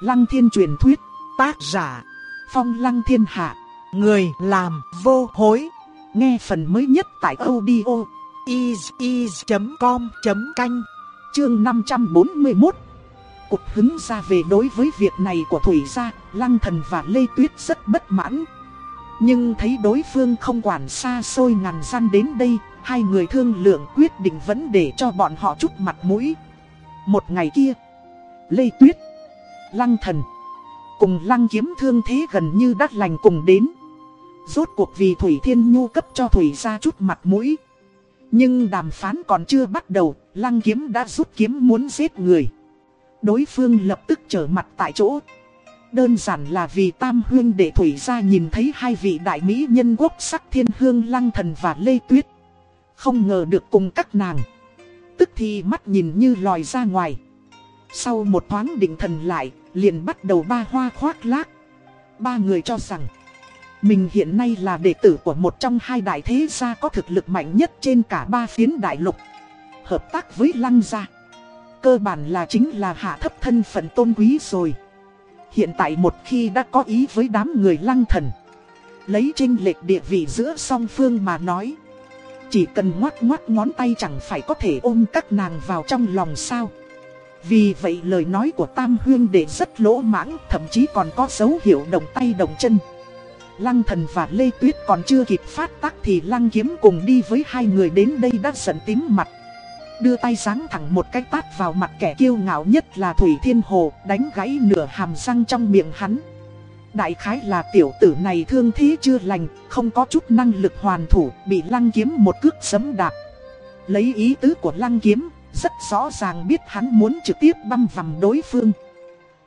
Lăng thiên truyền thuyết, tác giả, phong lăng thiên hạ, người làm vô hối. Nghe phần mới nhất tại audio is.com.canh, chương 541. Cục hứng ra về đối với việc này của Thủy gia, Lăng thần và Lê Tuyết rất bất mãn. Nhưng thấy đối phương không quản xa xôi ngàn gian đến đây, hai người thương lượng quyết định vẫn để cho bọn họ chút mặt mũi. Một ngày kia, Lê Tuyết, Lăng Thần, cùng Lăng Kiếm thương thế gần như đắt lành cùng đến. Rốt cuộc vì Thủy Thiên Nhu cấp cho Thủy ra chút mặt mũi. Nhưng đàm phán còn chưa bắt đầu, Lăng Kiếm đã rút kiếm muốn giết người. Đối phương lập tức trở mặt tại chỗ. Đơn giản là vì Tam Huyên để Thủy ra nhìn thấy hai vị đại mỹ nhân quốc sắc thiên hương Lăng Thần và Lê Tuyết. Không ngờ được cùng các nàng. Tức thì mắt nhìn như lòi ra ngoài. Sau một thoáng định thần lại, liền bắt đầu ba hoa khoác lác. Ba người cho rằng, mình hiện nay là đệ tử của một trong hai đại thế gia có thực lực mạnh nhất trên cả ba phiến đại lục. Hợp tác với lăng gia. Cơ bản là chính là hạ thấp thân phận tôn quý rồi. Hiện tại một khi đã có ý với đám người lăng thần. Lấy trinh lệch địa vị giữa song phương mà nói. Chỉ cần ngoắt ngoắt ngón tay chẳng phải có thể ôm các nàng vào trong lòng sao. Vì vậy lời nói của Tam Huyên đệ rất lỗ mãng, thậm chí còn có dấu hiệu đồng tay đồng chân. Lăng thần và Lê Tuyết còn chưa kịp phát tác thì Lăng kiếm cùng đi với hai người đến đây đã giận tím mặt. Đưa tay giáng thẳng một cái tát vào mặt kẻ kiêu ngạo nhất là Thủy Thiên Hồ, đánh gãy nửa hàm răng trong miệng hắn. Đại khái là tiểu tử này thương thế chưa lành, không có chút năng lực hoàn thủ, bị lăng kiếm một cước sấm đạp. Lấy ý tứ của lăng kiếm, rất rõ ràng biết hắn muốn trực tiếp băm vằm đối phương.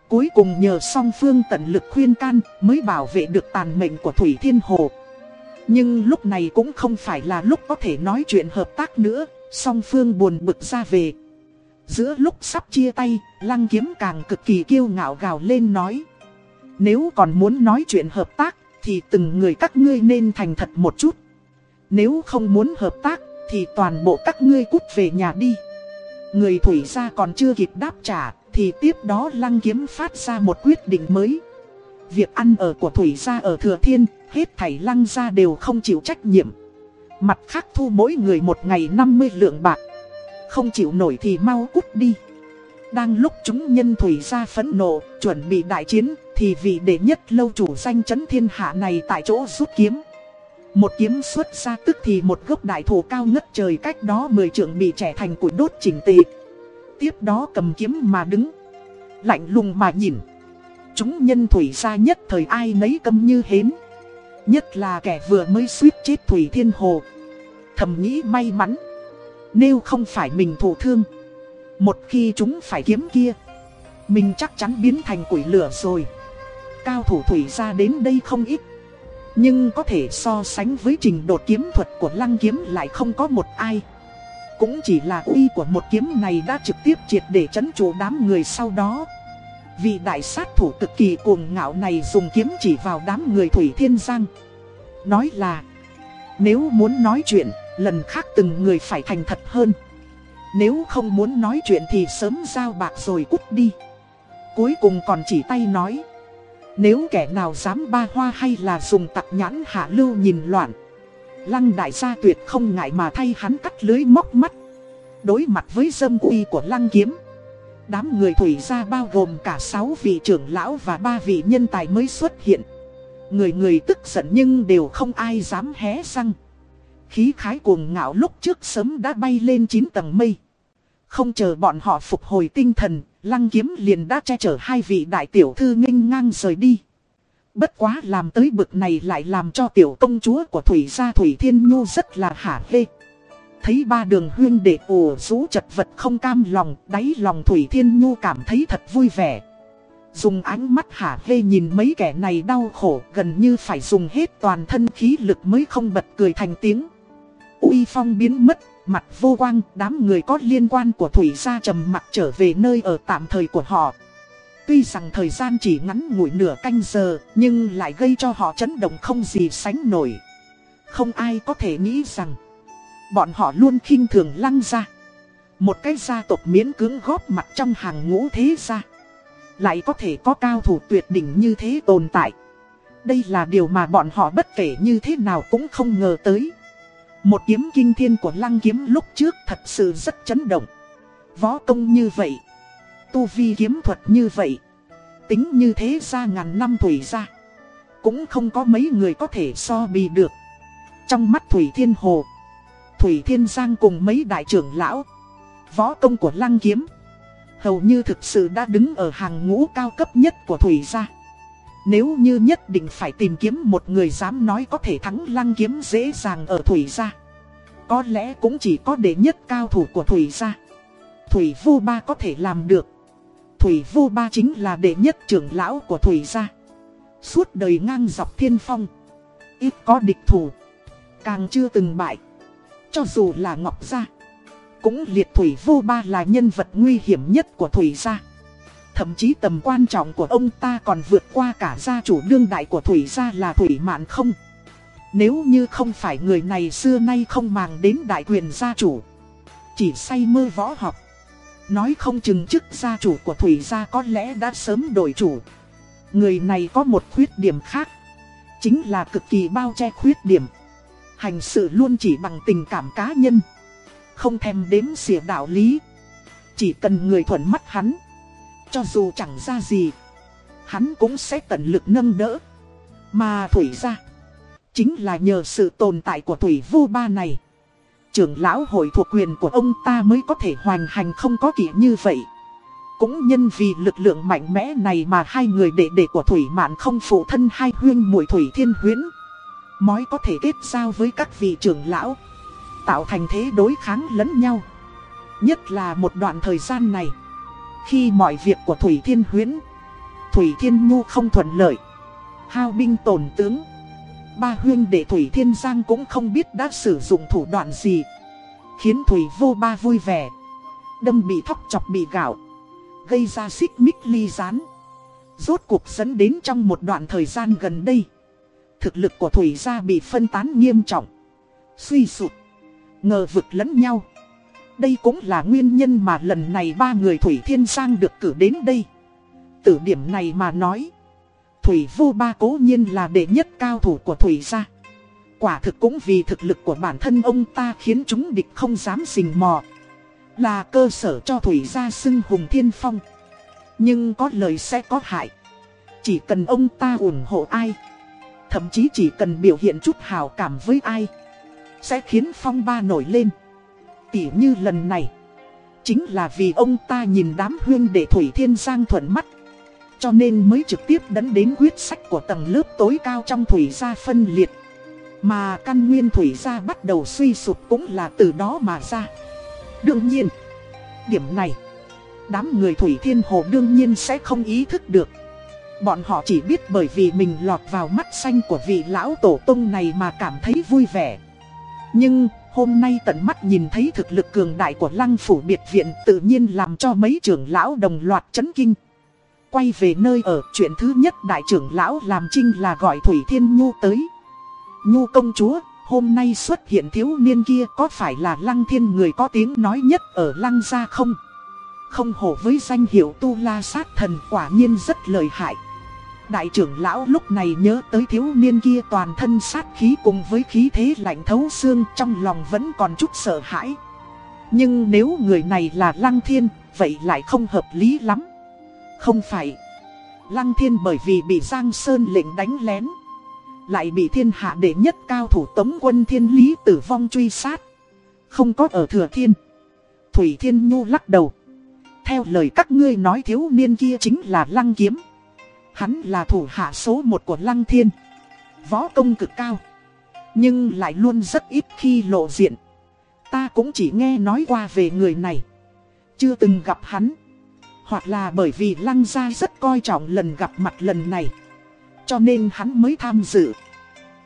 Cuối cùng nhờ song phương tận lực khuyên can mới bảo vệ được tàn mệnh của Thủy Thiên Hồ. Nhưng lúc này cũng không phải là lúc có thể nói chuyện hợp tác nữa, song phương buồn bực ra về. Giữa lúc sắp chia tay, lăng kiếm càng cực kỳ kiêu ngạo gào lên nói. Nếu còn muốn nói chuyện hợp tác, thì từng người các ngươi nên thành thật một chút. Nếu không muốn hợp tác, thì toàn bộ các ngươi cút về nhà đi. Người thủy gia còn chưa kịp đáp trả, thì tiếp đó lăng kiếm phát ra một quyết định mới. Việc ăn ở của thủy gia ở Thừa Thiên, hết thảy lăng gia đều không chịu trách nhiệm. Mặt khác thu mỗi người một ngày 50 lượng bạc. Không chịu nổi thì mau cút đi. Đang lúc chúng nhân thủy gia phẫn nộ, chuẩn bị đại chiến, thì vị đệ nhất lâu chủ danh chấn thiên hạ này tại chỗ rút kiếm. Một kiếm xuất ra tức thì một gốc đại thụ cao ngất trời cách đó mười trượng bị trẻ thành củi đốt chỉnh tề. Tiếp đó cầm kiếm mà đứng. Lạnh lùng mà nhìn. Chúng nhân thủy ra nhất thời ai nấy câm như hến. Nhất là kẻ vừa mới suýt chết Thủy Thiên Hồ. Thầm nghĩ may mắn. Nếu không phải mình thụ thương. Một khi chúng phải kiếm kia. Mình chắc chắn biến thành quỷ lửa rồi. Cao thủ thủy ra đến đây không ít. Nhưng có thể so sánh với trình độ kiếm thuật của lăng kiếm lại không có một ai. Cũng chỉ là uy của một kiếm này đã trực tiếp triệt để chấn trụ đám người sau đó. Vị đại sát thủ cực kỳ cuồng ngạo này dùng kiếm chỉ vào đám người Thủy Thiên Giang. Nói là Nếu muốn nói chuyện, lần khác từng người phải thành thật hơn. Nếu không muốn nói chuyện thì sớm giao bạc rồi cút đi. Cuối cùng còn chỉ tay nói nếu kẻ nào dám ba hoa hay là dùng tặc nhãn hạ lưu nhìn loạn, Lăng đại gia tuyệt không ngại mà thay hắn cắt lưới móc mắt. Đối mặt với dâm uy của lăng kiếm, Đám người thủy gia bao gồm cả 6 vị trưởng lão và 3 vị nhân tài mới xuất hiện. Người người tức giận nhưng đều không ai dám hé răng. Khí khái cuồng ngạo lúc trước sớm đã bay lên 9 tầng mây. Không chờ bọn họ phục hồi tinh thần Lăng kiếm liền đã che chở hai vị đại tiểu thư nghênh ngang rời đi. Bất quá làm tới bực này lại làm cho tiểu công chúa của Thủy gia Thủy Thiên Nhu rất là hả hê. Thấy ba đường huyên đệ ồ rú chật vật không cam lòng, đáy lòng Thủy Thiên Nhu cảm thấy thật vui vẻ. Dùng ánh mắt hả hê nhìn mấy kẻ này đau khổ gần như phải dùng hết toàn thân khí lực mới không bật cười thành tiếng. uy phong biến mất Mặt vô quang, đám người có liên quan của Thủy gia trầm mặt trở về nơi ở tạm thời của họ. Tuy rằng thời gian chỉ ngắn ngủi nửa canh giờ, nhưng lại gây cho họ chấn động không gì sánh nổi. Không ai có thể nghĩ rằng, bọn họ luôn khinh thường lăng ra. Một cái gia tộc miễn cưỡng góp mặt trong hàng ngũ thế gia. Lại có thể có cao thủ tuyệt đỉnh như thế tồn tại Đây là điều mà bọn họ bất kể như thế nào cũng không ngờ tới một kiếm kinh thiên của lăng kiếm lúc trước thật sự rất chấn động. Võ công như vậy, Tu vi kiếm thuật như vậy, Tính như thế ra ngàn năm thủy ra, Cũng không có mấy người có thể so bì được. Trong mắt Thủy Thiên Hồ, Thủy Thiên Giang cùng mấy đại trưởng lão, Võ công của Lăng Kiếm, Hầu như thực sự đã đứng ở hàng ngũ cao cấp nhất của Thủy gia. Nếu như nhất định phải tìm kiếm một người dám nói có thể thắng Lăng Kiếm dễ dàng ở Thủy gia, Có lẽ cũng chỉ có đệ nhất cao thủ của Thủy gia. Thủy Vu Ba có thể làm được. Thủy Vu Ba chính là đệ nhất trưởng lão của Thủy gia. Suốt đời ngang dọc thiên phong, Ít có địch thủ, Càng chưa từng bại. Cho dù là Ngọc Gia, Cũng liệt Thủy Vô Ba là nhân vật nguy hiểm nhất của Thủy Gia. Thậm chí tầm quan trọng của ông ta còn vượt qua cả gia chủ đương đại của Thủy Gia là Thủy Mạn không. Nếu như không phải người này xưa nay không màng đến đại quyền gia chủ, Chỉ say mơ võ học. Nói không chừng chức gia chủ của Thủy Gia có lẽ đã sớm đổi chủ. Người này có một khuyết điểm khác, Chính là cực kỳ bao che khuyết điểm. Hành sự luôn chỉ bằng tình cảm cá nhân, Không thèm đếm xỉa đạo lý. Chỉ cần người thuận mắt hắn cho dù chẳng ra gì, Hắn cũng sẽ tận lực nâng đỡ. Mà Thủy ra Chính là nhờ sự tồn tại của Thủy Vu Ba này, Trưởng lão hội thuộc quyền của ông ta mới có thể hoành hành không có kỷ như vậy. Cũng nhân vì lực lượng mạnh mẽ này mà hai người đệ đệ của Thủy Mạn không phụ thân hai huyên mùi Thủy Thiên Huyến Mói có thể kết giao với các vị trưởng lão, Tạo thành thế đối kháng lẫn nhau. Nhất là một đoạn thời gian này khi mọi việc của Thủy Thiên Huyến Thủy Thiên Nhu không thuận lợi. Hao binh tổn tướng. Ba huyên đệ Thủy Thiên Giang cũng không biết đã sử dụng thủ đoạn gì. Khiến Thủy vô ba vui vẻ. Đâm bị thóc chọc bị gạo. Gây ra xích mích ly rán Rốt cuộc dẫn đến trong một đoạn thời gian gần đây, Thực lực của Thủy gia bị phân tán nghiêm trọng. Suy sụt Ngờ vực lẫn nhau. Đây cũng là nguyên nhân mà lần này ba người Thủy Thiên Giang được cử đến đây. Từ điểm này mà nói, Thủy vô ba cố nhiên là đệ nhất cao thủ của Thủy gia. Quả thực cũng vì thực lực của bản thân ông ta khiến chúng địch không dám xình mò, Là cơ sở cho Thủy gia xưng hùng thiên phong. Nhưng có lời sẽ có hại. Chỉ cần ông ta ủng hộ ai, Thậm chí chỉ cần biểu hiện chút hào cảm với ai, Sẽ khiến phong ba nổi lên. Tỉ như lần này. Chính là vì ông ta nhìn đám huyên để Thủy Thiên Giang thuận mắt. Cho nên mới trực tiếp đấn đến quyết sách của tầng lớp tối cao trong Thủy gia phân liệt. Mà căn nguyên Thủy gia bắt đầu suy sụp cũng là từ đó mà ra. Đương nhiên Điểm này Đám người Thủy Thiên Hồ đương nhiên sẽ không ý thức được. Bọn họ chỉ biết bởi vì mình lọt vào mắt xanh của vị lão tổ tông này mà cảm thấy vui vẻ. Nhưng, hôm nay tận mắt nhìn thấy thực lực cường đại của lăng phủ biệt viện tự nhiên làm cho mấy trưởng lão đồng loạt chấn kinh. Quay về nơi ở, chuyện thứ nhất đại trưởng lão làm trinh là gọi Thủy Thiên Nhu tới. Nhu công chúa, hôm nay xuất hiện thiếu niên kia có phải là lăng thiên người có tiếng nói nhất ở lăng gia không? Không hổ với danh hiệu tu la sát thần quả nhiên rất lợi hại. Đại trưởng lão lúc này nhớ tới thiếu niên kia toàn thân sát khí cùng với khí thế lạnh thấu xương trong lòng vẫn còn chút sợ hãi. Nhưng nếu người này là Lăng Thiên, vậy lại không hợp lý lắm. Không phải. Lăng Thiên bởi vì bị Giang Sơn lệnh đánh lén. Lại bị thiên hạ đệ nhất cao thủ tống quân thiên lý tử vong truy sát. Không có ở thừa thiên. Thủy Thiên Nhu lắc đầu. Theo lời các ngươi nói thiếu niên kia chính là Lăng Kiếm. Hắn là thủ hạ số một của Lăng Thiên. Võ công cực cao. Nhưng lại luôn rất ít khi lộ diện. Ta cũng chỉ nghe nói qua về người này. Chưa từng gặp hắn. Hoặc là bởi vì Lăng Gia rất coi trọng lần gặp mặt lần này. Cho nên hắn mới tham dự.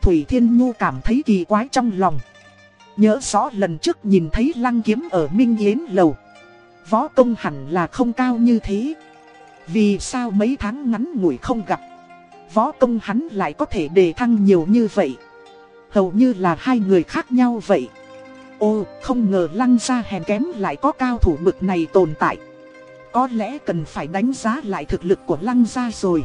Thủy Thiên Nhu cảm thấy kỳ quái trong lòng. Nhớ rõ lần trước nhìn thấy Lăng Kiếm ở Minh Yến Lầu. Võ công hẳn là không cao như thế. Vì sao mấy tháng ngắn ngủi không gặp? Võ công hắn lại có thể đề thăng nhiều như vậy? Hầu như là hai người khác nhau vậy. Ô, không ngờ lăng ra hèn kém lại có cao thủ mực này tồn tại. Có lẽ cần phải đánh giá lại thực lực của lăng gia rồi.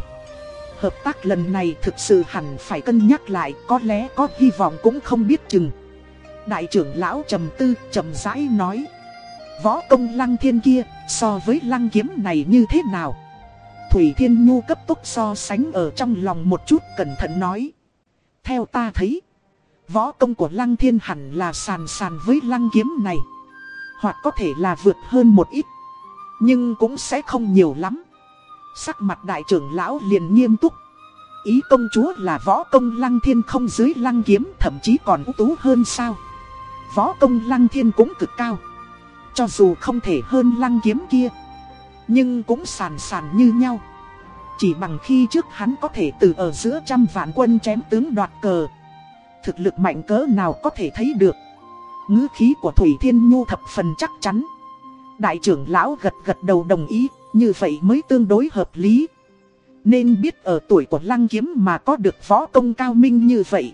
Hợp tác lần này thực sự hẳn phải cân nhắc lại, Có lẽ có hy vọng cũng không biết chừng. Đại trưởng lão trầm tư trầm rãi nói. Võ công lăng thiên kia, so với lăng kiếm này như thế nào? Thủy Thiên Nhu cấp tốc so sánh ở trong lòng một chút cẩn thận nói. Theo ta thấy, Võ công của lăng thiên hẳn là sàn sàn với lăng kiếm này. Hoặc có thể là vượt hơn một ít. Nhưng cũng sẽ không nhiều lắm. Sắc mặt đại trưởng lão liền nghiêm túc. Ý công chúa là võ công lăng thiên không dưới lăng kiếm, Thậm chí còn ưu tú hơn sao? Võ công lăng thiên cũng cực cao. Cho dù không thể hơn lăng kiếm kia nhưng cũng sàn sàn như nhau. Chỉ bằng khi trước hắn có thể từ ở giữa trăm vạn quân chém tướng đoạt cờ. Thực lực mạnh cỡ nào có thể thấy được. Ngữ khí của Thủy Thiên Nhu thập phần chắc chắn. Đại trưởng lão gật gật đầu đồng ý, Như vậy mới tương đối hợp lý. Nên biết ở tuổi của lăng kiếm mà có được võ công cao minh như vậy.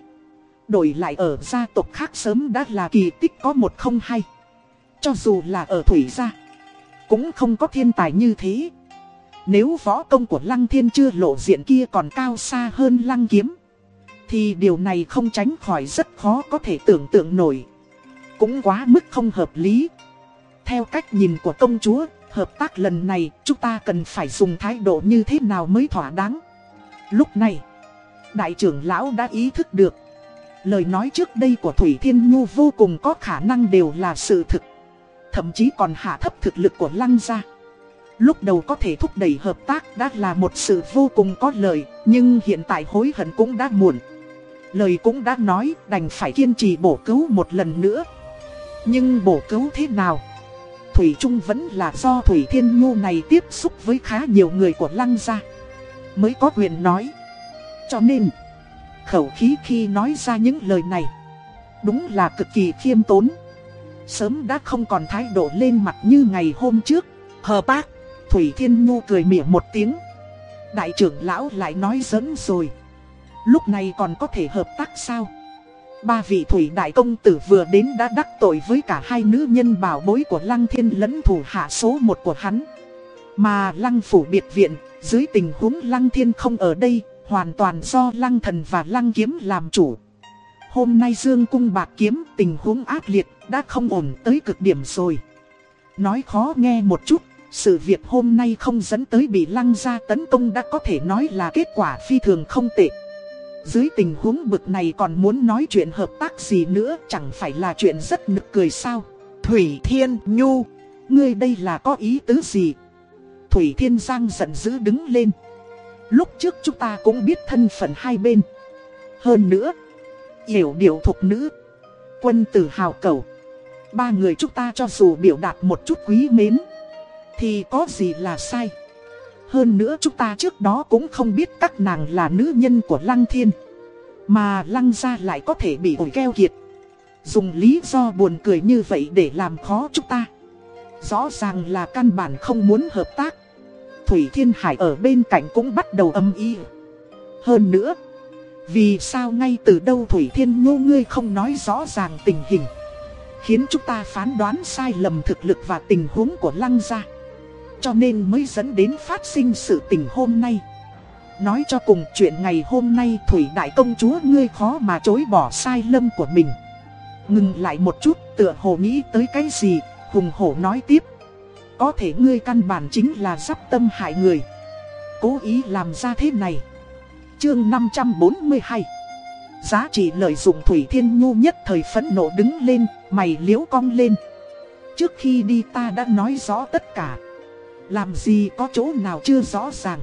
Đổi lại ở gia tộc khác sớm đã là kỳ tích có một không hay Cho dù là ở Thủy gia cũng không có thiên tài như thế. Nếu võ công của Lăng Thiên chưa lộ diện kia còn cao xa hơn Lăng Kiếm, Thì điều này không tránh khỏi rất khó có thể tưởng tượng nổi. Cũng quá mức không hợp lý. Theo cách nhìn của công chúa, Hợp tác lần này chúng ta cần phải dùng thái độ như thế nào mới thỏa đáng? Lúc này, Đại trưởng lão đã ý thức được. Lời nói trước đây của Thủy Thiên Nhu vô cùng có khả năng đều là sự thực. Thậm chí còn hạ thấp thực lực của Lăng gia. Lúc đầu có thể thúc đẩy hợp tác đã là một sự vô cùng có lợi, Nhưng hiện tại hối hận cũng đã muộn. Lời cũng đã nói, đành phải kiên trì bổ cứu một lần nữa. Nhưng bổ cứu thế nào? Thủy Trung vẫn là do Thủy Thiên Nhu này tiếp xúc với khá nhiều người của Lăng gia. Mới có quyền nói. Cho nên, khẩu khí khi nói ra những lời này, Đúng là cực kỳ khiêm tốn. Sớm đã không còn thái độ lên mặt như ngày hôm trước. Hờ bác, Thủy Thiên Nhu cười mỉa một tiếng. Đại trưởng lão lại nói dẫn rồi. Lúc này còn có thể hợp tác sao? Ba vị Thủy Đại Công Tử vừa đến đã đắc tội với cả hai nữ nhân bảo bối của Lăng Thiên lẫn thủ hạ số một của hắn. Mà Lăng Phủ Biệt Viện, Dưới tình huống Lăng Thiên không ở đây, Hoàn toàn do lăng thần và lăng kiếm làm chủ. Hôm nay dương cung bạc kiếm tình huống ác liệt đã không ổn tới cực điểm rồi. Nói khó nghe một chút Sự việc hôm nay không dẫn tới bị lăng ra tấn công đã có thể nói là kết quả phi thường không tệ. Dưới tình huống bực này còn muốn nói chuyện hợp tác gì nữa Chẳng phải là chuyện rất nực cười sao? Thủy Thiên Nhu Ngươi đây là có ý tứ gì? Thủy Thiên Giang giận dữ đứng lên. Lúc trước chúng ta cũng biết thân phận hai bên. Hơn nữa, hiểu điều thuộc nữ, quân tử hào cầu. Ba người chúng ta cho dù biểu đạt một chút quý mến, thì có gì là sai. Hơn nữa chúng ta trước đó cũng không biết các nàng là nữ nhân của Lăng Thiên. Mà Lăng gia lại có thể bị ổi keo kiệt. Dùng lý do buồn cười như vậy để làm khó chúng ta. Rõ ràng là căn bản không muốn hợp tác. Thủy Thiên Hải ở bên cạnh cũng bắt đầu âm y. Hơn nữa, vì sao ngay từ đâu Thủy Thiên Ngô ngươi không nói rõ ràng tình hình, khiến chúng ta phán đoán sai lầm thực lực và tình huống của Lăng gia. Cho nên mới dẫn đến phát sinh sự tình hôm nay. Nói cho cùng chuyện ngày hôm nay Thủy Đại Công Chúa ngươi khó mà chối bỏ sai lầm của mình. Ngừng lại một chút tựa hồ nghĩ tới cái gì, hùng hổ nói tiếp. Có thể ngươi căn bản chính là sắp tâm hại người Cố ý làm ra thế này Chương 542 Giá trị lợi dụng Thủy Thiên Nhu nhất thời phẫn nộ đứng lên, Mày liếu cong lên. Trước khi đi ta đã nói rõ tất cả. Làm gì có chỗ nào chưa rõ ràng.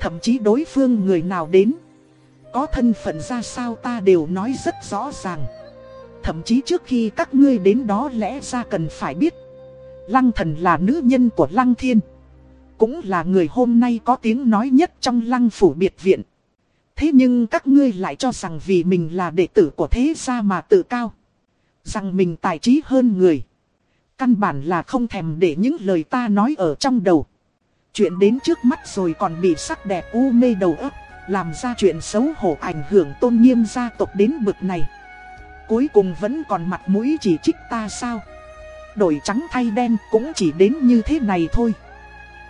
Thậm chí đối phương người nào đến. Có thân phận ra sao ta đều nói rất rõ ràng. Thậm chí trước khi các ngươi đến đó lẽ ra cần phải biết. Lăng thần là nữ nhân của lăng thiên. Cũng là người hôm nay có tiếng nói nhất trong lăng phủ biệt viện. Thế nhưng các ngươi lại cho rằng vì mình là đệ tử của thế gia mà tự cao. Rằng mình tài trí hơn người. Căn bản là không thèm để những lời ta nói ở trong đầu. Chuyện đến trước mắt rồi còn bị sắc đẹp u mê đầu óc, làm ra chuyện xấu hổ ảnh hưởng tôn nghiêm gia tộc đến bực này. Cuối cùng vẫn còn mặt mũi chỉ trích ta sao? đổi trắng thay đen cũng chỉ đến như thế này thôi.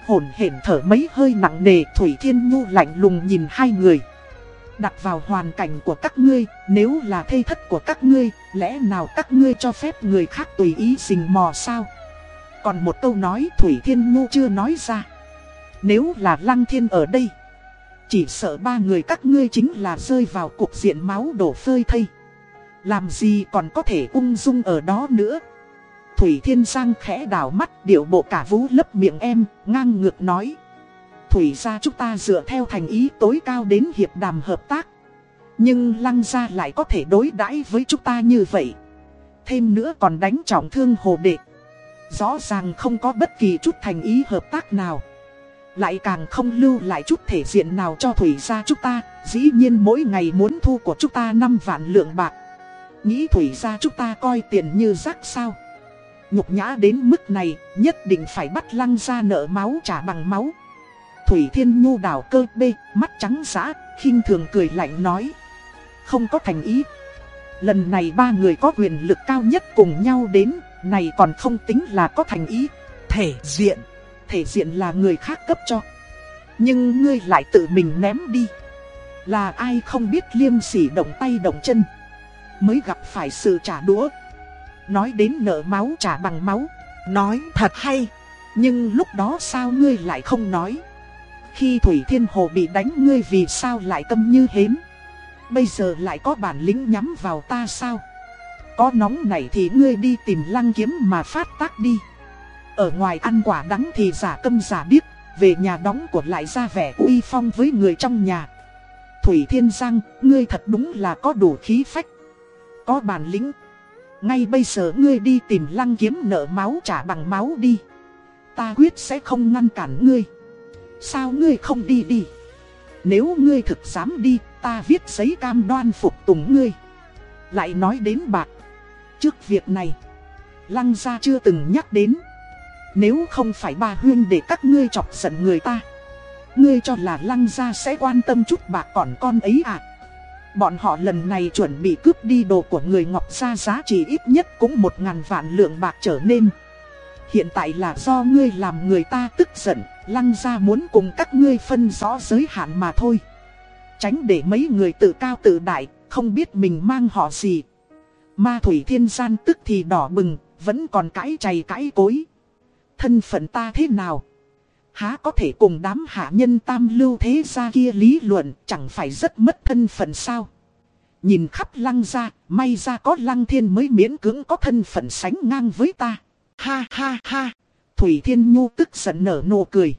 hổn hển thở mấy hơi nặng nề Thủy Thiên Nhu lạnh lùng nhìn hai người Đặt vào hoàn cảnh của các ngươi, nếu là thây thất của các ngươi, lẽ nào các ngươi cho phép người khác tùy ý rình mò sao? Còn một câu nói Thủy Thiên Nhu chưa nói ra. Nếu là Lăng Thiên ở đây, chỉ sợ ba người các ngươi chính là rơi vào cục diện máu đổ phơi thây. Làm gì còn có thể ung dung ở đó nữa. Thủy Thiên Giang khẽ đảo mắt điệu bộ cả vũ lấp miệng em, ngang ngược nói. Thủy ra chúng ta dựa theo thành ý tối cao đến hiệp đàm hợp tác. Nhưng lăng gia lại có thể đối đãi với chúng ta như vậy. Thêm nữa còn đánh trọng thương hồ đệ. Rõ ràng không có bất kỳ chút thành ý hợp tác nào. Lại càng không lưu lại chút thể diện nào cho Thủy gia chúng ta. Dĩ nhiên mỗi ngày muốn thu của chúng ta 5 vạn lượng bạc. Nghĩ Thủy gia chúng ta coi tiền như rác sao. Nhục nhã đến mức này, nhất định phải bắt lăng gia nợ máu trả bằng máu. Thủy Thiên Nhu đảo cơ bê, mắt trắng giã, khinh thường cười lạnh nói. Không có thành ý. Lần này ba người có quyền lực cao nhất cùng nhau đến, này còn không tính là có thành ý. Thể diện, thể diện là người khác cấp cho. Nhưng ngươi lại tự mình ném đi. Là ai không biết liêm sỉ động tay động chân. Mới gặp phải sự trả đũa. Nói đến nợ máu trả bằng máu. Nói thật hay. Nhưng lúc đó sao ngươi lại không nói. Khi Thủy Thiên Hồ bị đánh ngươi vì sao lại câm như hến? Bây giờ lại có bản lĩnh nhắm vào ta sao? Có nóng này thì ngươi đi tìm lăng kiếm mà phát tác đi. Ở ngoài ăn quả đắng thì giả câm giả điếc Về nhà đóng của lại ra vẻ uy phong với người trong nhà. Thủy Thiên Giang, ngươi thật đúng là có đủ khí phách Có bản lĩnh. Ngay bây giờ ngươi đi tìm lăng kiếm nợ máu trả bằng máu đi. Ta quyết sẽ không ngăn cản ngươi. Sao ngươi không đi đi? Nếu ngươi thực dám đi, ta viết giấy cam đoan phục tùng ngươi. Lại nói đến bạc. Trước việc này, lăng gia chưa từng nhắc đến. Nếu không phải ba huyên để các ngươi chọc giận người ta. Ngươi cho là lăng gia sẽ quan tâm chút bạc còn con ấy à? Bọn họ lần này chuẩn bị cướp đi đồ của người Ngọc Gia giá trị ít nhất cũng một ngàn vạn lượng bạc trở nên. Hiện tại là do ngươi làm người ta tức giận, lăng ra muốn cùng các ngươi phân rõ giới hạn mà thôi. Tránh để mấy người tự cao tự đại, không biết mình mang họ gì. Ma thủy thiên gian tức thì đỏ bừng, vẫn còn cãi chày cãi cối. Thân phận ta thế nào? Há có thể cùng đám hạ nhân tam lưu thế gia kia lý luận, chẳng phải rất mất thân phận sao? Nhìn khắp lăng ra, may ra có lăng thiên mới miễn cưỡng có thân phận sánh ngang với ta. Ha ha ha. Thủy Thiên Nhu tức giận nở nụ cười.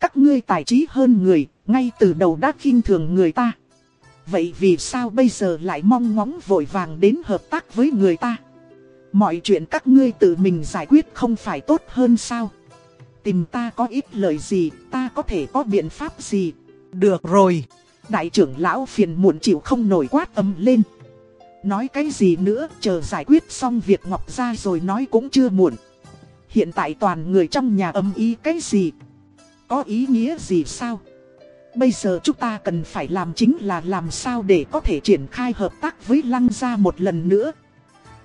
Các ngươi tài trí hơn người, ngay từ đầu đã khinh thường người ta. Vậy vì sao bây giờ lại mong ngóng vội vàng đến hợp tác với người ta? Mọi chuyện các ngươi tự mình giải quyết không phải tốt hơn sao? Tìm ta có ít lời gì, ta có thể có biện pháp gì? Được rồi. Đại trưởng lão phiền muộn chịu không nổi quát âm lên. Nói cái gì nữa, chờ giải quyết xong việc Ngọc ra rồi nói cũng chưa muộn. Hiện tại toàn người trong nhà âm ý cái gì? Có ý nghĩa gì sao? Bây giờ chúng ta cần phải làm chính là làm sao để có thể triển khai hợp tác với Lăng Gia một lần nữa.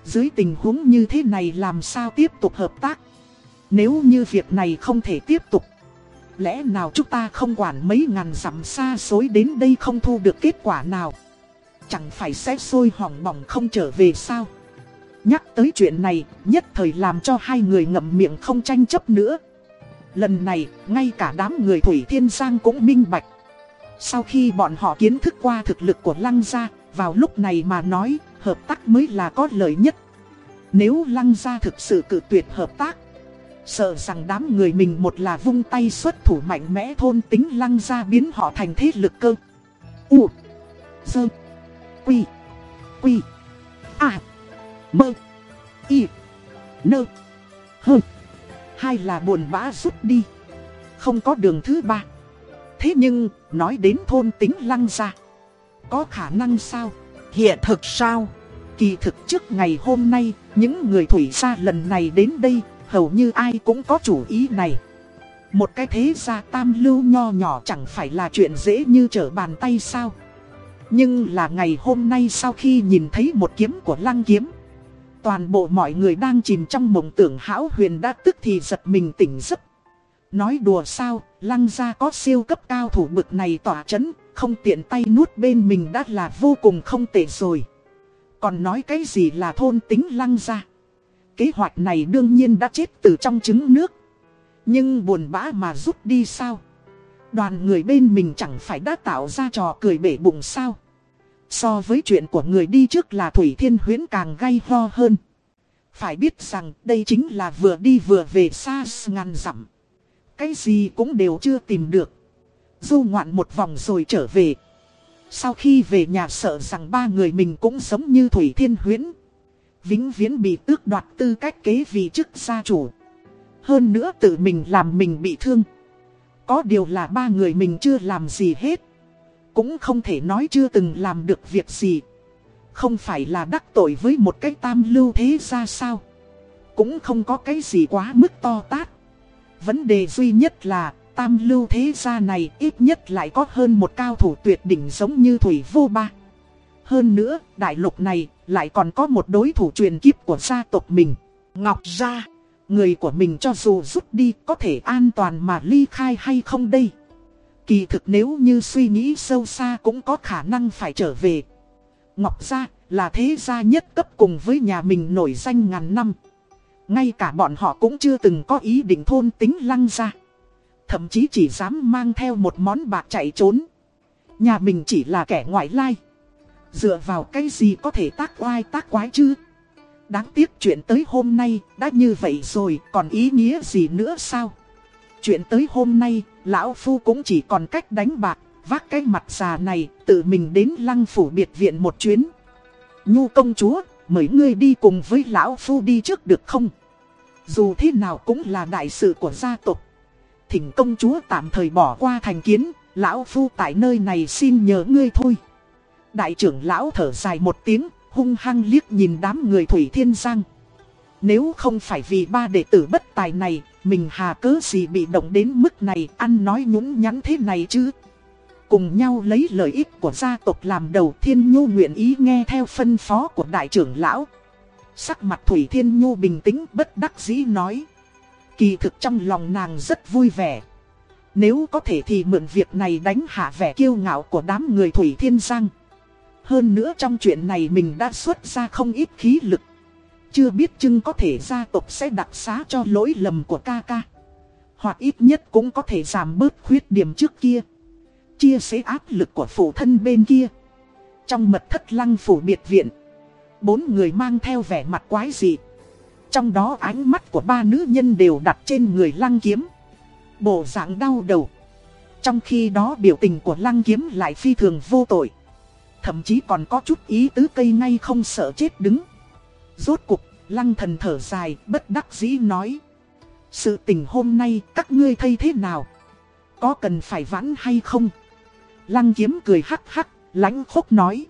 Dưới tình huống như thế này làm sao tiếp tục hợp tác? Nếu như việc này không thể tiếp tục, lẽ nào chúng ta không quản mấy ngàn dặm xa xối đến đây không thu được kết quả nào? Chẳng phải sẽ sôi hỏng bỏng không trở về sao? Nhắc tới chuyện này, nhất thời làm cho hai người ngậm miệng không tranh chấp nữa. Lần này, ngay cả đám người Thủy Thiên Giang cũng minh bạch. Sau khi bọn họ kiến thức qua thực lực của Lăng Gia, vào lúc này mà nói, hợp tác mới là có lợi nhất. Nếu Lăng Gia thực sự cự tuyệt hợp tác, sợ rằng đám người mình một là vung tay xuất thủ mạnh mẽ thôn tính Lăng Gia biến họ thành thế lực cơ. U Dơ Quy Quy À Mơ. Y. Nơ. Hơ. Hai là buồn bã rút đi. Không có đường thứ ba. Thế nhưng, nói đến thôn tính lăng ra Có khả năng sao? Hiện thực sao? Kỳ thực trước ngày hôm nay, Những người thủy gia lần này đến đây, Hầu như ai cũng có chủ ý này. Một cái thế gia tam lưu nho nhỏ chẳng phải là chuyện dễ như trở bàn tay sao? Nhưng là ngày hôm nay sau khi nhìn thấy một kiếm của lăng kiếm Toàn bộ mọi người đang chìm trong mộng tưởng hão huyền đã tức thì giật mình tỉnh giấc. Nói đùa sao, lăng gia có siêu cấp cao thủ bực này tỏa chấn, không tiện tay nuốt bên mình đã là vô cùng không tệ rồi. Còn nói cái gì là thôn tính lăng gia. Kế hoạch này đương nhiên đã chết từ trong trứng nước. Nhưng buồn bã mà rút đi sao? Đoàn người bên mình chẳng phải đã tạo ra trò cười bể bụng sao? So với chuyện của người đi trước là Thủy Thiên Huyến càng gay ho hơn. Phải biết rằng đây chính là vừa đi vừa về xa ngàn dặm. Cái gì cũng đều chưa tìm được. Du ngoạn một vòng rồi trở về. Sau khi về nhà sợ rằng ba người mình cũng giống như Thủy Thiên Huyến. Vĩnh viễn bị tước đoạt tư cách kế vị chức gia chủ. Hơn nữa tự mình làm mình bị thương. Có điều là ba người mình chưa làm gì hết. Cũng không thể nói chưa từng làm được việc gì. Không phải là đắc tội với một cái tam lưu thế ra sao. Cũng không có cái gì quá mức to tát. Vấn đề duy nhất là tam lưu thế gia này ít nhất lại có hơn một cao thủ tuyệt đỉnh giống như Thủy Vô Ba. Hơn nữa, đại lục này lại còn có một đối thủ truyền kiếp của gia tộc mình. Ngọc Gia, người của mình cho dù rút đi có thể an toàn mà ly khai hay không đây? Kỳ thực nếu như suy nghĩ sâu xa cũng có khả năng phải trở về. Ngọc Gia là thế gia nhất cấp cùng với nhà mình nổi danh ngàn năm. Ngay cả bọn họ cũng chưa từng có ý định thôn tính lăng ra. Thậm chí chỉ dám mang theo một món bạc chạy trốn. Nhà mình chỉ là kẻ ngoại lai. Dựa vào cái gì có thể tác oai tác quái chứ? Đáng tiếc chuyện tới hôm nay đã như vậy rồi, còn ý nghĩa gì nữa sao? Chuyện tới hôm nay, lão phu cũng chỉ còn cách đánh bạc, vác cái mặt già này, tự mình đến lăng phủ biệt viện một chuyến. Nhu công chúa, mời ngươi đi cùng với lão phu đi trước được không? Dù thế nào cũng là đại sự của gia tộc. Thỉnh công chúa tạm thời bỏ qua thành kiến, lão phu tại nơi này xin nhờ ngươi thôi. Đại trưởng lão thở dài một tiếng, hung hăng liếc nhìn đám người Thủy Thiên Giang. Nếu không phải vì ba đệ tử bất tài này, mình hà cớ gì bị động đến mức này, ăn nói nhũng nhắn thế này chứ. Cùng nhau lấy lợi ích của gia tộc làm đầu Thiên Nhu nguyện ý nghe theo phân phó của đại trưởng lão. Sắc mặt Thủy Thiên Nhu bình tĩnh bất đắc dĩ nói. Kỳ thực trong lòng nàng rất vui vẻ. Nếu có thể thì mượn việc này đánh hạ vẻ kiêu ngạo của đám người Thủy Thiên Giang. Hơn nữa trong chuyện này mình đã xuất ra không ít khí lực. Chưa biết chưng có thể gia tộc sẽ đặc xá cho lỗi lầm của ca ca. Hoặc ít nhất cũng có thể giảm bớt khuyết điểm trước kia. Chia sẻ áp lực của phụ thân bên kia. Trong mật thất lăng phủ biệt viện. Bốn người mang theo vẻ mặt quái dị. Trong đó ánh mắt của ba nữ nhân đều đặt trên người lăng kiếm. Bộ dạng đau đầu. Trong khi đó biểu tình của lăng kiếm lại phi thường vô tội. Thậm chí còn có chút ý tứ cây ngay không sợ chết đứng. Rốt cục, lăng thần thở dài, bất đắc dĩ nói. Sự tình hôm nay các ngươi thấy thế nào? Có cần phải vãn hay không? Lăng kiếm cười hắc hắc, lãnh khúc nói.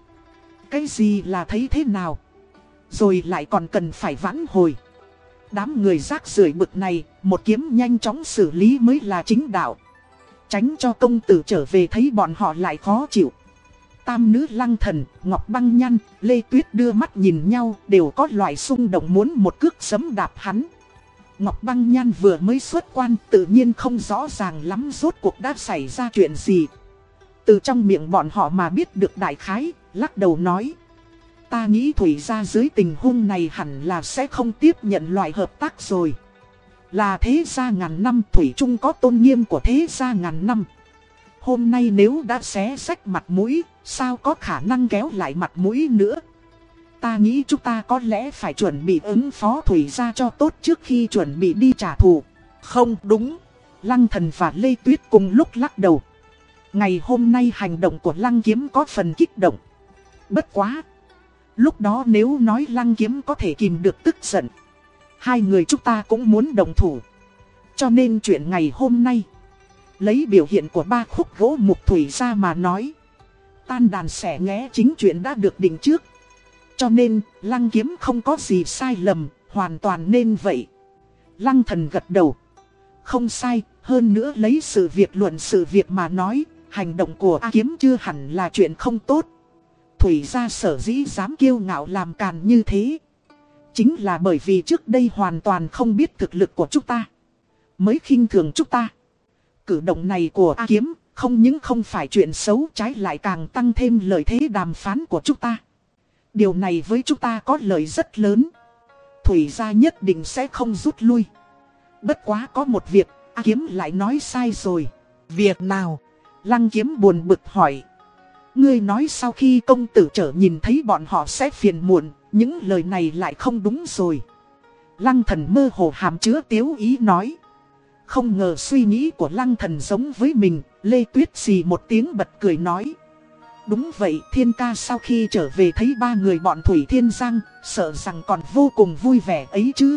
Cái gì là thấy thế nào? Rồi lại còn cần phải vãn hồi. Đám người rác rưởi bực này, một kiếm nhanh chóng xử lý mới là chính đạo. Tránh cho công tử trở về thấy bọn họ lại khó chịu. Tam nữ lăng thần, Ngọc Băng Nhăn, Lê Tuyết đưa mắt nhìn nhau đều có loại xung động muốn một cước sấm đạp hắn. Ngọc Băng Nhan vừa mới xuất quan tự nhiên không rõ ràng lắm rốt cuộc đã xảy ra chuyện gì. Từ trong miệng bọn họ mà biết được đại khái, lắc đầu nói. Ta nghĩ Thủy ra dưới tình huống này hẳn là sẽ không tiếp nhận loại hợp tác rồi. Là thế gia ngàn năm Thủy Trung có tôn nghiêm của thế gia ngàn năm. Hôm nay nếu đã xé sách mặt mũi, sao có khả năng kéo lại mặt mũi nữa? Ta nghĩ chúng ta có lẽ phải chuẩn bị ứng phó Thủy ra cho tốt trước khi chuẩn bị đi trả thù. Không đúng. Lăng thần và Lê Tuyết cùng lúc lắc đầu. Ngày hôm nay hành động của Lăng Kiếm có phần kích động. Bất quá. Lúc đó nếu nói Lăng Kiếm có thể kìm được tức giận. Hai người chúng ta cũng muốn đồng thủ. Cho nên chuyện ngày hôm nay. Lấy biểu hiện của ba khúc gỗ mục thủy ra mà nói. Tan đàn xẻ nghé chính chuyện đã được định trước. Cho nên, lăng kiếm không có gì sai lầm, hoàn toàn nên vậy. Lăng thần gật đầu. Không sai, hơn nữa lấy sự việc luận sự việc mà nói, hành động của A kiếm chưa hẳn là chuyện không tốt. Thủy ra sở dĩ dám kiêu ngạo làm càn như thế. Chính là bởi vì trước đây hoàn toàn không biết thực lực của chúng ta. mới khinh thường chúng ta. Cử động này của A Kiếm không những không phải chuyện xấu trái lại càng tăng thêm lợi thế đàm phán của chúng ta. Điều này với chúng ta có lợi rất lớn. Thủy gia nhất định sẽ không rút lui. Bất quá có một việc, A Kiếm lại nói sai rồi. Việc nào? Lăng Kiếm buồn bực hỏi. Ngươi nói sau khi công tử trở nhìn thấy bọn họ sẽ phiền muộn, những lời này lại không đúng rồi. Lăng thần mơ hồ hàm chứa tiếu ý nói. Không ngờ suy nghĩ của lăng thần giống với mình, Lê Tuyết xì một tiếng bật cười nói. Đúng vậy, thiên ca sau khi trở về thấy ba người bọn Thủy Thiên Giang, sợ rằng còn vô cùng vui vẻ ấy chứ.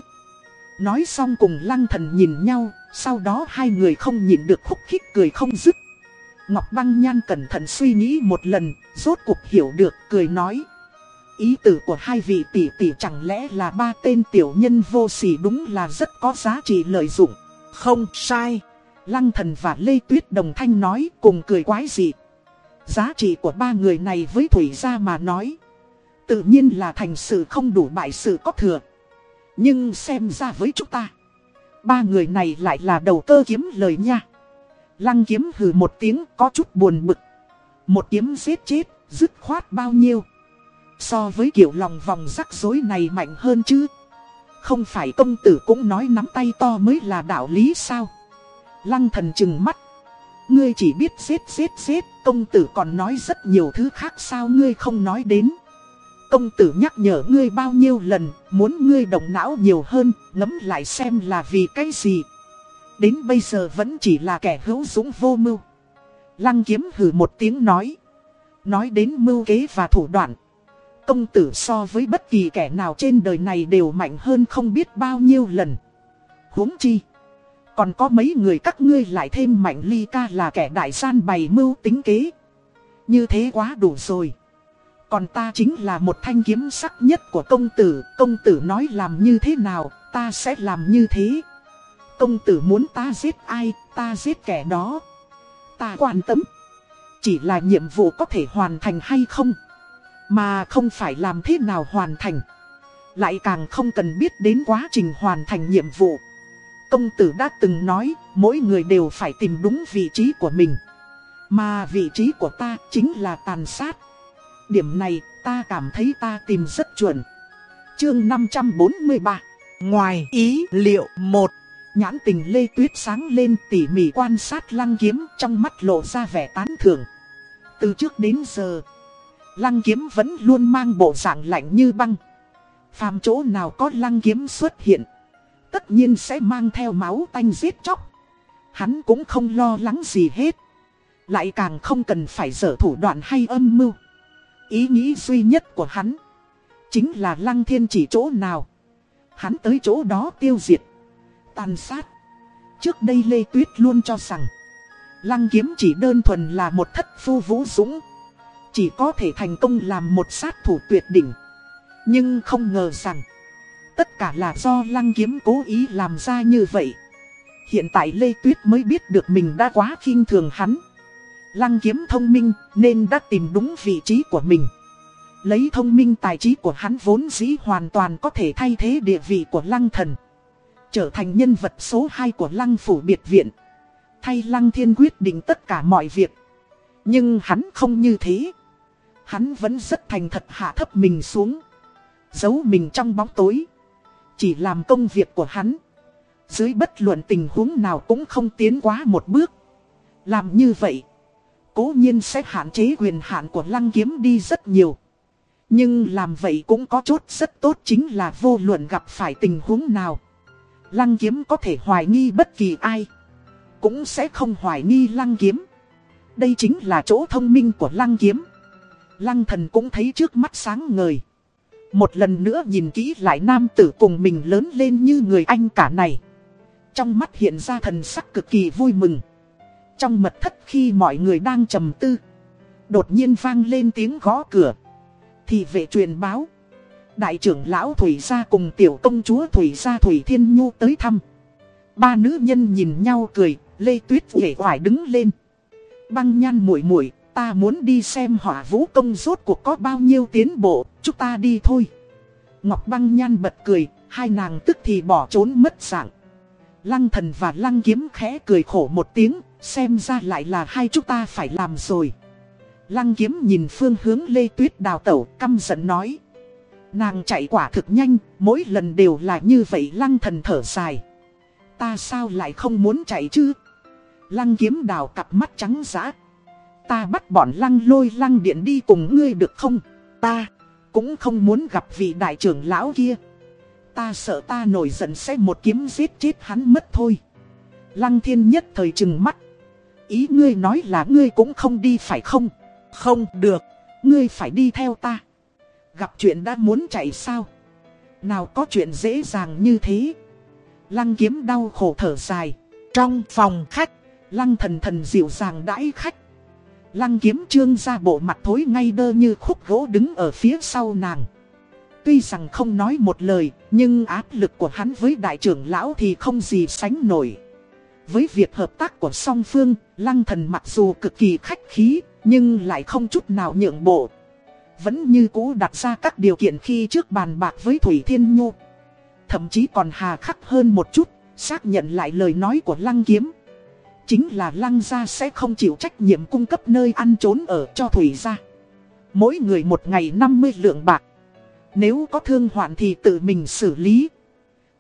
Nói xong cùng lăng thần nhìn nhau, sau đó hai người không nhịn được khúc khích cười không dứt. Ngọc Băng Nhan cẩn thận suy nghĩ một lần, rốt cuộc hiểu được, cười nói. Ý tử của hai vị tỷ tỷ chẳng lẽ là ba tên tiểu nhân vô sỉ đúng là rất có giá trị lợi dụng. Không sai. Lăng thần và Lê Tuyết Đồng Thanh nói cùng cười quái dị. Giá trị của ba người này với Thủy gia mà nói. Tự nhiên là thành sự không đủ bại sự có thừa. Nhưng xem ra với chúng ta. Ba người này lại là đầu cơ kiếm lời nha. Lăng kiếm hừ một tiếng có chút buồn bực. Một kiếm giết chết, dứt khoát bao nhiêu. So với kiểu lòng vòng rắc rối này mạnh hơn chứ. Không phải công tử cũng nói nắm tay to mới là đạo lý sao. Lăng thần chừng mắt. Ngươi chỉ biết giết giết giết, công tử còn nói rất nhiều thứ khác sao ngươi không nói đến. Công tử nhắc nhở ngươi bao nhiêu lần, muốn ngươi động não nhiều hơn, ngẫm lại xem là vì cái gì. Đến bây giờ vẫn chỉ là kẻ hữu dũng vô mưu. Lăng kiếm hừ một tiếng nói. Nói đến mưu kế và thủ đoạn. Công tử so với bất kỳ kẻ nào trên đời này đều mạnh hơn không biết bao nhiêu lần. huống chi. Còn có mấy người các ngươi lại thêm mạnh ly ca là kẻ đại gian bày mưu tính kế. Như thế quá đủ rồi. Còn ta chính là một thanh kiếm sắc nhất của công tử. Công tử nói làm như thế nào, ta sẽ làm như thế. Công tử muốn ta giết ai, ta giết kẻ đó. Ta quan tâm. Chỉ là nhiệm vụ có thể hoàn thành hay không. Mà không phải làm thế nào hoàn thành. Lại càng không cần biết đến quá trình hoàn thành nhiệm vụ. Công tử đã từng nói, mỗi người đều phải tìm đúng vị trí của mình. Mà vị trí của ta chính là tàn sát. Điểm này ta cảm thấy ta tìm rất chuẩn. Chương 543 Ngoài ý liệu một Nhãn tình Lê Tuyết sáng lên tỉ mỉ quan sát lăng kiếm trong mắt lộ ra vẻ tán thưởng. Từ trước đến giờ, lăng kiếm vẫn luôn mang bộ dạng lạnh như băng. Phàm chỗ nào có lăng kiếm xuất hiện, tất nhiên sẽ mang theo máu tanh giết chóc. Hắn cũng không lo lắng gì hết. Lại càng không cần phải dở thủ đoạn hay âm mưu. Ý nghĩ duy nhất của hắn, chính là lăng thiên chỉ chỗ nào. Hắn tới chỗ đó tiêu diệt tàn sát. Trước đây Lê Tuyết luôn cho rằng, Lăng kiếm chỉ đơn thuần là một thất phu vũ dũng. Chỉ có thể thành công làm một sát thủ tuyệt đỉnh. Nhưng không ngờ rằng, tất cả là do lăng kiếm cố ý làm ra như vậy. Hiện tại Lê Tuyết mới biết được mình đã quá khinh thường hắn. Lăng kiếm thông minh nên đã tìm đúng vị trí của mình. Lấy thông minh tài trí của hắn vốn dĩ hoàn toàn có thể thay thế địa vị của lăng thần trở thành nhân vật số 2 của lăng phủ biệt viện. Thay lăng thiên quyết định tất cả mọi việc. Nhưng hắn không như thế. Hắn vẫn rất thành thật hạ thấp mình xuống. Giấu mình trong bóng tối. Chỉ làm công việc của hắn. Dưới bất luận tình huống nào cũng không tiến quá một bước. Làm như vậy. Cố nhiên sẽ hạn chế quyền hạn của lăng kiếm đi rất nhiều. Nhưng làm vậy cũng có chốt rất tốt chính là vô luận gặp phải tình huống nào. Lăng kiếm có thể hoài nghi bất kỳ ai. Cũng sẽ không hoài nghi lăng kiếm. Đây chính là chỗ thông minh của lăng kiếm. Lăng thần cũng thấy trước mắt sáng ngời. Một lần nữa nhìn kỹ lại nam tử cùng mình lớn lên như người anh cả này. Trong mắt hiện ra thần sắc cực kỳ vui mừng. Trong mật thất khi mọi người đang trầm tư. Đột nhiên vang lên tiếng gõ cửa. Thì vệ truyền báo. Đại trưởng lão Thủy gia cùng tiểu công chúa Thủy gia Thủy Thiên Nhu tới thăm. Ba nữ nhân nhìn nhau cười, Lê Tuyết uể hoài đứng lên. Băng nhan muội muội, ta muốn đi xem hỏa vũ công rốt cuộc có bao nhiêu tiến bộ, chúng ta đi thôi. Ngọc băng nhan bật cười, hai nàng tức thì bỏ trốn mất dạng. Lăng thần và lăng kiếm khẽ cười khổ một tiếng, xem ra lại là hai chúng ta phải làm rồi. Lăng kiếm nhìn phương hướng Lê Tuyết đào tẩu, căm giận nói. Nàng chạy quả thực nhanh, mỗi lần đều là như vậy lăng thần thở dài. Ta sao lại không muốn chạy chứ? Lăng kiếm đào cặp mắt trắng giã. Ta bắt bọn lăng lôi lăng điện đi cùng ngươi được không? Ta cũng không muốn gặp vị đại trưởng lão kia. Ta sợ ta nổi giận sẽ một kiếm giết chết hắn mất thôi. Lăng thiên nhất thời trừng mắt. Ý ngươi nói là ngươi cũng không đi phải không? Không được, ngươi phải đi theo ta. Gặp chuyện đã muốn chạy sao? Nào có chuyện dễ dàng như thế? Lăng kiếm đau khổ thở dài. Trong phòng khách, lăng thần thần dịu dàng đãi khách. Lăng kiếm trương ra bộ mặt thối ngay đơ như khúc gỗ đứng ở phía sau nàng. Tuy rằng không nói một lời, nhưng áp lực của hắn với đại trưởng lão thì không gì sánh nổi. Với việc hợp tác của song phương, lăng thần mặc dù cực kỳ khách khí, nhưng lại không chút nào nhượng bộ. Vẫn như cũ đặt ra các điều kiện khi trước bàn bạc với Thủy Thiên Nhu. Thậm chí còn hà khắc hơn một chút, xác nhận lại lời nói của lăng kiếm. Chính là lăng gia sẽ không chịu trách nhiệm cung cấp nơi ăn trốn ở cho Thủy gia. Mỗi người một ngày 50 lượng bạc. Nếu có thương hoạn thì tự mình xử lý.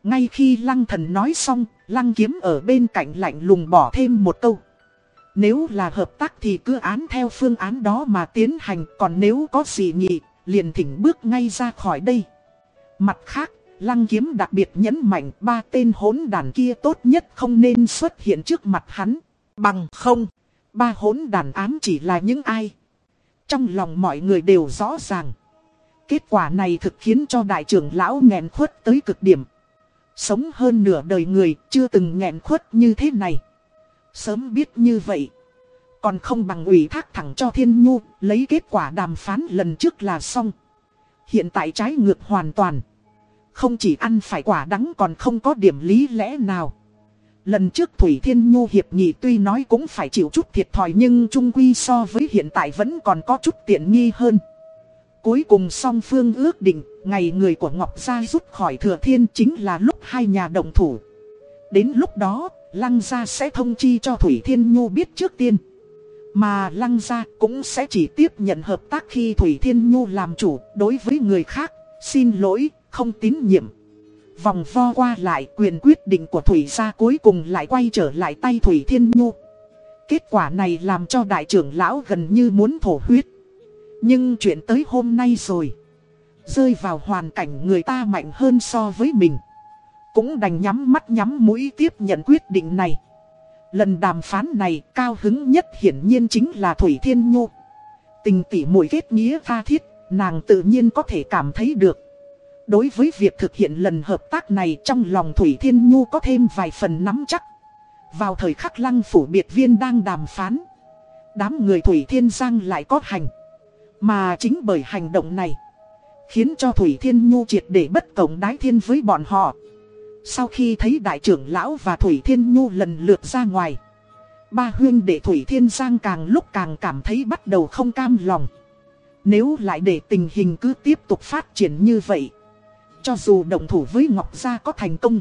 Ngay khi lăng thần nói xong, lăng kiếm ở bên cạnh lạnh lùng bỏ thêm một câu. Nếu là hợp tác thì cứ án theo phương án đó mà tiến hành, còn nếu có gì nhị, liền thỉnh bước ngay ra khỏi đây. Mặt khác, lăng kiếm đặc biệt nhấn mạnh ba tên hỗn đàn kia tốt nhất không nên xuất hiện trước mặt hắn. Bằng không, ba hỗn đàn ám chỉ là những ai. Trong lòng mọi người đều rõ ràng. Kết quả này thực khiến cho đại trưởng lão nghẹn khuất tới cực điểm. Sống hơn nửa đời người chưa từng nghẹn khuất như thế này. Sớm biết như vậy. Còn không bằng ủy thác thẳng cho Thiên Nhu, lấy kết quả đàm phán lần trước là xong. Hiện tại trái ngược hoàn toàn. Không chỉ ăn phải quả đắng còn không có điểm lý lẽ nào. Lần trước Thủy Thiên Nhu hiệp nghị tuy nói cũng phải chịu chút thiệt thòi nhưng trung quy so với hiện tại vẫn còn có chút tiện nghi hơn. Cuối cùng song phương ước định, ngày người của Ngọc Gia rút khỏi Thừa Thiên chính là lúc hai nhà đồng thủ. Đến lúc đó, Lăng Gia sẽ thông chi cho Thủy Thiên Nhu biết trước tiên. Mà Lăng Gia cũng sẽ chỉ tiếp nhận hợp tác khi Thủy Thiên Nhu làm chủ đối với người khác, xin lỗi, không tín nhiệm. Vòng vo qua lại quyền quyết định của Thủy Gia cuối cùng lại quay trở lại tay Thủy Thiên Nhu. Kết quả này làm cho đại trưởng lão gần như muốn thổ huyết. Nhưng chuyện tới hôm nay rồi. Rơi vào hoàn cảnh người ta mạnh hơn so với mình. Cũng đành nhắm mắt nhắm mũi tiếp nhận quyết định này. Lần đàm phán này cao hứng nhất hiển nhiên chính là Thủy Thiên Nhu. Tình tỉ mũi kết nghĩa tha thiết, nàng tự nhiên có thể cảm thấy được. Đối với việc thực hiện lần hợp tác này trong lòng Thủy Thiên Nhu có thêm vài phần nắm chắc. Vào thời khắc lăng phủ biệt viên đang đàm phán. Đám người Thủy Thiên Giang lại có hành. Mà chính bởi hành động này. Khiến cho Thủy Thiên Nhu triệt để bất cổng đái thiên với bọn họ. Sau khi thấy đại trưởng lão và Thủy Thiên Nhu lần lượt ra ngoài. Ba huyên đệ Thủy Thiên Giang càng lúc càng cảm thấy bắt đầu không cam lòng. Nếu lại để tình hình cứ tiếp tục phát triển như vậy. Cho dù động thủ với Ngọc Gia có thành công.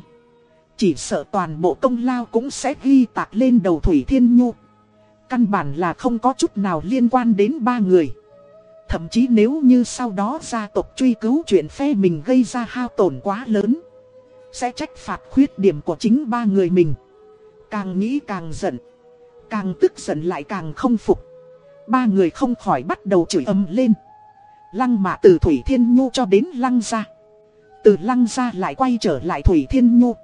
Chỉ sợ toàn bộ công lao cũng sẽ ghi tạc lên đầu Thủy Thiên Nhu. Căn bản là không có chút nào liên quan đến ba người. Thậm chí nếu như sau đó gia tộc truy cứu chuyện phe mình gây ra hao tổn quá lớn, Sẽ trách phạt khuyết điểm của chính ba người mình Càng nghĩ càng giận, Càng tức giận lại càng không phục Ba người không khỏi bắt đầu chửi ầm lên Lăng mạ từ Thủy Thiên Nhu cho đến lăng ra từ lăng ra lại quay trở lại Thủy Thiên Nhu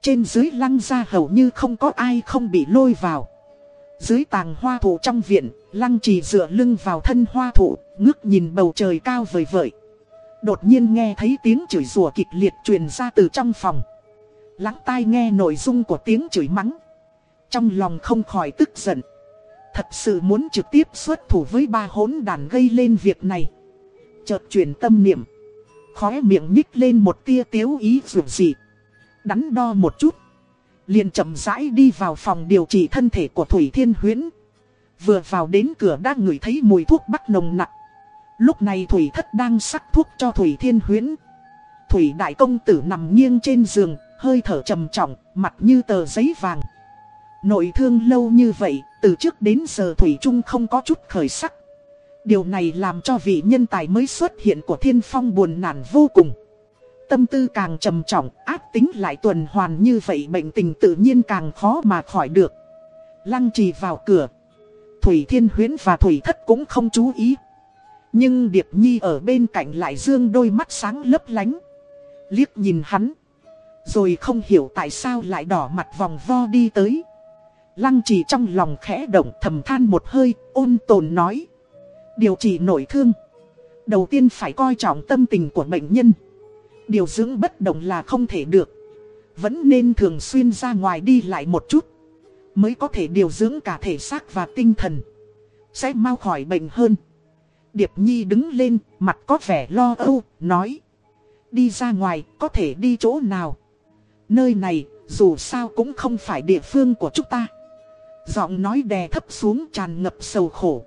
Trên dưới lăng ra hầu như không có ai không bị lôi vào dưới tàng hoa thụ trong viện, lăng trì dựa lưng vào thân hoa thụ, ngước nhìn bầu trời cao vời vợi. Đột nhiên nghe thấy tiếng chửi rủa kịch liệt truyền ra từ trong phòng. Lắng tai nghe nội dung của tiếng chửi mắng. Trong lòng không khỏi tức giận. Thật sự muốn trực tiếp xuất thủ với ba hỗn đàn gây lên việc này. Chợt chuyển tâm niệm. Khóe miệng nhích lên một tia tiếu ý dù gì. Đắn đo một chút liền chậm rãi đi vào phòng điều trị thân thể của Thủy Thiên Huyến. Vừa vào đến cửa đã ngửi thấy mùi thuốc bắc nồng nặng. Lúc này Thủy Thất đang sắc thuốc cho Thủy Thiên Huyến. Thủy Đại Công Tử nằm nghiêng trên giường, hơi thở trầm trọng, mặt như tờ giấy vàng. Nội thương lâu như vậy, từ trước đến giờ Thủy Trung không có chút khởi sắc. Điều này làm cho vị nhân tài mới xuất hiện của thiên phong buồn nản vô cùng. Tâm tư càng trầm trọng, ác tính lại tuần hoàn như vậy bệnh tình tự nhiên càng khó mà khỏi được. Lăng trì vào cửa. Thủy Thiên Huyến và Thủy Thất cũng không chú ý. Nhưng Điệp Nhi ở bên cạnh lại dương đôi mắt sáng lấp lánh. Liếc nhìn hắn. Rồi không hiểu tại sao lại đỏ mặt vòng vo đi tới. Lăng trì trong lòng khẽ động thầm than một hơi, ôn tồn nói. Điều trị nội thương. Đầu tiên phải coi trọng tâm tình của bệnh nhân. Điều dưỡng bất động là không thể được. Vẫn nên thường xuyên ra ngoài đi lại một chút. Mới có thể điều dưỡng cả thể xác và tinh thần. Sẽ mau khỏi bệnh hơn. Điệp Nhi đứng lên, mặt có vẻ lo âu, nói. Đi ra ngoài, có thể đi chỗ nào? Nơi này, dù sao cũng không phải địa phương của chúng ta. Giọng nói đè thấp xuống tràn ngập sầu khổ.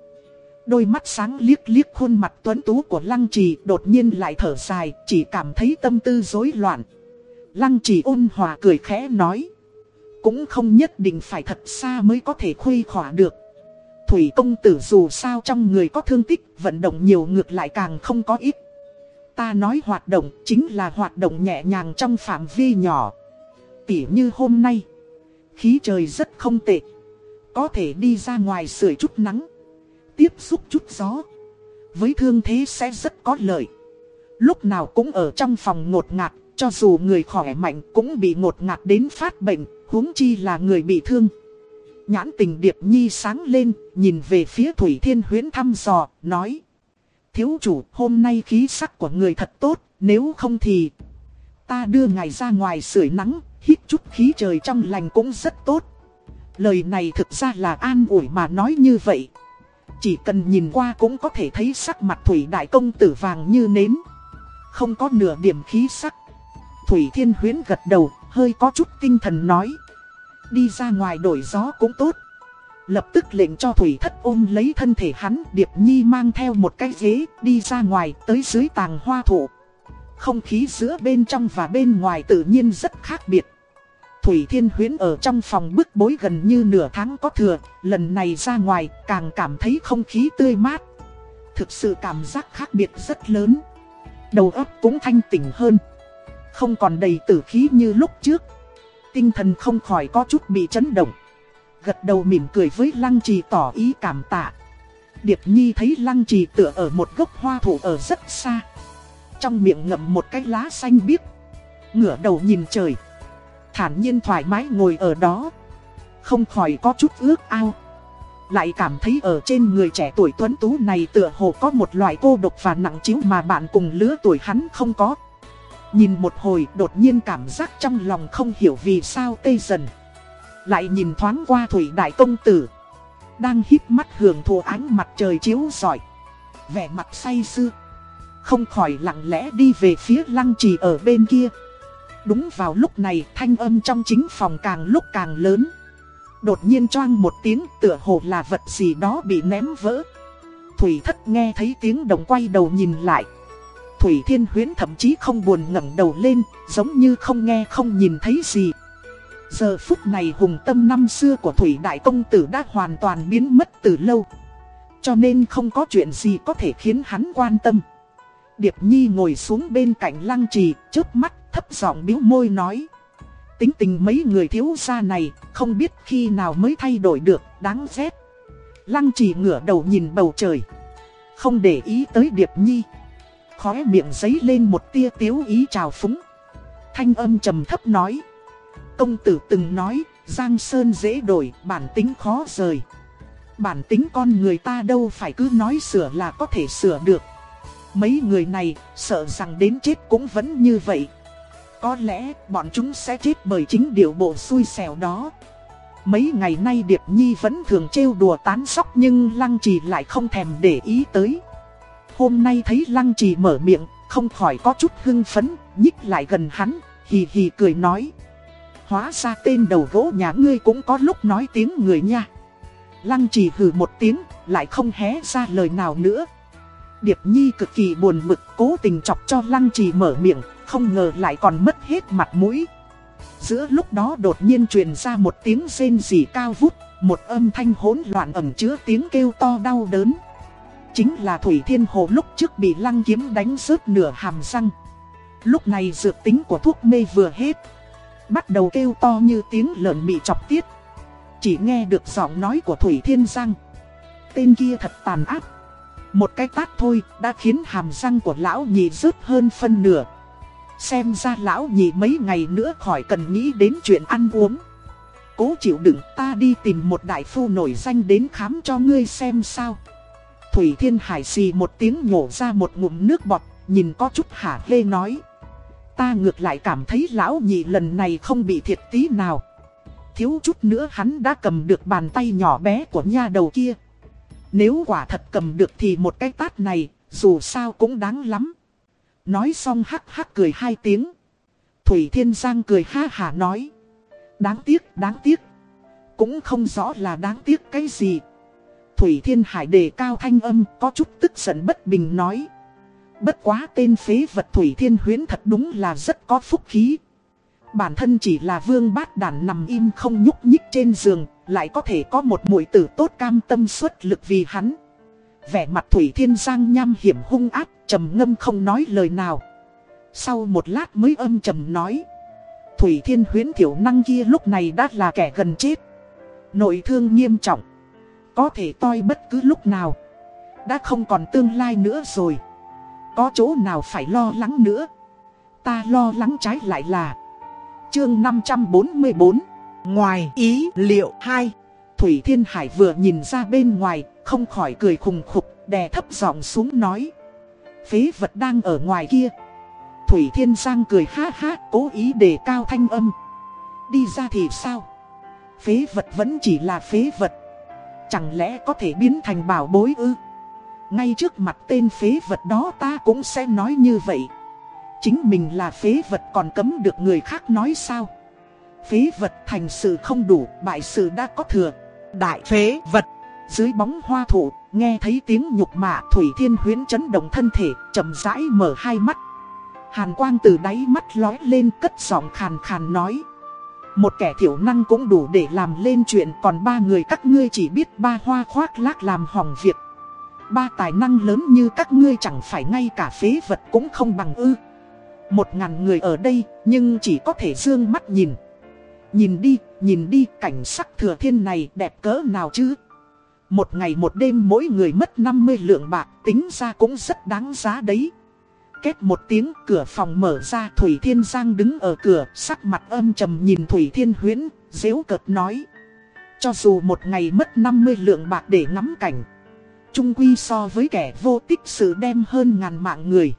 Đôi mắt sáng liếc liếc khuôn mặt tuấn tú của Lăng Trì đột nhiên lại thở dài, chỉ cảm thấy tâm tư rối loạn. Lăng Trì ôn hòa cười khẽ nói. Cũng không nhất định phải thật xa mới có thể khuây khỏa được. Thủy công tử dù sao trong người có thương tích, vận động nhiều ngược lại càng không có ít. Ta nói hoạt động chính là hoạt động nhẹ nhàng trong phạm vi nhỏ. Tỉ như hôm nay, khí trời rất không tệ. Có thể đi ra ngoài sưởi chút nắng, tiếp xúc chút gió. Với thương thế sẽ rất có lợi. Lúc nào cũng ở trong phòng ngột ngạt, cho dù người khỏe mạnh cũng bị ngột ngạt đến phát bệnh, huống chi là người bị thương. Nhãn tình Điệp Nhi sáng lên, nhìn về phía Thủy Thiên Huyến thăm dò, nói. Thiếu chủ, hôm nay khí sắc của người thật tốt, nếu không thì... Ta đưa ngài ra ngoài sưởi nắng, hít chút khí trời trong lành cũng rất tốt. Lời này thực ra là an ủi mà nói như vậy. Chỉ cần nhìn qua cũng có thể thấy sắc mặt Thủy Đại Công tử vàng như nến. Không có nửa điểm khí sắc. Thủy Thiên Huyến gật đầu, hơi có chút tinh thần nói. Đi ra ngoài đổi gió cũng tốt. Lập tức lệnh cho Thủy Thất ôm lấy thân thể hắn, Điệp Nhi mang theo một cái ghế, đi ra ngoài, tới dưới tàng hoa thụ. Không khí giữa bên trong và bên ngoài tự nhiên rất khác biệt. Thủy Thiên Huyến ở trong phòng bức bối gần như nửa tháng có thừa, lần này ra ngoài càng cảm thấy không khí tươi mát. Thực sự cảm giác khác biệt rất lớn. Đầu óc cũng thanh tỉnh hơn. Không còn đầy tử khí như lúc trước. Tinh thần không khỏi có chút bị chấn động. Gật đầu mỉm cười với Lăng Trì tỏ ý cảm tạ. Điệp Nhi thấy Lăng Trì tựa ở một gốc hoa thủ ở rất xa. Trong miệng ngậm một cái lá xanh biếc. Ngửa đầu nhìn trời thản nhiên thoải mái ngồi ở đó. Không khỏi có chút ước ao. Lại cảm thấy ở trên người trẻ tuổi tuấn tú này tựa hồ có một loại cô độc và nặng chiếu mà bạn cùng lứa tuổi hắn không có. Nhìn một hồi, đột nhiên cảm giác trong lòng không hiểu vì sao tê dần. Lại nhìn thoáng qua Thủy Đại Công Tử. Đang hít mắt hưởng thụ ánh mặt trời chiếu rọi, Vẻ mặt say sưa. Không khỏi lặng lẽ đi về phía lăng trì ở bên kia. Đúng vào lúc này thanh âm trong chính phòng càng lúc càng lớn. Đột nhiên choang một tiếng tựa hồ là vật gì đó bị ném vỡ. Thủy thất nghe thấy tiếng đồng quay đầu nhìn lại. Thủy thiên huyến thậm chí không buồn ngẩng đầu lên Giống như không nghe không nhìn thấy gì. Giờ phút này hùng tâm năm xưa của Thủy Đại Công Tử đã hoàn toàn biến mất từ lâu. Cho nên không có chuyện gì có thể khiến hắn quan tâm. Điệp Nhi ngồi xuống bên cạnh lăng trì, trước mắt thấp giọng biếu môi nói. Tính tình mấy người thiếu gia này, không biết khi nào mới thay đổi được, đáng ghét. Lăng trì ngửa đầu nhìn bầu trời. Không để ý tới Điệp Nhi. Khóe miệng giấy lên một tia tiếu ý trào phúng. Thanh âm trầm thấp nói. Công tử từng nói, Giang Sơn dễ đổi, bản tính khó rời. Bản tính con người ta đâu phải cứ nói sửa là có thể sửa được. Mấy người này sợ rằng đến chết cũng vẫn như vậy. Có lẽ bọn chúng sẽ chết bởi chính điều bộ xui xẻo đó. Mấy ngày nay Điệp Nhi vẫn thường trêu đùa tán sóc nhưng Lăng Trì lại không thèm để ý tới. Hôm nay thấy Lăng Trì mở miệng, không khỏi có chút hưng phấn, nhích lại gần hắn, hì hì cười nói. Hóa ra tên đầu gỗ nhà ngươi cũng có lúc nói tiếng người nha. Lăng Trì hừ một tiếng, lại không hé ra lời nào nữa. Điệp Nhi cực kỳ buồn bực cố tình chọc cho Lăng Trì mở miệng, không ngờ lại còn mất hết mặt mũi. Giữa lúc đó đột nhiên truyền ra một tiếng rên rỉ cao vút, một âm thanh hỗn loạn ẩm chứa tiếng kêu to đau đớn. Chính là Thủy Thiên Hồ lúc trước bị lăng kiếm đánh rớt nửa hàm răng. Lúc này dược tính của thuốc mê vừa hết. Bắt đầu kêu to như tiếng lợn bị chọc tiết. Chỉ nghe được giọng nói của Thủy Thiên Giang. Tên kia thật tàn ác. Một cái tát thôi đã khiến hàm răng của lão nhị rớt hơn phân nửa. Xem ra lão nhị mấy ngày nữa khỏi cần nghĩ đến chuyện ăn uống. Cố chịu đựng ta đi tìm một đại phu nổi danh đến khám cho ngươi xem sao. Thủy Thiên Hải xì một tiếng nhổ ra một ngụm nước bọt, nhìn có chút hả hê nói. Ta ngược lại cảm thấy lão nhị lần này không bị thiệt tí nào. Thiếu chút nữa hắn đã cầm được bàn tay nhỏ bé của nha đầu kia. Nếu quả thật cầm được thì một cái tát này, dù sao cũng đáng lắm. Nói xong hắc hắc cười hai tiếng. Thủy Thiên Giang cười ha hả nói. Đáng tiếc, đáng tiếc. Cũng không rõ là đáng tiếc cái gì. Thủy Thiên Hải đề cao thanh âm có chút tức giận bất bình nói. Bất quá tên phế vật Thủy Thiên Huyến thật đúng là rất có phúc khí. Bản thân chỉ là vương bát đàn nằm im không nhúc nhích trên giường, lại có thể có một mũi tử tốt cam tâm xuất lực vì hắn. Vẻ mặt Thủy Thiên Giang nham hiểm hung ác, trầm ngâm không nói lời nào. Sau một lát mới âm trầm nói. Thủy Thiên Huyến thiểu năng kia lúc này đã là kẻ gần chết. Nội thương nghiêm trọng. Có thể toi bất cứ lúc nào. Đã không còn tương lai nữa rồi. Có chỗ nào phải lo lắng nữa. Ta lo lắng trái lại là. Chương 544. Ngoài ý liệu 2. Thủy Thiên Hải vừa nhìn ra bên ngoài, không khỏi cười khùng khục, đè thấp giọng xuống nói. Phế vật đang ở ngoài kia. Thủy Thiên Giang cười ha ha, cố ý đề cao thanh âm. Đi ra thì sao? Phế vật vẫn chỉ là phế vật. Chẳng lẽ có thể biến thành bảo bối ư? Ngay trước mặt tên phế vật đó ta cũng sẽ nói như vậy. Chính mình là phế vật còn cấm được người khác nói sao? Phế vật thành sự không đủ, bại sự đã có thừa. Đại phế vật. Dưới bóng hoa thụ nghe thấy tiếng nhục mạ Thủy Thiên Huyến chấn động thân thể, chậm rãi mở hai mắt. Hàn quang từ đáy mắt lói lên cất giọng khàn khàn nói. Một kẻ thiểu năng cũng đủ để làm lên chuyện còn ba người các ngươi chỉ biết ba hoa khoác lác làm hỏng việc. Ba tài năng lớn như các ngươi chẳng phải ngay cả phế vật cũng không bằng ư. Một ngàn người ở đây nhưng chỉ có thể dương mắt nhìn. Nhìn đi, nhìn đi cảnh sắc thừa thiên này đẹp cỡ nào chứ. Một ngày một đêm mỗi người mất 50 lượng bạc tính ra cũng rất đáng giá đấy. Kết một tiếng cửa phòng mở ra Thủy Thiên Giang đứng ở cửa sắc mặt âm trầm nhìn Thủy Thiên Huyến, dễu cợt nói. Cho dù một ngày mất 50 lượng bạc để ngắm cảnh. Trung quy so với kẻ vô tích sự đem hơn ngàn mạng người.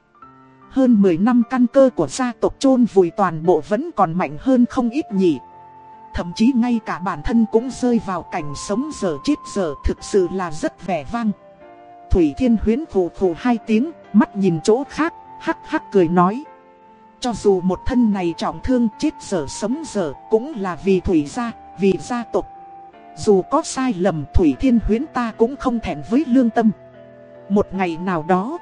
Hơn 10 năm căn cơ của gia tộc chôn vùi toàn bộ vẫn còn mạnh hơn không ít nhỉ. Thậm chí ngay cả bản thân cũng rơi vào cảnh sống giờ chết giờ thực sự là rất vẻ vang. Thủy Thiên Huyến phù phù hai tiếng, mắt nhìn chỗ khác, hắc hắc cười nói. Cho dù một thân này trọng thương chết giờ sống giờ cũng là vì Thủy gia, vì gia tộc. Dù có sai lầm Thủy Thiên Huyến ta cũng không thẹn với lương tâm. Một ngày nào đó,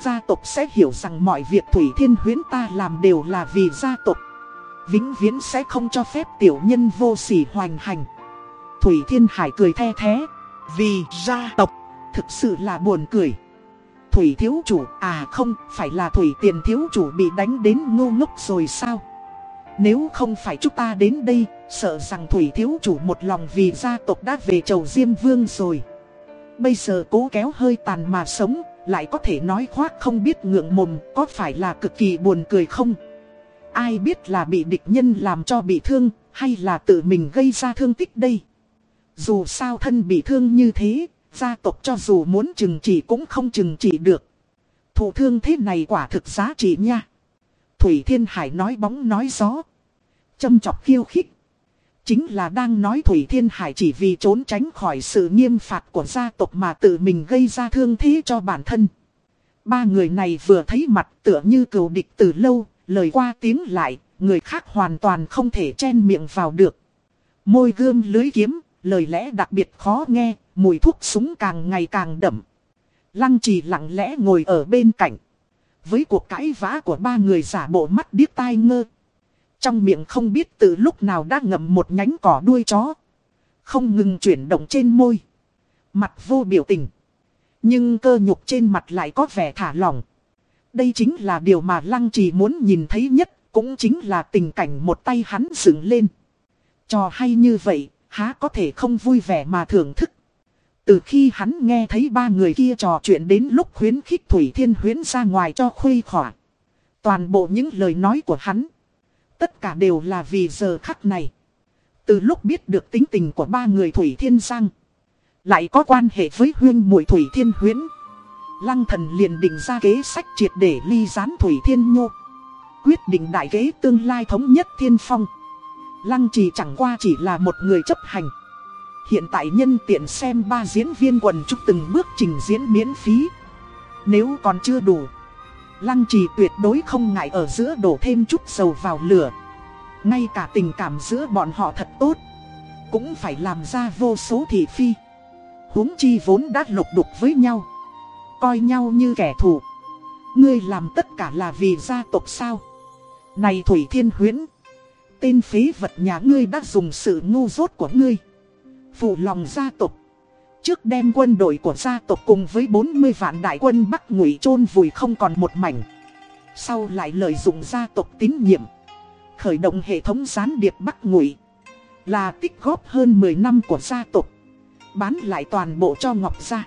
gia tộc sẽ hiểu rằng mọi việc Thủy Thiên Huyến ta làm đều là vì gia tộc. Vĩnh viễn sẽ không cho phép tiểu nhân vô sỉ hoành hành. Thủy Thiên Hải cười the thế. Vì gia tộc, thực sự là buồn cười. Thủy thiếu chủ, à không, phải là Thủy tiền thiếu chủ bị đánh đến ngu ngốc rồi sao? Nếu không phải chúng ta đến đây, sợ rằng Thủy thiếu chủ một lòng vì gia tộc đã về chầu Diêm Vương rồi. Bây giờ cố kéo hơi tàn mà sống, lại có thể nói khoác không biết ngượng mồm, có phải là cực kỳ buồn cười không? Ai biết là bị địch nhân làm cho bị thương, hay là tự mình gây ra thương tích đây? Dù sao thân bị thương như thế, gia tộc cho dù muốn chừng trị cũng không chừng trị được. Thủ thương thế này quả thực giá trị nha. Thủy Thiên Hải nói bóng nói gió. Châm chọc khiêu khích. Chính là đang nói Thủy Thiên Hải chỉ vì trốn tránh khỏi sự nghiêm phạt của gia tộc mà tự mình gây ra thương thế cho bản thân. Ba người này vừa thấy mặt tựa như cựu địch từ lâu, lời qua tiếng lại, người khác hoàn toàn không thể chen miệng vào được. Môi gươm lưới kiếm, lời lẽ đặc biệt khó nghe, mùi thuốc súng càng ngày càng đậm. Lăng trì lặng lẽ ngồi ở bên cạnh. Với cuộc cãi vã của ba người giả bộ mắt điếc tai ngơ. Trong miệng không biết từ lúc nào đã ngậm một nhánh cỏ đuôi chó. Không ngừng chuyển động trên môi. Mặt vô biểu tình. Nhưng cơ nhục trên mặt lại có vẻ thả lỏng. Đây chính là điều mà Lăng Trì muốn nhìn thấy nhất, cũng chính là tình cảnh một tay hắn dựng lên. Trò hay như vậy, há có thể không vui vẻ mà thưởng thức. Từ khi hắn nghe thấy ba người kia trò chuyện đến lúc khuyến khích Thủy Thiên Huyến ra ngoài cho khuây khỏa. Toàn bộ những lời nói của hắn. Tất cả đều là vì giờ khắc này. Từ lúc biết được tính tình của ba người Thủy Thiên Giang. Lại có quan hệ với huyên mùi Thủy Thiên Huyến. Lăng thần liền định ra kế sách triệt để ly gián Thủy Thiên Nhô. Quyết định đại kế tương lai thống nhất thiên phong. Lăng trì chẳng qua chỉ là một người chấp hành. Hiện tại nhân tiện xem ba diễn viên quần trúc từng bước trình diễn miễn phí. Nếu còn chưa đủ, Lăng trì tuyệt đối không ngại ở giữa đổ thêm chút dầu vào lửa. Ngay cả tình cảm giữa bọn họ thật tốt, cũng phải làm ra vô số thị phi. huống chi vốn đã lục đục với nhau, coi nhau như kẻ thù. Ngươi làm tất cả là vì gia tộc sao? Này Thủy Thiên Huyễn, tên phế vật nhà ngươi đã dùng sự ngu dốt của ngươi Phụ lòng gia tộc Trước đem quân đội của gia tộc cùng với 40 vạn đại quân Bắc ngụy chôn vùi không còn một mảnh Sau lại lợi dụng gia tộc tín nhiệm Khởi động hệ thống gián điệp Bắc ngụy Là tích góp hơn 10 năm của gia tộc Bán lại toàn bộ cho Ngọc Gia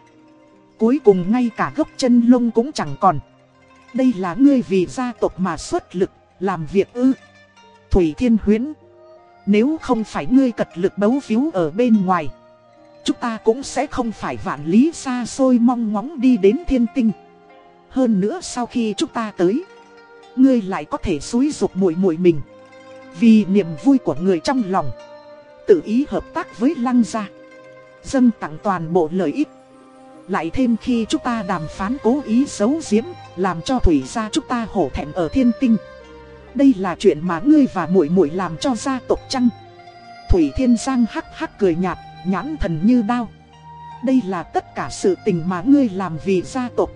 Cuối cùng ngay cả gốc chân lông cũng chẳng còn. Đây là ngươi vì gia tộc mà xuất lực, Làm việc ư. Thủy Thiên Huyến Nếu không phải ngươi cật lực bấu phiếu ở bên ngoài, Chúng ta cũng sẽ không phải vạn lý xa xôi mong ngóng đi đến thiên tinh. Hơn nữa sau khi chúng ta tới, Ngươi lại có thể xúi dục muội muội mình. Vì niềm vui của người trong lòng, Tự ý hợp tác với lăng gia, Dâng tặng toàn bộ lợi ích. Lại thêm khi chúng ta đàm phán cố ý giấu giếm Làm cho thủy gia chúng ta hổ thẹn ở thiên tinh đây là chuyện mà ngươi và muội muội làm cho gia tộc chăng? Thủy Thiên Giang hắc hắc cười nhạt, nhãn thần như đao. Đây là tất cả sự tình mà ngươi làm vì gia tộc.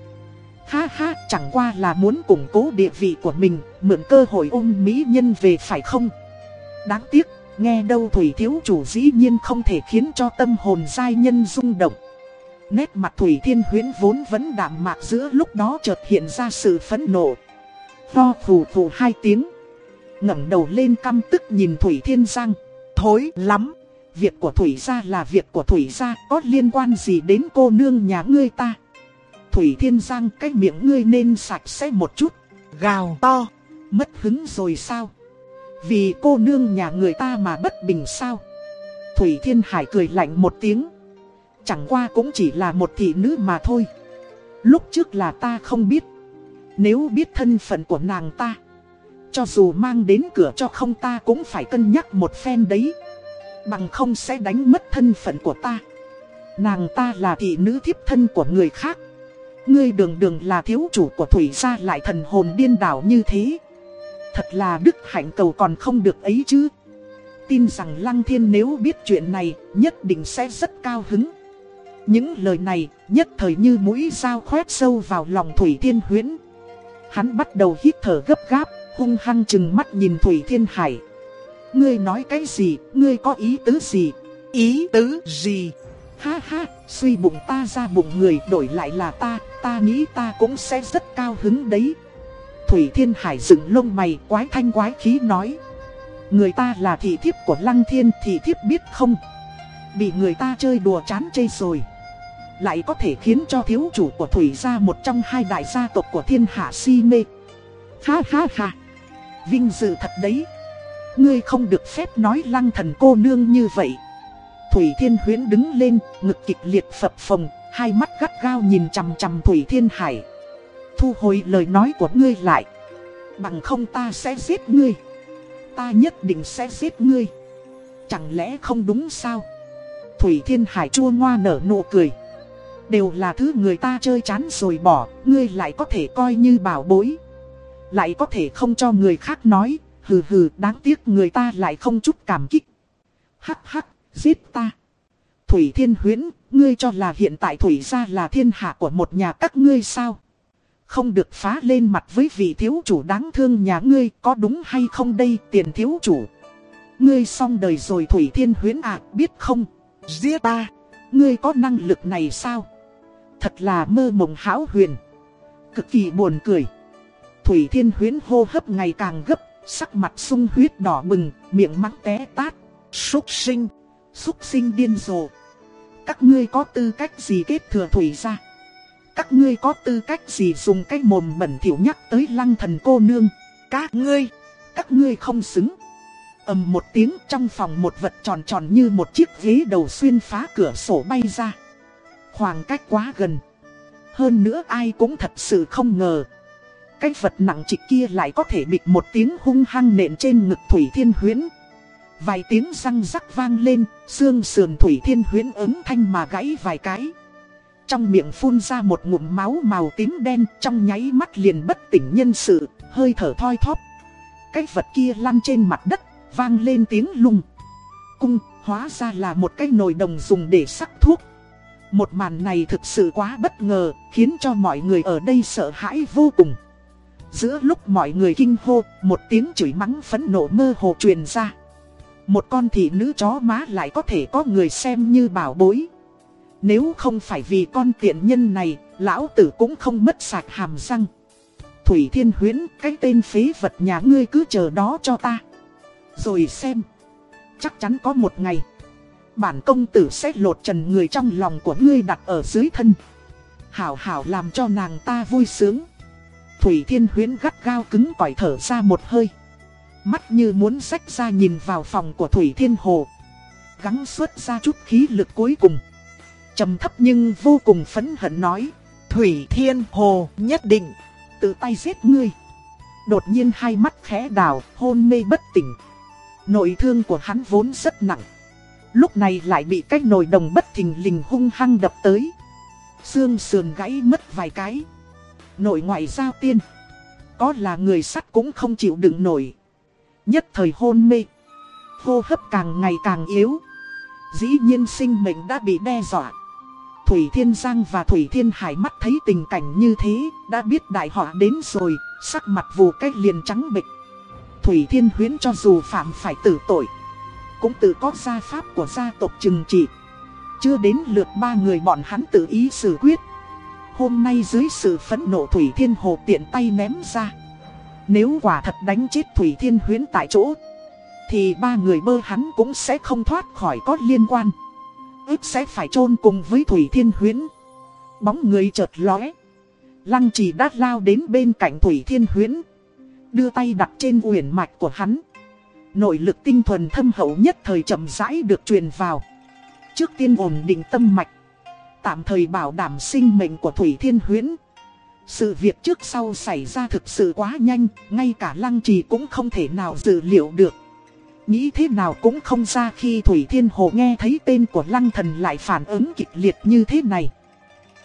Ha ha, chẳng qua là muốn củng cố địa vị của mình, mượn cơ hội ôm mỹ nhân về phải không? Đáng tiếc, nghe đâu Thủy Thiếu Chủ dĩ nhiên không thể khiến cho tâm hồn giai nhân rung động. Nét mặt Thủy Thiên Huyến vốn vẫn đạm mạc giữa lúc đó chợt hiện ra sự phẫn nộ. Ho phù phù hai tiếng. ngẩng đầu lên căm tức nhìn Thủy Thiên Giang. Thối lắm. Việc của Thủy gia là việc của Thủy gia, có liên quan gì đến cô nương nhà ngươi ta. Thủy Thiên Giang, cái miệng ngươi nên sạch sẽ một chút. Gào to. Mất hứng rồi sao? Vì cô nương nhà người ta mà bất bình sao? Thủy Thiên Hải cười lạnh một tiếng. Chẳng qua cũng chỉ là một thị nữ mà thôi. Lúc trước là ta không biết. Nếu biết thân phận của nàng ta, Cho dù mang đến cửa cho không ta cũng phải cân nhắc một phen đấy. Bằng không sẽ đánh mất thân phận của ta. Nàng ta là thị nữ thiếp thân của người khác. Ngươi đường đường là thiếu chủ của thủy gia lại thần hồn điên đảo như thế. Thật là đức hạnh cầu còn không được ấy chứ. Tin rằng Lăng Thiên nếu biết chuyện này, nhất định sẽ rất cao hứng. Những lời này nhất thời như mũi dao khoét sâu vào lòng Thủy Thiên Huyễn Hắn bắt đầu hít thở gấp gáp, hung hăng chừng mắt nhìn Thủy Thiên Hải. Ngươi nói cái gì, ngươi có ý tứ gì? Ý tứ gì? Ha ha, suy bụng ta ra bụng người đổi lại là ta, ta nghĩ ta cũng sẽ rất cao hứng đấy. Thủy Thiên Hải dựng lông mày quái thanh quái khí nói. Người ta là thị thiếp của Lăng Thiên thị thiếp biết không? Bị người ta chơi đùa chán chê rồi. Lại có thể khiến cho thiếu chủ của Thủy gia một trong hai đại gia tộc của thiên hạ si mê Ha ha ha Vinh dự thật đấy Ngươi không được phép nói lăng thần cô nương như vậy Thủy Thiên Huyến đứng lên, ngực kịch liệt phập phồng, hai mắt gắt gao nhìn chằm chằm Thủy Thiên Hải. Thu hồi lời nói của ngươi lại. Bằng không ta sẽ giết ngươi. Ta nhất định sẽ giết ngươi. Chẳng lẽ không đúng sao? Thủy Thiên Hải chua ngoa nở nụ cười. Đều là thứ người ta chơi chán rồi bỏ, ngươi lại có thể coi như bảo bối. Lại có thể không cho người khác nói, hừ hừ đáng tiếc người ta lại không chút cảm kích. Hắc hắc, giết ta. Thủy Thiên Huyễn, ngươi cho là hiện tại Thủy gia là thiên hạ của một nhà các ngươi sao? Không được phá lên mặt với vị thiếu chủ đáng thương nhà ngươi có đúng hay không đây tiền thiếu chủ. Ngươi xong đời rồi Thủy Thiên Huyến à biết không? Giết ta. Ngươi có năng lực này sao? Thật là mơ mộng hão huyền. Cực kỳ buồn cười. Thủy Thiên Huyến hô hấp ngày càng gấp, sắc mặt sung huyết đỏ bừng, miệng mắng té tát. Súc sinh. Súc sinh điên rồ. Các ngươi có tư cách gì kết thừa Thủy ra? Các ngươi có tư cách gì dùng cái mồm bẩn thỉu nhắc tới lăng thần cô nương? Các ngươi. Các ngươi không xứng ầm một tiếng trong phòng một vật tròn tròn như một chiếc ghế đầu xuyên phá cửa sổ bay ra. Khoảng cách quá gần. Hơn nữa ai cũng thật sự không ngờ. Cái vật nặng trịch kia lại có thể bịt một tiếng hung hăng nện trên ngực Thủy Thiên Huyến. Vài tiếng răng rắc vang lên, xương sườn Thủy Thiên Huyến ứng thanh mà gãy vài cái. Trong miệng phun ra một ngụm máu màu tím đen trong nháy mắt liền bất tỉnh nhân sự, hơi thở thoi thóp. Cái vật kia lăn trên mặt đất vang lên tiếng lung. Cung, hóa ra là một cái nồi đồng dùng để sắc thuốc. Một màn này thực sự quá bất ngờ, khiến cho mọi người ở đây sợ hãi vô cùng. Giữa lúc mọi người kinh hô, một tiếng chửi mắng phẫn nộ mơ hồ truyền ra. Một con thị nữ chó má lại có thể có người xem như bảo bối. Nếu không phải vì con tiện nhân này, lão tử cũng không mất sạch hàm răng. Thủy Thiên Huyến, cái tên phế vật nhà ngươi cứ chờ đó cho ta. Rồi xem. Chắc chắn có một ngày. Bản công tử sẽ lột trần người trong lòng của ngươi đặt ở dưới thân. Hảo hảo làm cho nàng ta vui sướng. Thủy Thiên Huyến gắt gao cứng cỏi thở ra một hơi. Mắt như muốn rách ra nhìn vào phòng của Thủy Thiên Hồ. Gắng xuất ra chút khí lực cuối cùng. trầm thấp nhưng vô cùng phấn hận nói. Thủy Thiên Hồ nhất định tự tay giết ngươi. Đột nhiên hai mắt khẽ đào, hôn mê bất tỉnh. Nội thương của hắn vốn rất nặng. Lúc này lại bị cái nồi đồng bất thình lình hung hăng đập tới. Xương sườn gãy mất vài cái. Nội ngoại giao tiên. Có là người sắt cũng không chịu đựng nổi. Nhất thời hôn mê. Hô hấp càng ngày càng yếu. Dĩ nhiên sinh mệnh đã bị đe dọa. Thủy Thiên Giang và Thủy Thiên Hải mắt thấy tình cảnh như thế, đã biết đại họa đến rồi, sắc mặt vù cách liền trắng bệch. Thủy Thiên Huyến cho dù phạm phải tử tội cũng tự có gia pháp của gia tộc trừng trị. Chưa đến lượt ba người bọn hắn tự ý xử quyết. Hôm nay dưới sự phẫn nộ Thủy Thiên Hồ tiện tay ném ra. Nếu quả thật đánh chết Thủy Thiên Huyến tại chỗ, Thì ba người bơ hắn cũng sẽ không thoát khỏi có liên quan. Ước sẽ phải chôn cùng với Thủy Thiên Huyến Bóng người chợt lóe. Lăng trì đát lao đến bên cạnh Thủy Thiên Huyến Đưa tay đặt trên uyển mạch của hắn. Nội lực tinh thuần thâm hậu nhất thời chậm rãi được truyền vào. Trước tiên ổn định tâm mạch, Tạm thời bảo đảm sinh mệnh của Thủy Thiên Huyễn. Sự việc trước sau xảy ra thực sự quá nhanh, Ngay cả Lăng Trì cũng không thể nào dự liệu được. Nghĩ thế nào cũng không ra khi Thủy Thiên Hồ nghe thấy tên của Lăng Thần lại phản ứng kịch liệt như thế này.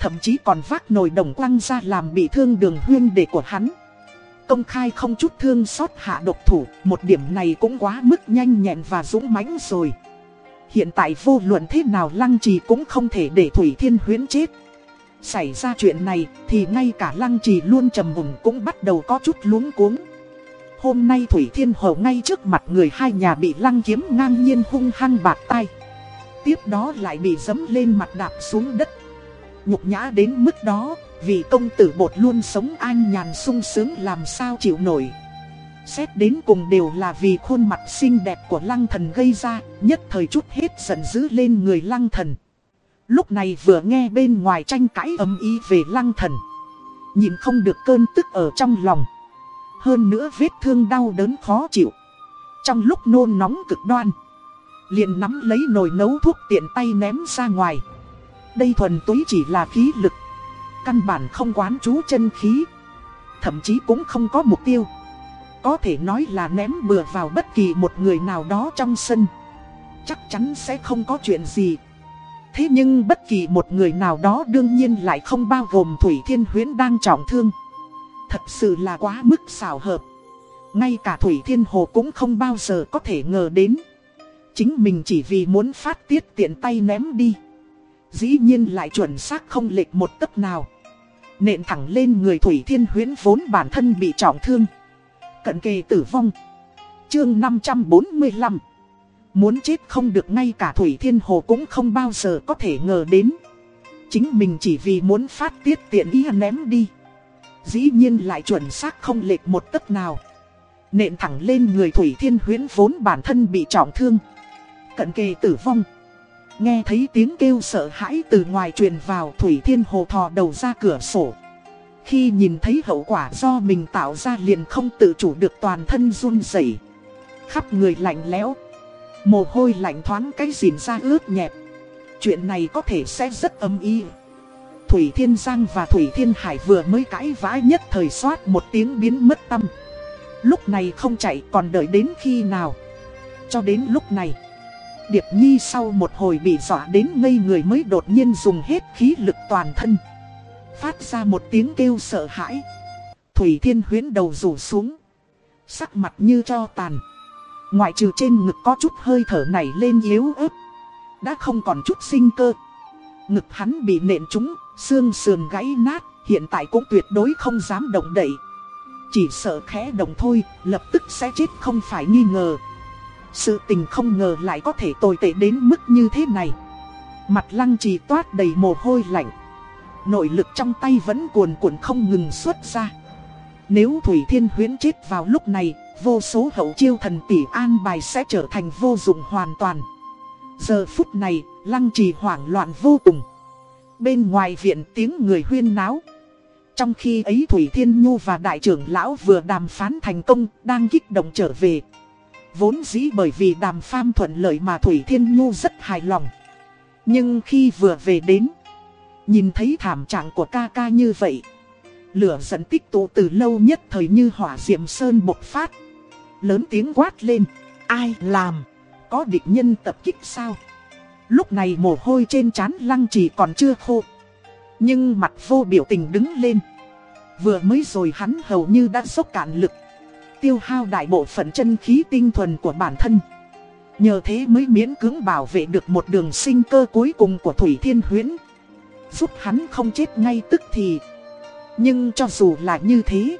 Thậm chí còn vác nồi đồng quăng ra làm bị thương đường huyên đệ của hắn. Công khai không chút thương xót hạ độc thủ, một điểm này cũng quá mức nhanh nhẹn và dũng mãnh rồi. Hiện tại vô luận thế nào Lăng Trì cũng không thể để Thủy Thiên Huyến chết. Xảy ra chuyện này thì ngay cả Lăng Trì luôn trầm mùng cũng bắt đầu có chút luống cuống. Hôm nay Thủy Thiên Hậu ngay trước mặt người hai nhà bị Lăng kiếm ngang nhiên hung hăng bạc tay. Tiếp đó lại bị dấm lên mặt đạp xuống đất. Nhục nhã đến mức đó, vì công tử bột luôn sống an nhàn sung sướng làm sao chịu nổi. Xét đến cùng đều là vì khuôn mặt xinh đẹp của lăng thần gây ra, Nhất thời chút hết giận dữ lên người lăng thần. Lúc này vừa nghe bên ngoài tranh cãi âm ý về lăng thần. Nhìn không được cơn tức ở trong lòng. Hơn nữa vết thương đau đớn khó chịu. Trong lúc nôn nóng cực đoan, liền nắm lấy nồi nấu thuốc tiện tay ném ra ngoài. Đây thuần túy chỉ là khí lực. Căn bản không quán chú chân khí, Thậm chí cũng không có mục tiêu. Có thể nói là ném bừa vào bất kỳ một người nào đó trong sân. Chắc chắn sẽ không có chuyện gì. Thế nhưng bất kỳ một người nào đó đương nhiên lại không bao gồm Thủy Thiên Huyến đang trọng thương. Thật sự là quá mức xảo hợp. Ngay cả Thủy Thiên Hồ cũng không bao giờ có thể ngờ đến. Chính mình chỉ vì muốn phát tiết tiện tay ném đi. Dĩ nhiên lại chuẩn xác không lệch một tấc nào. Nện thẳng lên người Thủy Thiên Huyến vốn bản thân bị trọng thương. Cận kề tử vong. Chương 545 Muốn chết không được ngay cả Thủy Thiên Hồ cũng không bao giờ có thể ngờ đến. Chính mình chỉ vì muốn phát tiết tiện ý ném đi. Dĩ nhiên lại chuẩn xác không lệch một tấc nào. Nện thẳng lên người Thủy Thiên Huyến vốn bản thân bị trọng thương. Cận kề tử vong. Nghe thấy tiếng kêu sợ hãi từ ngoài truyền vào Thủy Thiên Hồ thò đầu ra cửa sổ. Khi nhìn thấy hậu quả do mình tạo ra liền không tự chủ được toàn thân run rẩy, Khắp người lạnh lẽo. Mồ hôi lạnh thoáng cái dìn ra ướt nhẹp. Chuyện này có thể sẽ rất âm y. Thủy Thiên Giang và Thủy Thiên Hải vừa mới cãi vã nhất thời soát một tiếng biến mất tâm. Lúc này không chạy còn đợi đến khi nào. Cho đến lúc này. Điệp Nhi sau một hồi bị dọa đến ngây người mới đột nhiên dùng hết khí lực toàn thân. Phát ra một tiếng kêu sợ hãi. Thủy Thiên huyến đầu rủ xuống. Sắc mặt như cho tàn. Ngoại trừ trên ngực có chút hơi thở nảy lên yếu ớt. Đã không còn chút sinh cơ. Ngực hắn bị nện trúng, xương sườn gãy nát, hiện tại cũng tuyệt đối không dám động đậy. Chỉ sợ khẽ động thôi, lập tức sẽ chết không phải nghi ngờ. Sự tình không ngờ lại có thể tồi tệ đến mức như thế này. Mặt lăng trì toát đầy mồ hôi lạnh. Nội lực trong tay vẫn cuồn cuộn không ngừng xuất ra. Nếu Thủy Thiên Huyến chết vào lúc này, vô số hậu chiêu thần tỷ an bài sẽ trở thành vô dụng hoàn toàn. Giờ phút này, lăng trì hoảng loạn vô cùng. Bên ngoài viện tiếng người huyên náo. Trong khi ấy Thủy Thiên Nhu và đại trưởng lão vừa đàm phán thành công, đang kích động trở về. Vốn dĩ bởi vì đàm pham thuận lợi mà Thủy Thiên Nhu rất hài lòng. Nhưng khi vừa về đến, nhìn thấy thảm trạng của ca ca như vậy. Lửa dẫn tích tụ từ lâu nhất thời như hỏa diệm sơn bộc phát. Lớn tiếng quát lên. Ai làm? Có địch nhân tập kích sao? Lúc này mồ hôi trên trán lăng chỉ còn chưa khô. Nhưng mặt vô biểu tình đứng lên. Vừa mới rồi hắn hầu như đã sốc cạn lực. Tiêu hao đại bộ phận chân khí tinh thuần của bản thân. Nhờ thế mới miễn cưỡng bảo vệ được một đường sinh cơ cuối cùng của Thủy Thiên huyễn Giúp hắn không chết ngay tức thì. Nhưng cho dù là như thế,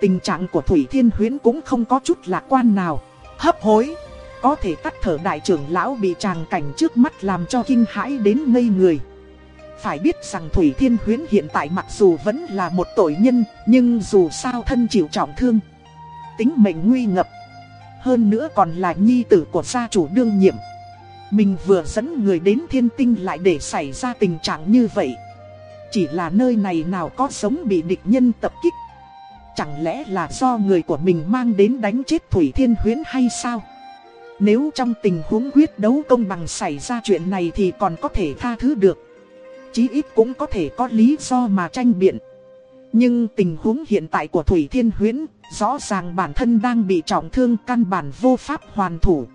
tình trạng của Thủy Thiên huyễn cũng không có chút lạc quan nào. Hấp hối, có thể tắt thở đại trưởng lão bị tràng cảnh trước mắt làm cho kinh hãi đến ngây người. Phải biết rằng Thủy Thiên Huyến hiện tại mặc dù vẫn là một tội nhân, nhưng dù sao thân chịu trọng thương. Tính mệnh nguy ngập. Hơn nữa còn là nhi tử của gia chủ đương nhiệm. Mình vừa dẫn người đến thiên tinh lại để xảy ra tình trạng như vậy. Chỉ là nơi này nào có sống bị địch nhân tập kích. Chẳng lẽ là do người của mình mang đến đánh chết Thủy Thiên Huyến hay sao? Nếu trong tình huống quyết đấu công bằng xảy ra chuyện này thì còn có thể tha thứ được. Chí ít cũng có thể có lý do mà tranh biện. Nhưng tình huống hiện tại của Thủy Thiên Huyến, rõ ràng bản thân đang bị trọng thương căn bản vô pháp hoàn thủ.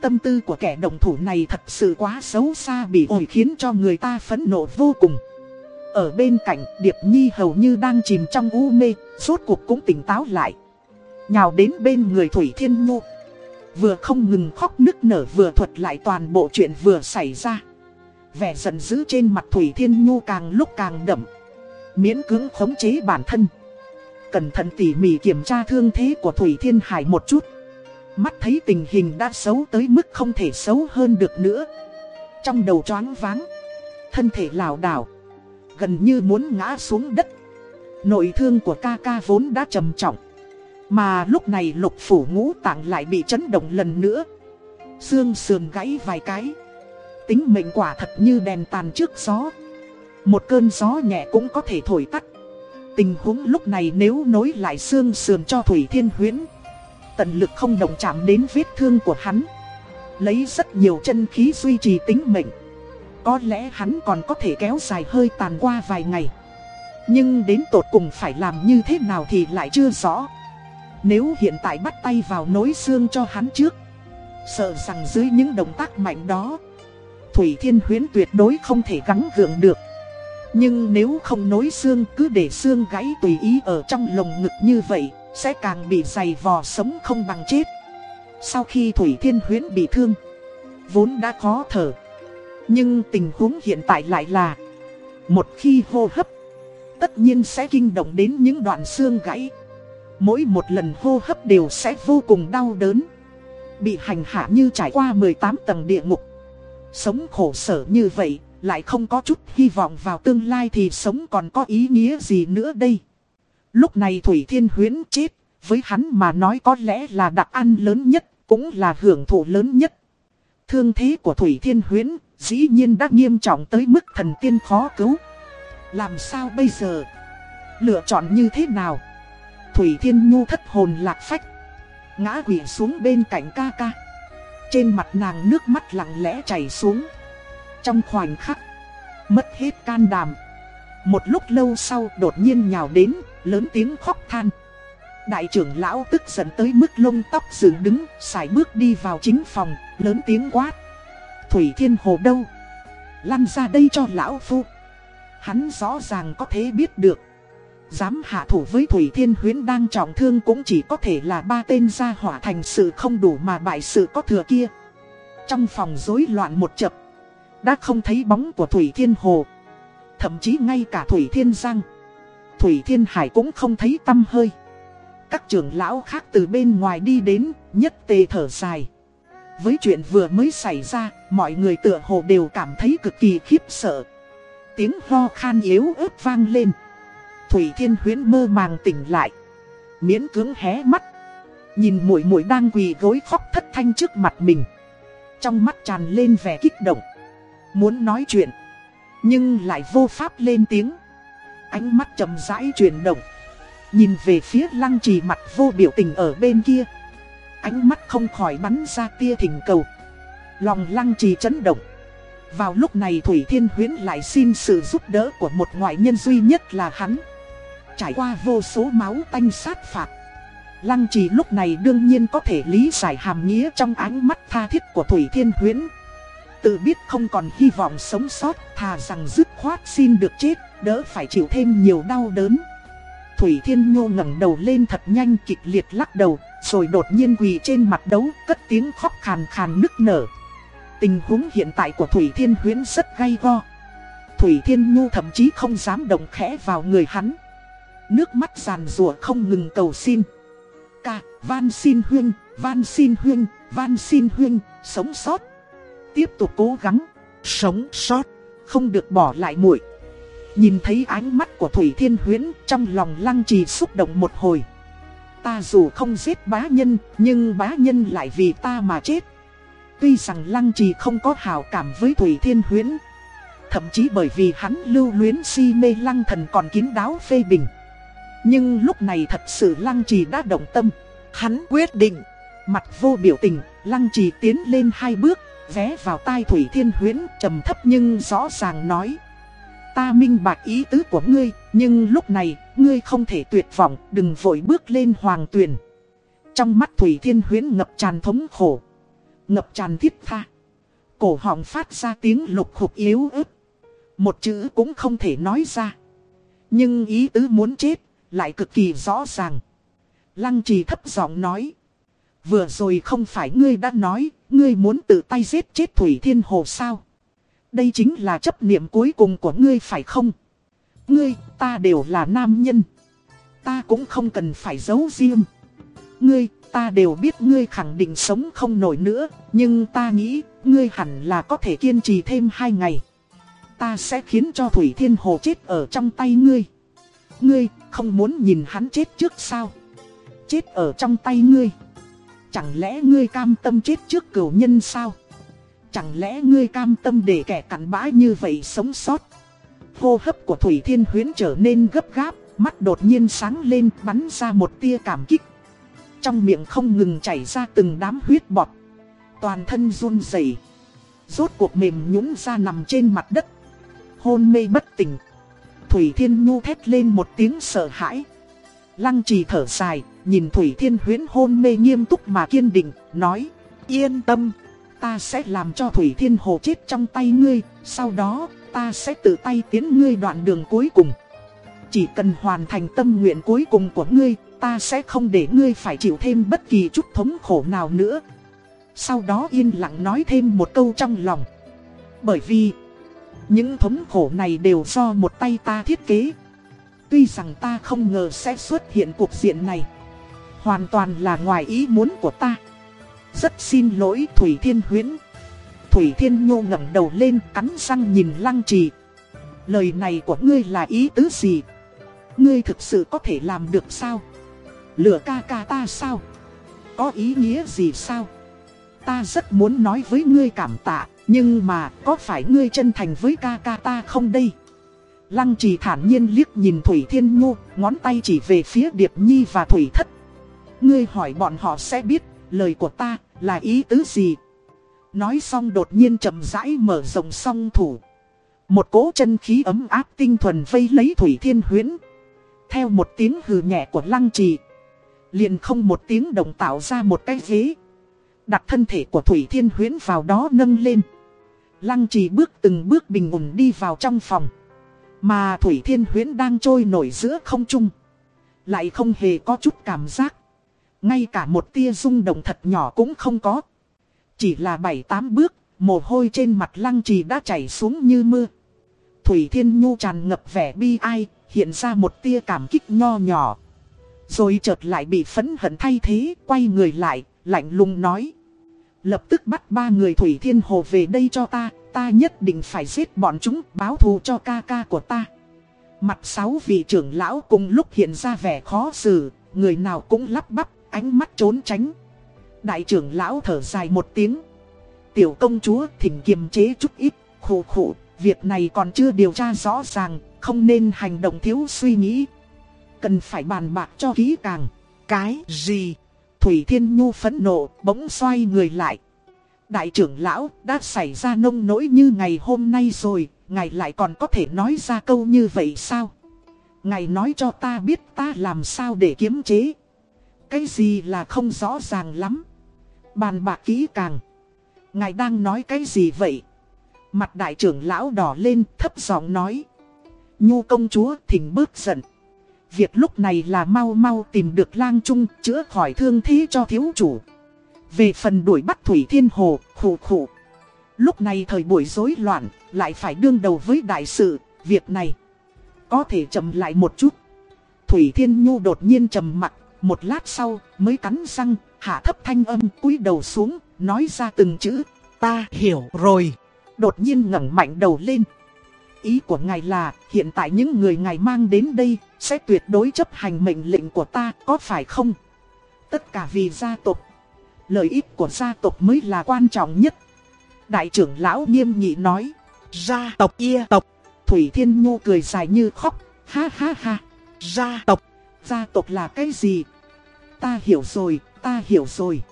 Tâm tư của kẻ đồng thủ này thật sự quá xấu xa bị ổi khiến cho người ta phẫn nộ vô cùng. Ở bên cạnh, Điệp Nhi hầu như đang chìm trong u mê, suốt cuộc cũng tỉnh táo lại. Nhào đến bên người Thủy Thiên Nhu. Vừa không ngừng khóc nức nở vừa thuật lại toàn bộ chuyện vừa xảy ra. Vẻ giận dữ trên mặt Thủy Thiên Nhu càng lúc càng đậm. Miễn cưỡng khống chế bản thân. Cẩn thận tỉ mỉ kiểm tra thương thế của Thủy Thiên Hải một chút. Mắt thấy tình hình đã xấu tới mức không thể xấu hơn được nữa. Trong đầu choáng váng. Thân thể lảo đảo. Gần như muốn ngã xuống đất. Nội thương của ca ca vốn đã trầm trọng. Mà lúc này lục phủ ngũ tạng lại bị chấn động lần nữa. Xương sườn gãy vài cái. Tính mệnh quả thật như đèn tàn trước gió. Một cơn gió nhẹ cũng có thể thổi tắt. Tình huống lúc này nếu nối lại xương sườn cho Thủy Thiên Huyến. Tận lực không động chạm đến vết thương của hắn. Lấy rất nhiều chân khí duy trì tính mệnh. Có lẽ hắn còn có thể kéo dài hơi tàn qua vài ngày. Nhưng đến tột cùng phải làm như thế nào thì lại chưa rõ. Nếu hiện tại bắt tay vào nối xương cho hắn trước, Sợ rằng dưới những động tác mạnh đó, Thủy Thiên Huyến tuyệt đối không thể gắng gượng được nhưng nếu không nối xương cứ để xương gãy tùy ý ở trong lồng ngực như vậy Sẽ càng bị dày vò sống không bằng chết Sau khi Thủy Thiên Huyến bị thương Vốn đã khó thở Nhưng tình huống hiện tại lại là Một khi hô hấp tất nhiên sẽ kinh động đến những đoạn xương gãy. Mỗi một lần hô hấp đều sẽ vô cùng đau đớn. Bị hành hạ như trải qua 18 tầng địa ngục. Sống khổ sở như vậy, lại không có chút hy vọng vào tương lai thì sống còn có ý nghĩa gì nữa đây. Lúc này Thủy Thiên Huyến chết, với hắn mà nói có lẽ là đặc ăn lớn nhất, cũng là hưởng thụ lớn nhất. Thương thế của Thủy Thiên Huyến dĩ nhiên đã nghiêm trọng tới mức thần tiên khó cứu. Làm sao bây giờ? Lựa chọn như thế nào? Thủy Thiên Nhu thất hồn lạc phách. Ngã quỷ xuống bên cạnh ca ca. Trên mặt nàng nước mắt lặng lẽ chảy xuống. Trong khoảnh khắc, mất hết can đảm. Một lúc lâu sau đột nhiên nhào đến, lớn tiếng khóc than. Đại trưởng lão tức giận tới mức lông tóc dựng đứng, xài bước đi vào chính phòng, lớn tiếng quát. Thủy Thiên Hồ đâu? Lăn ra đây cho lão phu. Hắn rõ ràng có thể biết được. Dám hạ thủ với Thủy Thiên Huyến đang trọng thương cũng chỉ có thể là ba tên gia hỏa thành sự không đủ mà bại sự có thừa kia. Trong phòng rối loạn một chập, đã không thấy bóng của Thủy Thiên Hồ. Thậm chí ngay cả Thủy Thiên Giang, Thủy Thiên Hải cũng không thấy tâm hơi. Các trưởng lão khác từ bên ngoài đi đến, nhất tề thở dài. Với chuyện vừa mới xảy ra, mọi người tựa hồ đều cảm thấy cực kỳ khiếp sợ. Tiếng ho khan yếu ớt vang lên. Thủy Thiên Huyến mơ màng tỉnh lại. Miễn cưỡng hé mắt. Nhìn muội muội đang quỳ gối khóc thất thanh trước mặt mình. Trong mắt tràn lên vẻ kích động. Muốn nói chuyện. Nhưng lại vô pháp lên tiếng. Ánh mắt chậm rãi chuyển động. Nhìn về phía lăng trì mặt vô biểu tình ở bên kia. Ánh mắt không khỏi bắn ra tia thỉnh cầu. Lòng lăng trì chấn động. Vào lúc này Thủy Thiên Huyến lại xin sự giúp đỡ của một ngoại nhân duy nhất là hắn. Trải qua vô số máu tanh sát phạt. Lăng trì lúc này đương nhiên có thể lý giải hàm nghĩa trong ánh mắt tha thiết của Thủy Thiên Huyến. Tự biết không còn hy vọng sống sót, thà rằng dứt khoát xin được chết, đỡ phải chịu thêm nhiều đau đớn. Thủy Thiên Nhô ngẩng đầu lên thật nhanh kịch liệt lắc đầu, rồi đột nhiên quỳ trên mặt đấu, cất tiếng khóc khàn khàn nức nở. Tình huống hiện tại của Thủy Thiên Huyến rất gay go. Thủy Thiên Nhu thậm chí không dám động khẽ vào người hắn. Nước mắt giàn rùa không ngừng cầu xin. Ca, van xin huyên, van xin huyên, van xin huyên, sống sót. Tiếp tục cố gắng, sống sót, không được bỏ lại muội. Nhìn thấy ánh mắt của Thủy Thiên Huyến trong lòng lăng trì xúc động một hồi. Ta dù không giết bá nhân, nhưng bá nhân lại vì ta mà chết. Tuy rằng lăng trì không có hào cảm với Thủy Thiên Huyến. Thậm chí bởi vì hắn lưu luyến si mê lăng thần còn kín đáo phê bình. Nhưng lúc này thật sự lăng trì đã động tâm. Hắn quyết định, mặt vô biểu tình, lăng trì tiến lên hai bước, vé vào tai Thủy Thiên Huyến trầm thấp nhưng rõ ràng nói. Ta minh bạch ý tứ của ngươi, nhưng lúc này, ngươi không thể tuyệt vọng, đừng vội bước lên hoàng tuyền. Trong mắt Thủy Thiên Huyến ngập tràn thống khổ, ngập tràn thiết tha. Cổ họng phát ra tiếng lục khục yếu ớt. Một chữ cũng không thể nói ra. Nhưng ý tứ muốn chết, lại cực kỳ rõ ràng. Lăng trì thấp giọng nói. Vừa rồi không phải ngươi đã nói, ngươi muốn tự tay giết chết Thủy Thiên Hồ sao? Đây chính là chấp niệm cuối cùng của ngươi phải không? Ngươi, ta đều là nam nhân. Ta cũng không cần phải giấu riêng. Ngươi, ta đều biết ngươi khẳng định sống không nổi nữa, nhưng ta nghĩ, ngươi hẳn là có thể kiên trì thêm hai ngày. Ta sẽ khiến cho Thủy Thiên Hồ chết ở trong tay ngươi. Ngươi, không muốn nhìn hắn chết trước sao? Chết ở trong tay ngươi. Chẳng lẽ ngươi cam tâm chết trước cửu nhân sao? Chẳng lẽ ngươi cam tâm để kẻ cặn bã như vậy sống sót? Hô hấp của Thủy Thiên Huyến trở nên gấp gáp, mắt đột nhiên sáng lên bắn ra một tia cảm kích. Trong miệng không ngừng chảy ra từng đám huyết bọt. Toàn thân run rẩy, Rốt cuộc mềm nhũn ra nằm trên mặt đất. Hôn mê bất tỉnh. Thủy Thiên Nhu thét lên một tiếng sợ hãi. Lăng trì thở dài, nhìn Thủy Thiên Huyến hôn mê nghiêm túc mà kiên định, nói, yên tâm, ta sẽ làm cho Thủy Thiên Hồ chết trong tay ngươi, sau đó, ta sẽ tự tay tiến ngươi đoạn đường cuối cùng. Chỉ cần hoàn thành tâm nguyện cuối cùng của ngươi, ta sẽ không để ngươi phải chịu thêm bất kỳ chút thống khổ nào nữa. Sau đó yên lặng nói thêm một câu trong lòng. Bởi vì, những thống khổ này đều do một tay ta thiết kế. Tuy rằng ta không ngờ sẽ xuất hiện cuộc diện này Hoàn toàn là ngoài ý muốn của ta. Rất xin lỗi Thủy Thiên Huyến Thủy Thiên Nhô ngẩng đầu lên, cắn răng nhìn Lăng Trì. Lời này của ngươi là ý tứ gì? Ngươi thực sự có thể làm được sao? Lửa ca ca ta sao? Có ý nghĩa gì sao? Ta rất muốn nói với ngươi cảm tạ, Nhưng mà có phải ngươi chân thành với ca ca ta không đây? Lăng trì thản nhiên liếc nhìn Thủy Thiên Nhu, Ngón tay chỉ về phía Điệp Nhi và Thủy Thất. Ngươi hỏi bọn họ sẽ biết, Lời của ta là ý tứ gì? Nói xong đột nhiên chậm rãi mở rộng song thủ. Một cỗ chân khí ấm áp tinh thuần vây lấy Thủy Thiên Huyến Theo một tiếng hừ nhẹ của lăng trì, Liền không một tiếng động tạo ra một cái ghế. Đặt thân thể của Thủy Thiên Huyến vào đó nâng lên. Lăng trì bước từng bước bình ổn đi vào trong phòng. Mà Thủy Thiên Huyến đang trôi nổi giữa không trung. Lại không hề có chút cảm giác. Ngay cả một tia rung động thật nhỏ cũng không có Chỉ là bảy tám bước Mồ hôi trên mặt lăng trì đã chảy xuống như mưa Thủy Thiên Nhu tràn ngập vẻ bi ai Hiện ra một tia cảm kích nho nhỏ Rồi chợt lại bị phấn hận thay thế Quay người lại lạnh lùng nói. Lập tức bắt ba người Thủy Thiên Hồ về đây cho ta, ta nhất định phải giết bọn chúng báo thù cho ca ca của ta. Mặt sáu vị trưởng lão cùng lúc hiện ra vẻ khó xử, người nào cũng lắp bắp, ánh mắt trốn tránh. Đại trưởng lão thở dài một tiếng. Tiểu công chúa thỉnh kiềm chế chút ít, khổ khổ, việc này còn chưa điều tra rõ ràng, không nên hành động thiếu suy nghĩ. Cần phải bàn bạc cho kỹ càng. Cái gì? Thủy Thiên Nhu phẫn nộ, bỗng xoay người lại. Đại trưởng lão đã xảy ra nông nỗi như ngày hôm nay rồi, ngài lại còn có thể nói ra câu như vậy sao? Ngài nói cho ta biết ta làm sao để kiếm chế. Cái gì là không rõ ràng lắm. Bàn bạc kỹ càng. Ngài đang nói cái gì vậy? Mặt đại trưởng lão đỏ lên thấp giọng nói. Nhu công chúa thỉnh bước giận. Việc lúc này là mau mau tìm được lang trung chữa khỏi thương thế cho thiếu chủ. Về phần đuổi bắt Thủy Thiên Hồ, khủ khủ. Lúc này thời buổi rối loạn, lại phải đương đầu với đại sự, việc này có thể chậm lại một chút. Thủy Thiên Nhu đột nhiên trầm mặt, một lát sau mới cắn răng, hạ thấp thanh âm cúi đầu xuống, nói ra từng chữ, ta hiểu rồi. Đột nhiên ngẩng mạnh đầu lên. Ý của ngài là hiện tại những người ngài mang đến đây sẽ tuyệt đối chấp hành mệnh lệnh của ta có phải không? Tất cả vì gia tộc. Lợi ích của gia tộc mới là quan trọng nhất. Đại trưởng lão nghiêm nghị nói. Gia tộc ia tộc. Thủy Thiên Nhu cười dài như khóc. Ha ha ha. Gia tộc. Gia tộc là cái gì? Ta hiểu rồi, ta hiểu rồi.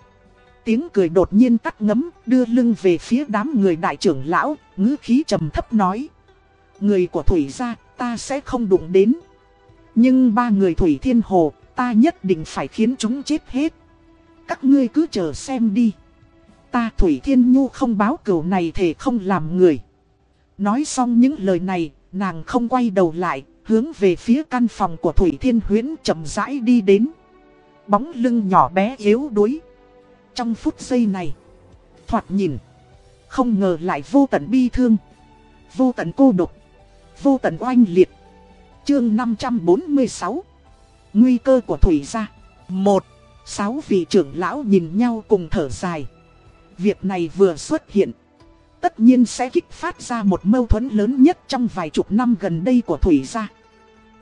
Tiếng cười đột nhiên tắt ngấm, đưa lưng về phía đám người đại trưởng lão, ngữ khí trầm thấp nói. Người của Thủy gia, ta sẽ không đụng đến. Nhưng ba người Thủy Thiên Hồ, ta nhất định phải khiến chúng chết hết. Các ngươi cứ chờ xem đi. Ta Thủy Thiên Nhu không báo cửu này thể không làm người. Nói xong những lời này, nàng không quay đầu lại, hướng về phía căn phòng của Thủy Thiên Huyến chậm rãi đi đến. Bóng lưng nhỏ bé yếu đuối. Trong phút giây này, thoạt nhìn, không ngờ lại vô tận bi thương, vô tận cô độc, vô tận oanh liệt. Chương 546 Nguy cơ của Thủy gia Một Sáu vị trưởng lão nhìn nhau cùng thở dài Việc này vừa xuất hiện Tất nhiên sẽ kích phát ra một mâu thuẫn lớn nhất trong vài chục năm gần đây của Thủy gia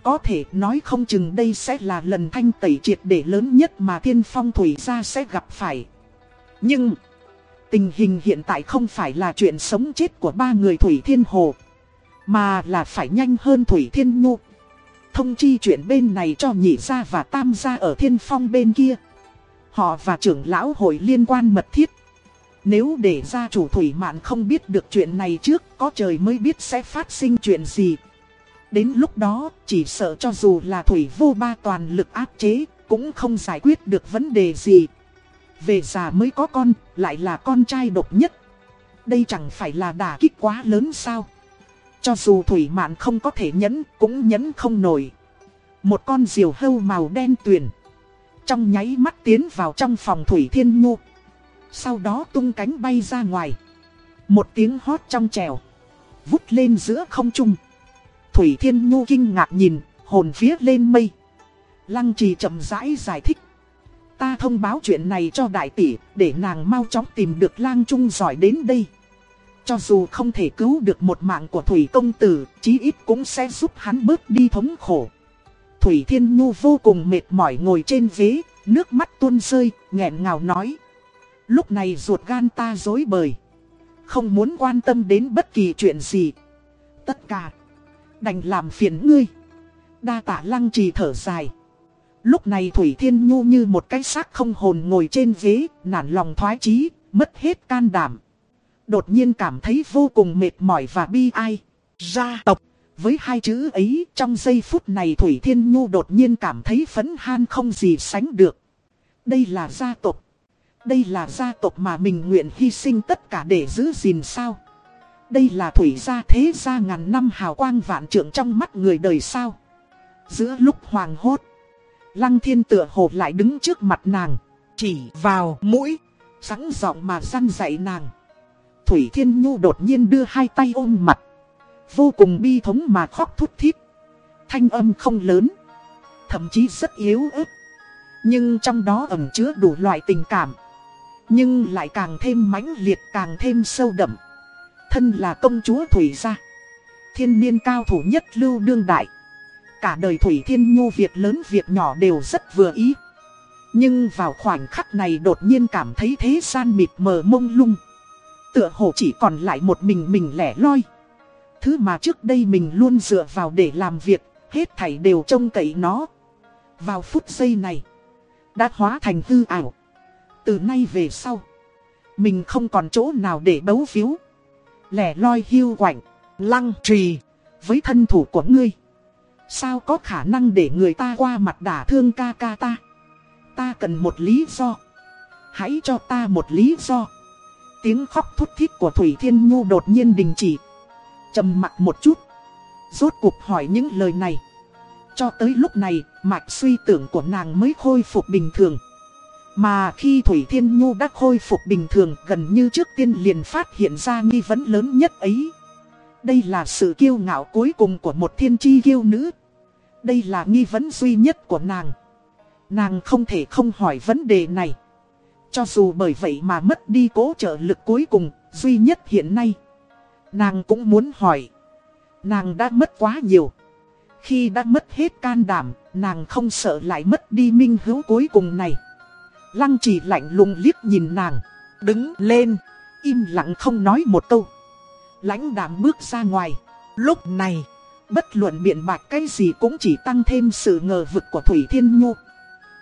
có thể nói không chừng đây sẽ là lần thanh tẩy triệt để lớn nhất mà thiên phong Thủy gia sẽ gặp phải Nhưng Tình hình hiện tại không phải là chuyện sống chết của ba người Thủy Thiên Hồ Mà là phải nhanh hơn Thủy Thiên Nhu Thông chi chuyện bên này cho nhị gia và tam gia ở thiên phong bên kia. Họ và trưởng lão hội liên quan mật thiết. Nếu để gia chủ Thủy Mạn không biết được chuyện này trước, có trời mới biết sẽ phát sinh chuyện gì. Đến lúc đó, chỉ sợ cho dù là Thủy vô ba toàn lực áp chế, cũng không giải quyết được vấn đề gì. Về già mới có con, lại là con trai độc nhất. Đây chẳng phải là đả kích quá lớn sao? Cho dù thủy mạn không có thể nhẫn, cũng nhẫn không nổi. Một con diều hâu màu đen tuyền. Trong nháy mắt tiến vào trong phòng thủy thiên nhu. Sau đó tung cánh bay ra ngoài. Một tiếng hót trong trèo. Vút lên giữa không trung. Thủy thiên nhu kinh ngạc nhìn, hồn vía lên mây. Lăng trì chậm rãi giải thích. Ta thông báo chuyện này cho đại tỷ, để nàng mau chóng tìm được lang trung giỏi đến đây. Cho dù không thể cứu được một mạng của Thủy Công Tử, chí ít cũng sẽ giúp hắn bớt đi thống khổ. Thủy Thiên Nhu vô cùng mệt mỏi ngồi trên ghế, nước mắt tuôn rơi, nghẹn ngào nói. Lúc này ruột gan ta dối bời. Không muốn quan tâm đến bất kỳ chuyện gì. Tất cả, đành làm phiền ngươi. Đa tạ lăng trì thở dài. Lúc này Thủy Thiên Nhu như một cái xác không hồn ngồi trên ghế, nản lòng thoái chí, mất hết can đảm. Đột nhiên cảm thấy vô cùng mệt mỏi và bi ai. Gia tộc. Với hai chữ ấy, trong giây phút này Thủy Thiên Nhu đột nhiên cảm thấy phấn han không gì sánh được. Đây là gia tộc. Đây là gia tộc mà mình nguyện hy sinh tất cả để giữ gìn sao. Đây là thủy gia thế gia ngàn năm hào quang vạn trượng trong mắt người đời sao. Giữa lúc hoàng hốt, lăng thiên tựa hồ lại đứng trước mặt nàng, chỉ vào mũi, sẵn giọng mà răn dạy nàng. Thủy Thiên Nhu đột nhiên đưa hai tay ôm mặt. Vô cùng bi thống mà khóc thút thít. Thanh âm không lớn. Thậm chí rất yếu ớt. Nhưng trong đó ẩn chứa đủ loại tình cảm. Nhưng lại càng thêm mãnh liệt càng thêm sâu đậm. Thân là công chúa Thủy gia. Thiên niên cao thủ nhất lưu đương đại. Cả đời Thủy Thiên Nhu việc lớn việc nhỏ đều rất vừa ý. Nhưng vào khoảnh khắc này đột nhiên cảm thấy thế gian mịt mờ mông lung. Tựa hồ chỉ còn lại một mình mình lẻ loi. Thứ mà trước đây mình luôn dựa vào để làm việc, hết thảy đều trông cậy nó. Vào phút giây này, đã hóa thành hư ảo. Từ nay về sau, mình không còn chỗ nào để bấu phiếu. Lẻ loi hiu quạnh, lăng trì, với thân thủ của ngươi. Sao có khả năng để người ta qua mặt đả thương ca ca ta? Ta cần một lý do. Hãy cho ta một lý do. Tiếng khóc thút thít của Thủy Thiên Nhu đột nhiên đình chỉ. trầm mặt một chút. Rốt cuộc hỏi những lời này. Cho tới lúc này, mạch suy tưởng của nàng mới khôi phục bình thường. Mà khi Thủy Thiên Nhu đã khôi phục bình thường gần như trước tiên liền phát hiện ra nghi vấn lớn nhất ấy. Đây là sự kiêu ngạo cuối cùng của một thiên chi kiêu nữ. Đây là nghi vấn duy nhất của nàng. Nàng không thể không hỏi vấn đề này. Cho dù bởi vậy mà mất đi cố trợ lực cuối cùng, duy nhất hiện nay. Nàng cũng muốn hỏi. Nàng đã mất quá nhiều. Khi đã mất hết can đảm, nàng không sợ lại mất đi minh hữu cuối cùng này. Lăng trì lạnh lùng liếc nhìn nàng, đứng lên, im lặng không nói một câu. Lãnh đạm bước ra ngoài. Lúc này, bất luận biện bạch cái gì cũng chỉ tăng thêm sự ngờ vực của Thủy Thiên Nhu.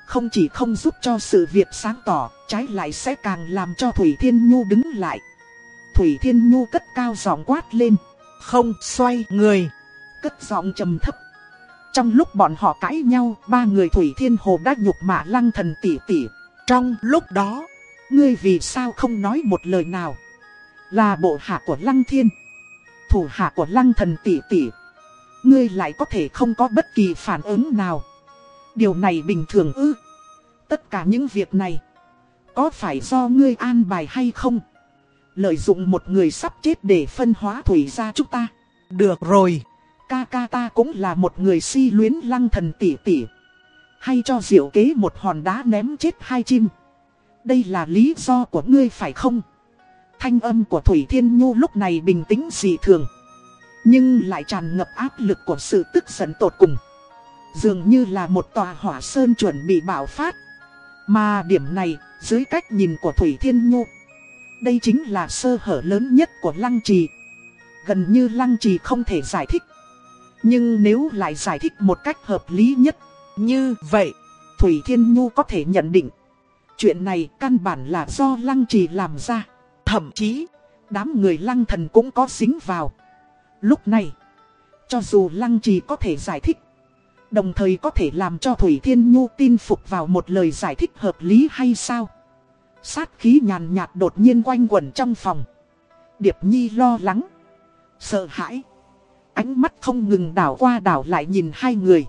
Không chỉ không giúp cho sự việc sáng tỏ, trái lại sẽ càng làm cho Thủy Thiên Nhu đứng lại. Thủy Thiên Nhu cất cao giọng quát lên. Không xoay người. Cất giọng trầm thấp. Trong lúc bọn họ cãi nhau, ba người Thủy Thiên Hồ đã nhục mạ lăng thần tỷ tỷ. Trong lúc đó, ngươi vì sao không nói một lời nào? Là bộ hạ của lăng thiên. Thủ hạ của lăng thần tỷ tỷ. Ngươi lại có thể không có bất kỳ phản ứng nào. Điều này bình thường ư. Tất cả những việc này. Có phải do ngươi an bài hay không? Lợi dụng một người sắp chết để phân hóa thủy ra chúng ta. Được rồi. Ca ca ta cũng là một người si luyến lăng thần tỷ tỷ. Hay cho diệu kế một hòn đá ném chết hai chim. Đây là lý do của ngươi phải không? Thanh âm của Thủy Thiên Nhu lúc này bình tĩnh dị thường. Nhưng lại tràn ngập áp lực của sự tức giận tột cùng. Dường như là một tòa hỏa sơn chuẩn bị bạo phát. Mà điểm này, dưới cách nhìn của Thủy Thiên Nhu, đây chính là sơ hở lớn nhất của Lăng Trì. Gần như Lăng Trì không thể giải thích. Nhưng nếu lại giải thích một cách hợp lý nhất, như vậy, Thủy Thiên Nhu có thể nhận định. Chuyện này căn bản là do Lăng Trì làm ra. Thậm chí, đám người Lăng Thần cũng có dính vào. Lúc này, cho dù Lăng Trì có thể giải thích, Đồng thời có thể làm cho Thủy Thiên Nhu tin phục vào một lời giải thích hợp lý hay sao? Sát khí nhàn nhạt đột nhiên quanh quẩn trong phòng. Điệp Nhi lo lắng, sợ hãi. Ánh mắt không ngừng đảo qua đảo lại nhìn hai người.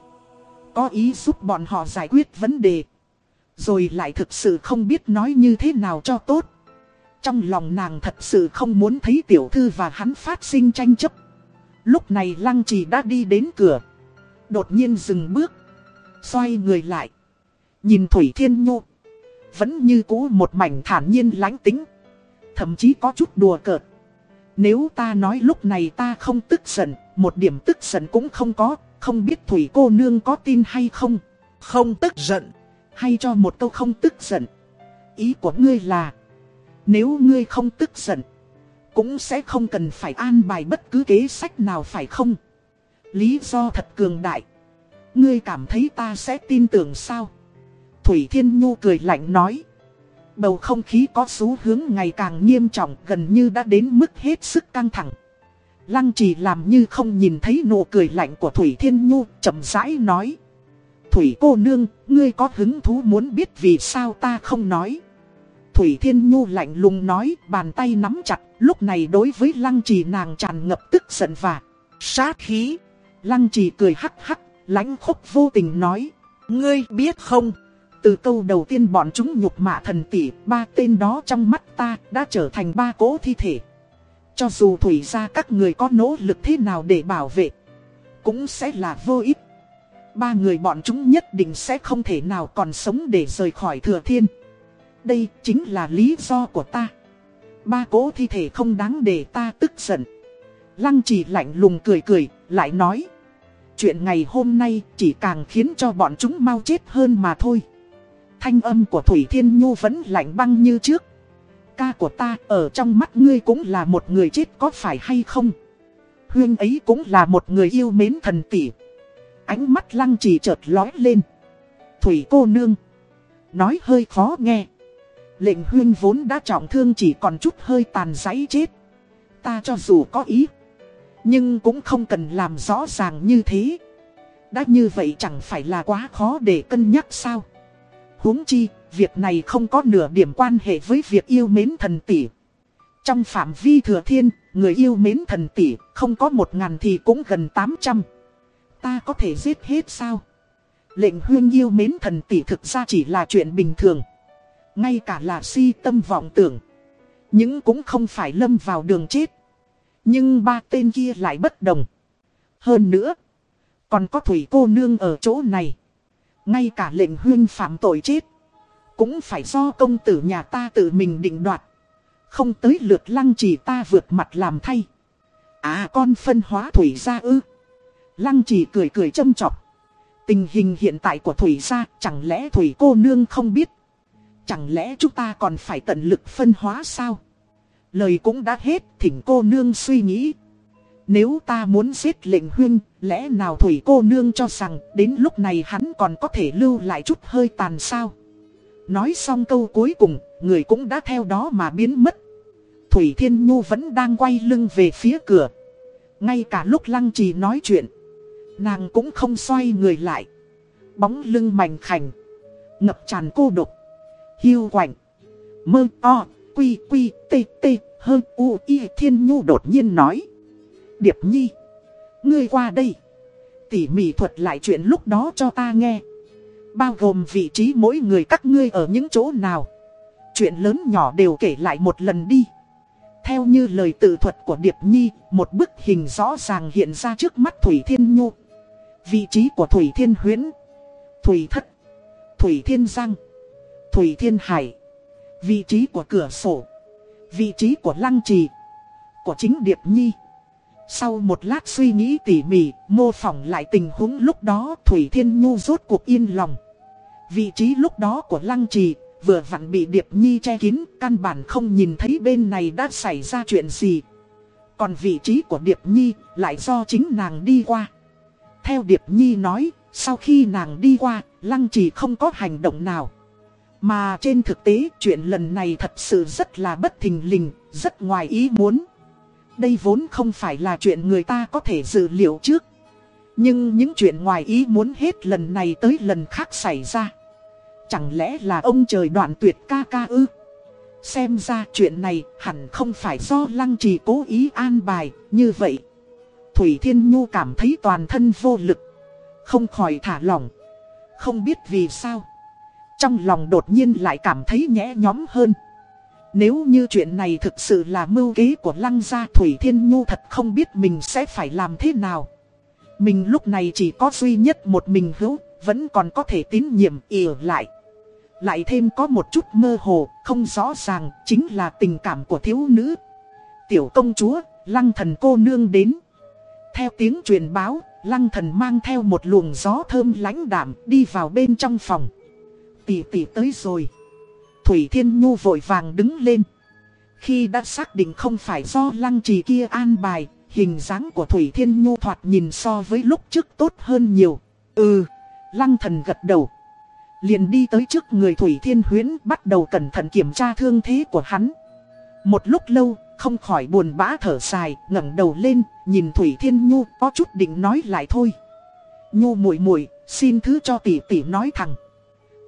Có ý giúp bọn họ giải quyết vấn đề. Rồi lại thực sự không biết nói như thế nào cho tốt. Trong lòng nàng thật sự không muốn thấy tiểu thư và hắn phát sinh tranh chấp. Lúc này Lăng Trì đã đi đến cửa. Đột nhiên dừng bước. Xoay người lại. Nhìn Thủy Thiên Nhu. Vẫn như cũ một mảnh thản nhiên lánh tính. Thậm chí có chút đùa cợt. Nếu ta nói lúc này ta không tức giận, một điểm tức giận cũng không có, không biết Thủy cô nương có tin hay không. Không tức giận. Hay cho một câu không tức giận. Ý của ngươi là, nếu ngươi không tức giận, cũng sẽ không cần phải an bài bất cứ kế sách nào phải không? Lý do thật cường đại. Ngươi cảm thấy ta sẽ tin tưởng sao? Thủy Thiên Nhu cười lạnh nói. Bầu không khí có xu hướng ngày càng nghiêm trọng gần như đã đến mức hết sức căng thẳng. Lăng trì làm như không nhìn thấy nụ cười lạnh của Thủy Thiên Nhu, chậm rãi nói. Thủy cô nương, ngươi có hứng thú muốn biết vì sao ta không nói. Thủy Thiên Nhu lạnh lùng nói, bàn tay nắm chặt, lúc này đối với lăng trì nàng tràn ngập tức giận và sát khí. Lăng trì cười hắc hắc, lãnh khúc vô tình nói. Ngươi biết không, từ câu đầu tiên bọn chúng nhục mạ thần tỷ, ba tên đó trong mắt ta đã trở thành ba cỗ thi thể. Cho dù thủy ra các người có nỗ lực thế nào để bảo vệ, cũng sẽ là vô ích. Ba người bọn chúng nhất định sẽ không thể nào còn sống để rời khỏi thừa thiên. Đây chính là lý do của ta. Ba cố thi thể không đáng để ta tức giận. Lăng chỉ lạnh lùng cười cười, lại nói. Chuyện ngày hôm nay chỉ càng khiến cho bọn chúng mau chết hơn mà thôi. Thanh âm của Thủy Thiên Nhu vẫn lạnh băng như trước. Ca của ta ở trong mắt ngươi cũng là một người chết có phải hay không? Huyên ấy cũng là một người yêu mến thần tỷ. Ánh mắt lăng trì chợt lói lên. Thủy cô nương. Nói hơi khó nghe. Lệnh huyên vốn đã trọng thương chỉ còn chút hơi tàn giấy chết. Ta cho dù có ý. Nhưng cũng không cần làm rõ ràng như thế. Đã như vậy chẳng phải là quá khó để cân nhắc sao. huống chi, việc này không có nửa điểm quan hệ với việc yêu mến thần tỷ. Trong phạm vi thừa thiên, người yêu mến thần tỷ, không có một ngàn thì cũng gần tám trăm. Ta có thể giết hết sao? Lệnh huyên yêu mến thần tỷ thực ra chỉ là chuyện bình thường. Ngay cả là si tâm vọng tưởng. Nhưng cũng không phải lâm vào đường chết. Nhưng ba tên kia lại bất đồng. Hơn nữa, còn có thủy cô nương ở chỗ này. Ngay cả lệnh huyên phạm tội chết. Cũng phải do công tử nhà ta tự mình định đoạt. Không tới lượt lăng trì ta vượt mặt làm thay. À con phân hóa thủy ra ư. Lăng trì cười cười châm chọc. Tình hình hiện tại của thủy ra chẳng lẽ thủy cô nương không biết. Chẳng lẽ chúng ta còn phải tận lực phân hóa sao? Lời cũng đã hết, thỉnh cô nương suy nghĩ. Nếu ta muốn giết lệnh huyên, lẽ nào thủy cô nương cho rằng đến lúc này hắn còn có thể lưu lại chút hơi tàn sao? Nói xong câu cuối cùng, người cũng đã theo đó mà biến mất. Thủy Thiên Nhu vẫn đang quay lưng về phía cửa. Ngay cả lúc Lăng Trì nói chuyện, nàng cũng không xoay người lại. Bóng lưng mảnh khảnh, ngập tràn cô độc, hiu quạnh, mơ o, quy quy tê tê, hơn u y Thiên Nhu đột nhiên nói. Điệp Nhi, ngươi qua đây, tỉ mỉ thuật lại chuyện lúc đó cho ta nghe. Bao gồm vị trí mỗi người các ngươi ở những chỗ nào. Chuyện lớn nhỏ đều kể lại một lần đi. Theo như lời tự thuật của Điệp Nhi, Một bức hình rõ ràng hiện ra trước mắt Thủy Thiên Nhu. Vị trí của Thủy Thiên Huyến Thủy Thất, Thủy Thiên Giang, Thủy Thiên Hải. Vị trí của cửa sổ, Vị trí của Lăng Trì, Của chính Điệp Nhi sau một lát suy nghĩ tỉ mỉ, mô phỏng lại tình huống lúc đó Thủy Thiên Nhu rốt cuộc yên lòng. Vị trí lúc đó của Lăng Trì, vừa vặn bị Điệp Nhi che kín, căn bản không nhìn thấy bên này đã xảy ra chuyện gì. Còn vị trí của Điệp Nhi lại do chính nàng đi qua. Theo Điệp Nhi nói, sau khi nàng đi qua, Lăng Trì không có hành động nào. Mà trên thực tế chuyện lần này thật sự rất là bất thình lình, rất ngoài ý muốn. Đây vốn không phải là chuyện người ta có thể dự liệu trước. Nhưng những chuyện ngoài ý muốn hết lần này tới lần khác xảy ra. Chẳng lẽ là ông trời đoạn tuyệt ca ca ư? Xem ra chuyện này hẳn không phải do lăng trì cố ý an bài, như vậy. Thủy Thiên Nhu cảm thấy toàn thân vô lực, không khỏi thả lỏng. Không biết vì sao. Trong lòng đột nhiên lại cảm thấy nhẹ nhóm hơn. Nếu như chuyện này thực sự là mưu kế của lăng gia Thủy Thiên Nhu thật không biết mình sẽ phải làm thế nào. Mình lúc này chỉ có duy nhất một mình hữu, vẫn còn có thể tín nhiệm ỉa lại. Lại thêm có một chút mơ hồ, không rõ ràng, chính là tình cảm của thiếu nữ. Tiểu công chúa, lăng thần cô nương đến. Theo tiếng truyền báo, lăng thần mang theo một luồng gió thơm lãnh đạm đi vào bên trong phòng. Tỷ tỷ tới rồi. Thủy Thiên Nhu vội vàng đứng lên. Khi đã xác định không phải do lăng trì kia an bài, hình dáng của Thủy Thiên Nhu thoạt nhìn so với lúc trước tốt hơn nhiều. Ừ, lăng thần gật đầu. Liền đi tới trước người Thủy Thiên Huyến bắt đầu cẩn thận kiểm tra thương thế của hắn. Một lúc lâu, không khỏi buồn bã thở dài, ngẩng đầu lên, nhìn Thủy Thiên Nhu có chút định nói lại thôi. Nhu muội muội, xin thứ cho tỷ tỷ nói thẳng.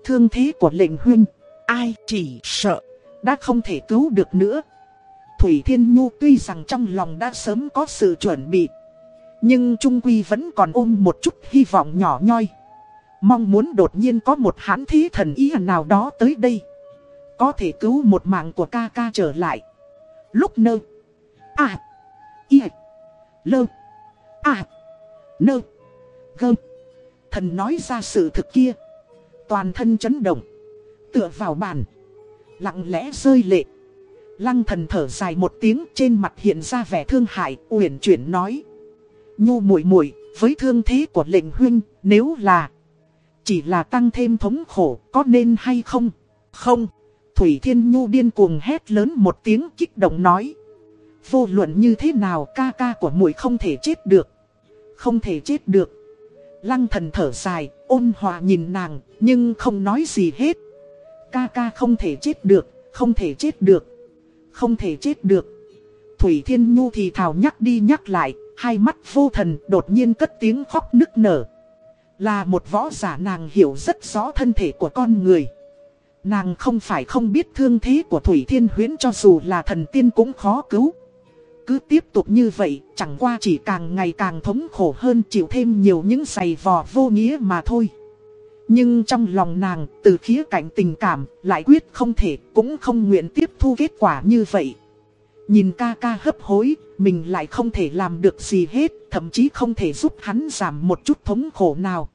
Thương thế của lệnh huynh, ai chỉ sợ, đã không thể cứu được nữa. Thủy Thiên Nhu tuy rằng trong lòng đã sớm có sự chuẩn bị, nhưng Trung Quy vẫn còn ôm một chút hy vọng nhỏ nhoi. Mong muốn đột nhiên có một hãn thí thần ý nào đó tới đây. Có thể cứu một mạng của ca ca trở lại. Lúc nơ. À. Y. Lơ. À. Nơ. Gơ. Thần nói ra sự thực kia. Toàn thân chấn động. Tựa vào bàn. Lặng lẽ rơi lệ. Lăng thần thở dài một tiếng trên mặt hiện ra vẻ thương hại, uyển chuyển nói. Nhu muội muội với thương thế của lệnh huynh, nếu là chỉ là tăng thêm thống khổ, có nên hay không? Không. Thủy Thiên Nhu điên cuồng hét lớn một tiếng kích động nói. Vô luận như thế nào ca ca của muội không thể chết được. Không thể chết được. Lăng thần thở dài, ôn hòa nhìn nàng, nhưng không nói gì hết. Ca ca không thể chết được, không thể chết được. Không thể chết được. Thủy Thiên Nhu thì thào nhắc đi nhắc lại, hai mắt vô thần đột nhiên cất tiếng khóc nức nở. Là một võ giả nàng hiểu rất rõ thân thể của con người. Nàng không phải không biết thương thế của Thủy Thiên Huyến cho dù là thần tiên cũng khó cứu. Cứ tiếp tục như vậy, chẳng qua chỉ càng ngày càng thống khổ hơn chịu thêm nhiều những giày vò vô nghĩa mà thôi. Nhưng trong lòng nàng, từ khía cạnh tình cảm, lại quyết không thể, cũng không nguyện tiếp thu kết quả như vậy. Nhìn ca ca hấp hối, mình lại không thể làm được gì hết, thậm chí không thể giúp hắn giảm một chút thống khổ nào.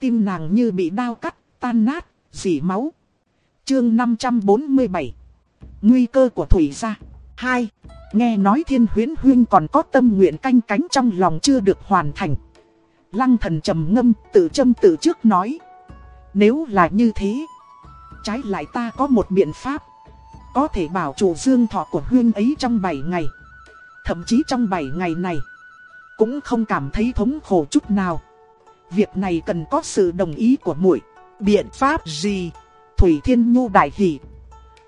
Tim nàng như bị đau cắt, tan nát, dỉ máu. Chương 547 Nguy cơ của Thủy gia 2. Nghe nói thiên huyến huyên còn có tâm nguyện canh cánh trong lòng chưa được hoàn thành. Lăng thần trầm ngâm tự châm tự trước nói. Nếu là như thế, trái lại ta có một biện pháp. Có thể bảo chủ dương thọ của huyên ấy trong 7 ngày. Thậm chí trong 7 ngày này, cũng không cảm thấy thống khổ chút nào. Việc này cần có sự đồng ý của muội. Biện pháp gì? Thủy Thiên Nhu đại hỉ.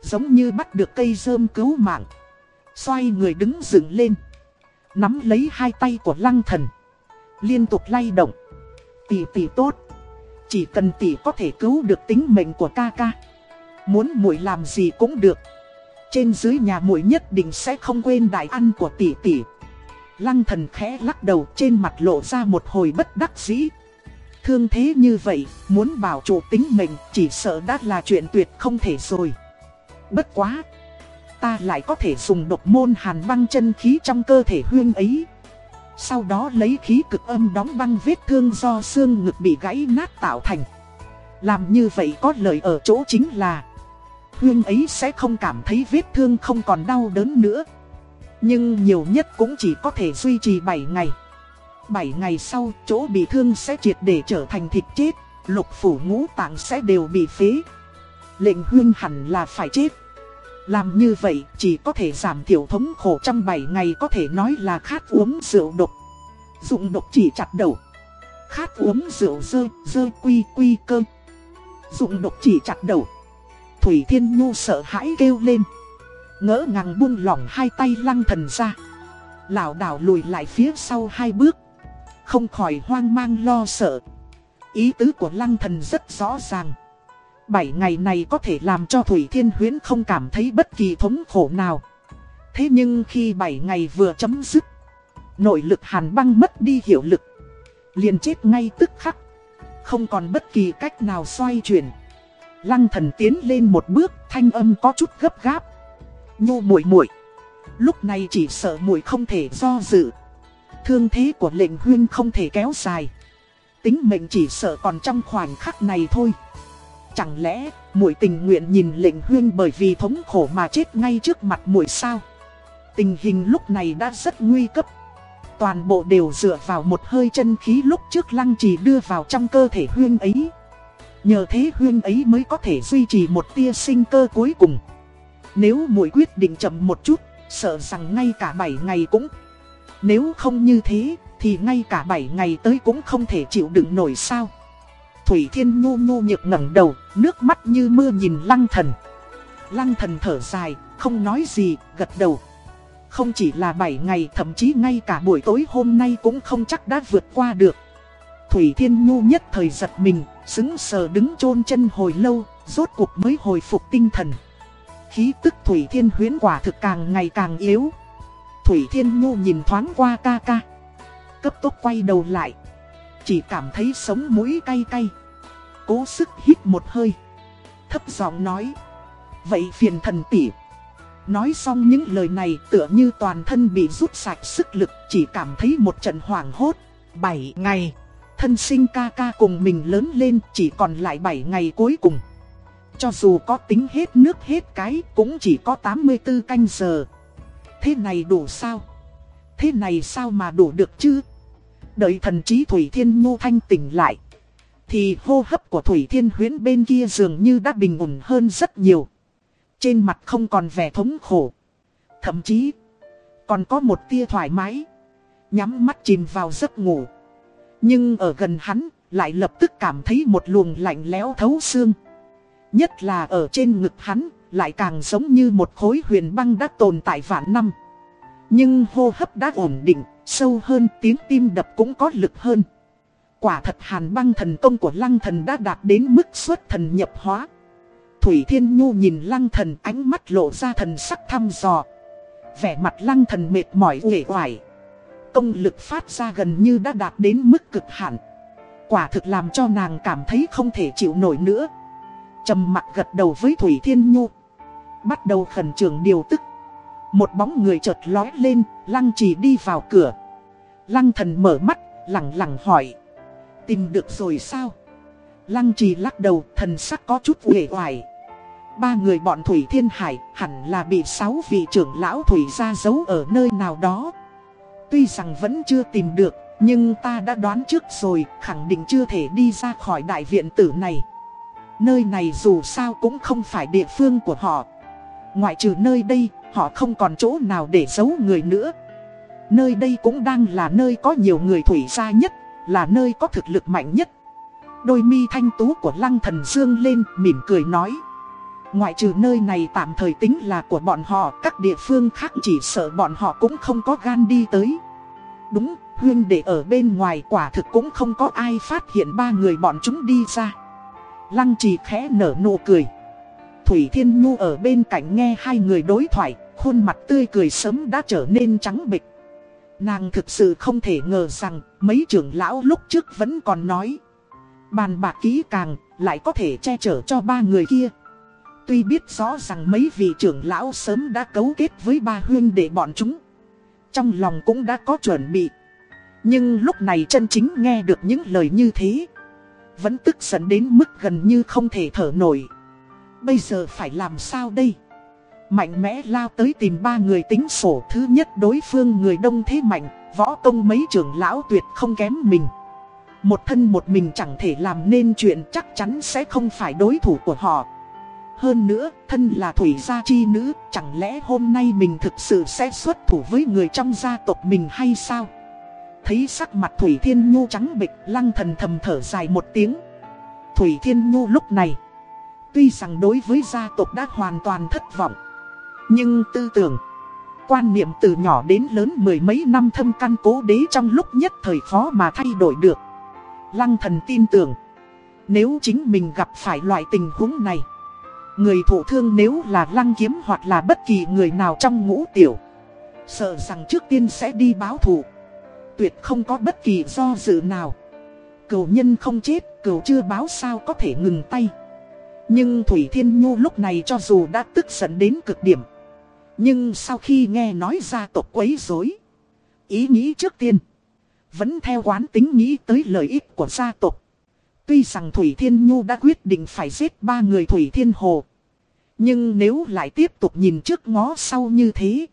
Giống như bắt được cây rơm cứu mạng. Xoay người đứng dựng lên. Nắm lấy hai tay của lăng thần. Liên tục lay động. Tỷ tỷ tốt. Chỉ cần tỷ có thể cứu được tính mệnh của ca ca. Muốn muội làm gì cũng được. Trên dưới nhà muội nhất định sẽ không quên đại ăn của tỷ tỷ. Lăng thần khẽ lắc đầu trên mặt lộ ra một hồi bất đắc dĩ. Thương thế như vậy, muốn bảo chủ tính mệnh chỉ sợ đã là chuyện tuyệt không thể rồi. Bất quá! Ta lại có thể dùng độc môn hàn băng chân khí trong cơ thể huyên ấy. Sau đó lấy khí cực âm đóng băng vết thương do xương ngực bị gãy nát tạo thành. Làm như vậy có lợi ở chỗ chính là Huyên ấy sẽ không cảm thấy vết thương không còn đau đớn nữa Nhưng nhiều nhất cũng chỉ có thể duy trì 7 ngày 7 ngày sau, chỗ bị thương sẽ triệt để trở thành thịt chết, lục phủ ngũ tạng sẽ đều bị phế. Lệnh huyên hẳn là phải chết. Làm như vậy chỉ có thể giảm thiểu thống khổ trong 7 ngày có thể nói là khát uống rượu độc. Dụng độc chỉ chặt đầu. Khát uống rượu dơ, dơ quy quy cơ. Dụng độc chỉ chặt đầu. Thủy Thiên Nhu sợ hãi kêu lên. Ngỡ ngàng buông lỏng hai tay lăng thần ra. Lão đảo lùi lại phía sau hai bước không khỏi hoang mang lo sợ. Ý tứ của lăng thần rất rõ ràng. Bảy ngày này có thể làm cho Thủy Thiên Huyến không cảm thấy bất kỳ thống khổ nào. Thế nhưng khi bảy ngày vừa chấm dứt, nội lực hàn băng mất đi hiệu lực. liền chết ngay tức khắc. Không còn bất kỳ cách nào xoay chuyển. Lăng thần tiến lên một bước, thanh âm có chút gấp gáp. nhu muội muội Lúc này chỉ sợ muội không thể do dự. thương thế của lệnh huyên không thể kéo dài. Tính mệnh chỉ sợ còn trong khoảnh khắc này thôi. Chẳng lẽ muội tình nguyện nhìn lệnh huyên bởi vì thống khổ mà chết ngay trước mặt muội sao? Tình hình lúc này đã rất nguy cấp. Toàn bộ đều dựa vào một hơi chân khí lúc trước lăng trì đưa vào trong cơ thể huyên ấy. Nhờ thế huyên ấy mới có thể duy trì một tia sinh cơ cuối cùng. Nếu muội quyết định chậm một chút, sợ rằng ngay cả 7 ngày cũng. Nếu không như thế, thì ngay cả 7 ngày tới cũng không thể chịu đựng nổi sao. Thủy Thiên Nhu Nhu nhược ngẩng đầu, nước mắt như mưa nhìn Lăng Thần. Lăng Thần thở dài, không nói gì, gật đầu. Không chỉ là 7 ngày, thậm chí ngay cả buổi tối hôm nay cũng không chắc đã vượt qua được. Thủy Thiên Nhu nhất thời giật mình, xứng sờ đứng chôn chân hồi lâu, rốt cuộc mới hồi phục tinh thần. Khí tức Thủy Thiên huyến quả thực càng ngày càng yếu. Thủy Thiên Nhu nhìn thoáng qua ca ca. Cấp tốc quay đầu lại. Chỉ cảm thấy sống mũi cay cay. Cố sức hít một hơi. Thấp giọng nói. Vậy phiền thần tỉ. Nói xong những lời này tựa như toàn thân bị rút sạch sức lực chỉ cảm thấy một trận hoảng hốt. 7 ngày, thân sinh ca ca cùng mình lớn lên chỉ còn lại 7 ngày cuối cùng. Cho dù có tính hết nước hết cái cũng chỉ có 84 canh giờ. Thế này đủ sao? Thế này sao mà đủ được chứ? Đợi thần trí Thủy Thiên Nhu Thanh tỉnh lại. Thì hô hấp của Thủy Thiên Huyến bên kia dường như đã bình ổn hơn rất nhiều. Trên mặt không còn vẻ thống khổ. Thậm chí còn có một tia thoải mái. Nhắm mắt chìm vào giấc ngủ. Nhưng ở gần hắn lại lập tức cảm thấy một luồng lạnh lẽo thấu xương. Nhất là ở trên ngực hắn lại càng giống như một khối huyền băng đã tồn tại vạn năm. Nhưng hô hấp đã ổn định, sâu hơn tiếng tim đập cũng có lực hơn. Quả thật hàn băng thần công của lăng thần đã đạt đến mức xuất thần nhập hóa. Thủy Thiên Nhu nhìn lăng thần ánh mắt lộ ra thần sắc thăm dò. Vẻ mặt lăng thần mệt mỏi uể oải. Công lực phát ra gần như đã đạt đến mức cực hạn. Quả thực làm cho nàng cảm thấy không thể chịu nổi nữa. trầm mặt gật đầu với Thủy Thiên Nhu. Bắt đầu khẩn trường điều tức. Một bóng người chợt lói lên, lăng trì đi vào cửa. Lăng thần mở mắt, lặng lặng hỏi. Tìm được rồi sao? Lăng trì lắc đầu, thần sắc có chút uể oải. Ba người bọn Thủy Thiên Hải hẳn là bị sáu vị trưởng lão Thủy gia giấu ở nơi nào đó. Tuy rằng vẫn chưa tìm được, nhưng ta đã đoán trước rồi, khẳng định chưa thể đi ra khỏi đại viện tử này. Nơi này dù sao cũng không phải địa phương của họ. Ngoại trừ nơi đây, họ không còn chỗ nào để giấu người nữa. Nơi đây cũng đang là nơi có nhiều người Thủy gia nhất, là nơi có thực lực mạnh nhất. Đôi mi thanh tú của lăng thần dương lên, mỉm cười nói. Ngoại trừ nơi này tạm thời tính là của bọn họ, các địa phương khác chỉ sợ bọn họ cũng không có gan đi tới. Đúng, huyên để ở bên ngoài quả thực cũng không có ai phát hiện ba người bọn chúng đi ra. Lăng trì khẽ nở nụ cười. Thủy Thiên Nhu ở bên cạnh nghe hai người đối thoại, khuôn mặt tươi cười sớm đã trở nên trắng bịch. Nàng thực sự không thể ngờ rằng mấy trưởng lão lúc trước vẫn còn nói. Bàn bạc kỹ càng, lại có thể che chở cho ba người kia. Tuy biết rõ rằng mấy vị trưởng lão sớm đã cấu kết với ba huyên để bọn chúng Trong lòng cũng đã có chuẩn bị Nhưng lúc này chân chính nghe được những lời như thế Vẫn tức giận đến mức gần như không thể thở nổi Bây giờ phải làm sao đây Mạnh mẽ lao tới tìm ba người tính sổ Thứ nhất đối phương người đông thế mạnh Võ công mấy trưởng lão tuyệt không kém mình Một thân một mình chẳng thể làm nên chuyện chắc chắn sẽ không phải đối thủ của họ hơn nữa, thân là thủy gia chi nữ, chẳng lẽ hôm nay mình thực sự sẽ xuất thủ với người trong gia tộc mình hay sao? Thấy sắc mặt Thủy Thiên Nhu trắng bịch, lăng thần thầm thở dài một tiếng. Thủy Thiên Nhu lúc này, tuy rằng đối với gia tộc đã hoàn toàn thất vọng, nhưng tư tưởng, quan niệm từ nhỏ đến lớn mười mấy năm thâm căn cố đế trong lúc nhất thời khó mà thay đổi được. Lăng thần tin tưởng, nếu chính mình gặp phải loại tình huống này, Người thụ thương nếu là lăng kiếm hoặc là bất kỳ người nào trong ngũ tiểu Sợ rằng trước tiên sẽ đi báo thù. Tuyệt không có bất kỳ do dự nào. Cầu nhân không chết, cầu chưa báo sao có thể ngừng tay. Nhưng Thủy Thiên Nhu lúc này cho dù đã tức giận đến cực điểm nhưng sau khi nghe nói gia tộc quấy rối Ý nghĩ trước tiên vẫn theo quán tính nghĩ tới lợi ích của gia tộc. Tuy rằng Thủy Thiên Nhu đã quyết định phải giết ba người Thủy Thiên Hồ. Nhưng nếu lại tiếp tục nhìn trước ngó sau như thế.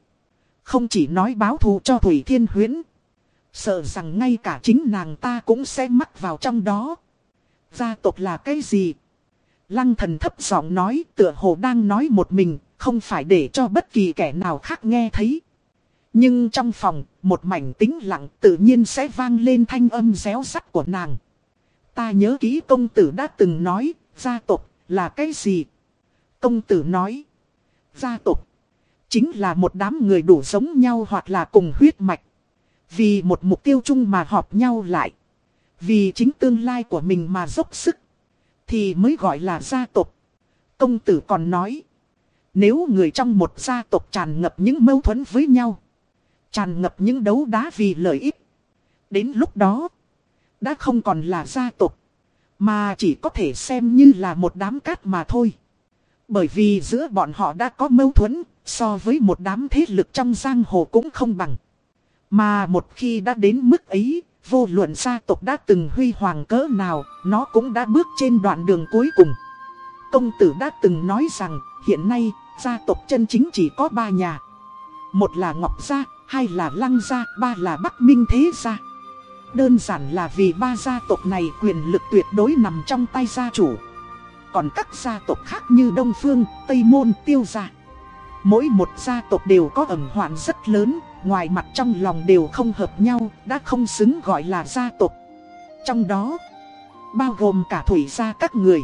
Không chỉ nói báo thù cho Thủy Thiên Huyến. Sợ rằng ngay cả chính nàng ta cũng sẽ mắc vào trong đó. Gia tộc là cái gì? Lăng thần thấp giọng nói tựa hồ đang nói một mình, không phải để cho bất kỳ kẻ nào khác nghe thấy. Nhưng trong phòng, một mảnh tĩnh lặng tự nhiên sẽ vang lên thanh âm réo sắt của nàng. Ta nhớ kỹ công tử đã từng nói, gia tộc là cái gì? Công tử nói, gia tộc chính là một đám người đủ giống nhau hoặc là cùng huyết mạch. Vì một mục tiêu chung mà họp nhau lại. Vì chính tương lai của mình mà dốc sức. Thì mới gọi là gia tộc. Công tử còn nói. Nếu người trong một gia tộc tràn ngập những mâu thuẫn với nhau. Tràn ngập những đấu đá vì lợi ích. Đến lúc đó. Đã không còn là gia tộc. Mà chỉ có thể xem như là một đám cát mà thôi. Bởi vì giữa bọn họ đã có mâu thuẫn. So với một đám thế lực trong giang hồ cũng không bằng. Mà một khi đã đến mức ấy, vô luận gia tộc đã từng huy hoàng cỡ nào, nó cũng đã bước trên đoạn đường cuối cùng. Công tử đã từng nói rằng, hiện nay, gia tộc chân chính chỉ có ba nhà. Một là Ngọc Gia, hai là Lăng Gia, ba là Bắc Minh Thế Gia. Đơn giản là vì ba gia tộc này quyền lực tuyệt đối nằm trong tay gia chủ. Còn các gia tộc khác như Đông Phương, Tây Môn, Tiêu Gia. Mỗi một gia tộc đều có ẩn hoạn rất lớn, ngoài mặt trong lòng đều không hợp nhau, đã không xứng gọi là gia tộc. Trong đó, bao gồm cả thủy gia các người.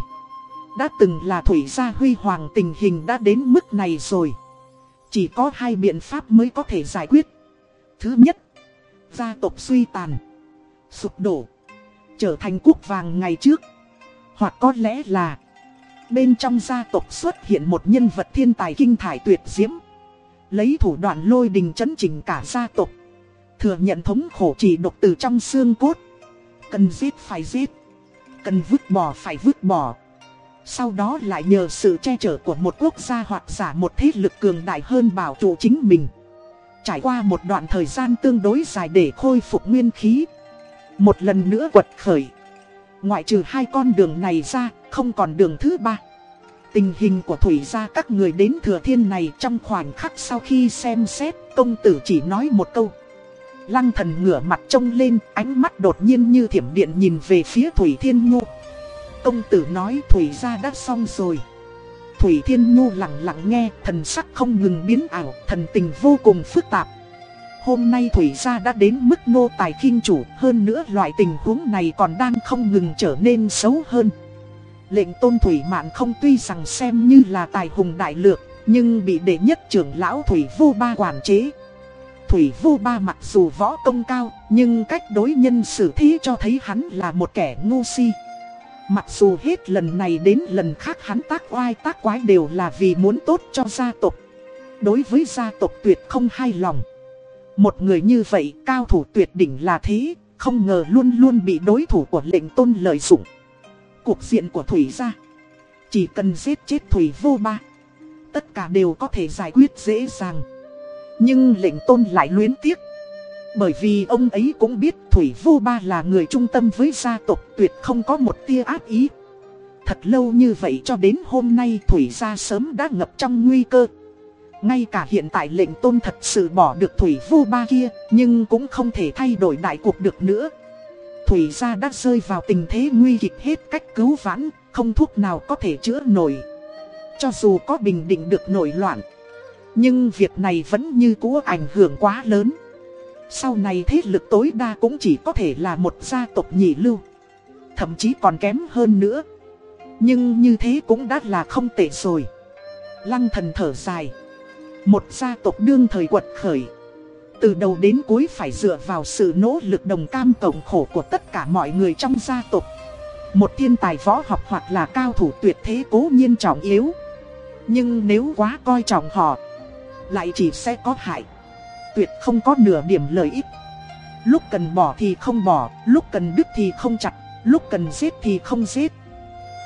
Đã từng là thủy gia huy hoàng tình hình đã đến mức này rồi. Chỉ có hai biện pháp mới có thể giải quyết. Thứ nhất, gia tộc suy tàn, sụp đổ, trở thành quốc vàng ngày trước. Hoặc có lẽ là Bên trong gia tộc xuất hiện một nhân vật thiên tài kinh thải tuyệt diễm Lấy thủ đoạn lôi đình chấn chỉnh cả gia tộc Thừa nhận thống khổ chỉ độc từ trong xương cốt Cần giết phải giết Cần vứt bỏ phải vứt bỏ sau đó lại nhờ sự che chở của một quốc gia hoặc giả một thế lực cường đại hơn bảo trụ chính mình Trải qua một đoạn thời gian tương đối dài để khôi phục nguyên khí Một lần nữa quật khởi Ngoại trừ hai con đường này ra, không còn đường thứ ba. Tình hình của Thủy gia các người đến thừa thiên này trong khoảnh khắc sau khi xem xét, công tử chỉ nói một câu. Lăng thần ngửa mặt trông lên, ánh mắt đột nhiên như thiểm điện nhìn về phía Thủy Thiên Nhu. Công tử nói Thủy gia đã xong rồi. Thủy Thiên Nhu lặng lặng nghe, thần sắc không ngừng biến ảo, thần tình vô cùng phức tạp. Hôm nay Thủy gia đã đến mức nô tài kinh chủ, hơn nữa loại tình huống này còn đang không ngừng trở nên xấu hơn. Lệnh tôn Thủy Mạn không tuy rằng xem như là tài hùng đại lược, nhưng bị đệ nhất trưởng lão Thủy Vô Ba quản chế. Thủy Vô Ba mặc dù võ công cao, nhưng cách đối nhân xử thế cho thấy hắn là một kẻ ngu si. Mặc dù hết lần này đến lần khác hắn tác oai tác quái đều là vì muốn tốt cho gia tộc. Đối với gia tộc tuyệt không hai lòng. Một người như vậy cao thủ tuyệt đỉnh là thế, không ngờ luôn luôn bị đối thủ của lệnh tôn lợi dụng. Cuộc diện của Thủy ra, chỉ cần giết chết Thủy vô ba, tất cả đều có thể giải quyết dễ dàng. Nhưng lệnh tôn lại luyến tiếc. Bởi vì ông ấy cũng biết Thủy Vô Ba là người trung tâm với gia tộc tuyệt không có một tia ác ý. Thật lâu như vậy cho đến hôm nay Thủy gia sớm đã ngập trong nguy cơ. Ngay cả hiện tại lệnh tôn thật sự bỏ được Thủy Vô Ba kia, nhưng cũng không thể thay đổi đại cuộc được nữa. Thủy gia đã rơi vào tình thế nguy kịch hết cách cứu vãn, không thuốc nào có thể chữa nổi. Cho dù có bình định được nổi loạn, nhưng việc này vẫn như cũ ảnh hưởng quá lớn. Sau này thế lực tối đa cũng chỉ có thể là một gia tộc nhị lưu. Thậm chí còn kém hơn nữa. Nhưng như thế cũng đã là không tệ rồi. Lăng thần thở dài. Một gia tộc đương thời quật khởi Từ đầu đến cuối phải dựa vào sự nỗ lực đồng cam cộng khổ của tất cả mọi người trong gia tộc Một thiên tài võ học hoặc là cao thủ tuyệt thế cố nhiên trọng yếu Nhưng nếu quá coi trọng họ, Lại chỉ sẽ có hại Tuyệt không có nửa điểm lợi ích. Lúc cần bỏ thì không bỏ, Lúc cần đứt thì không chặt, Lúc cần giết thì không giết.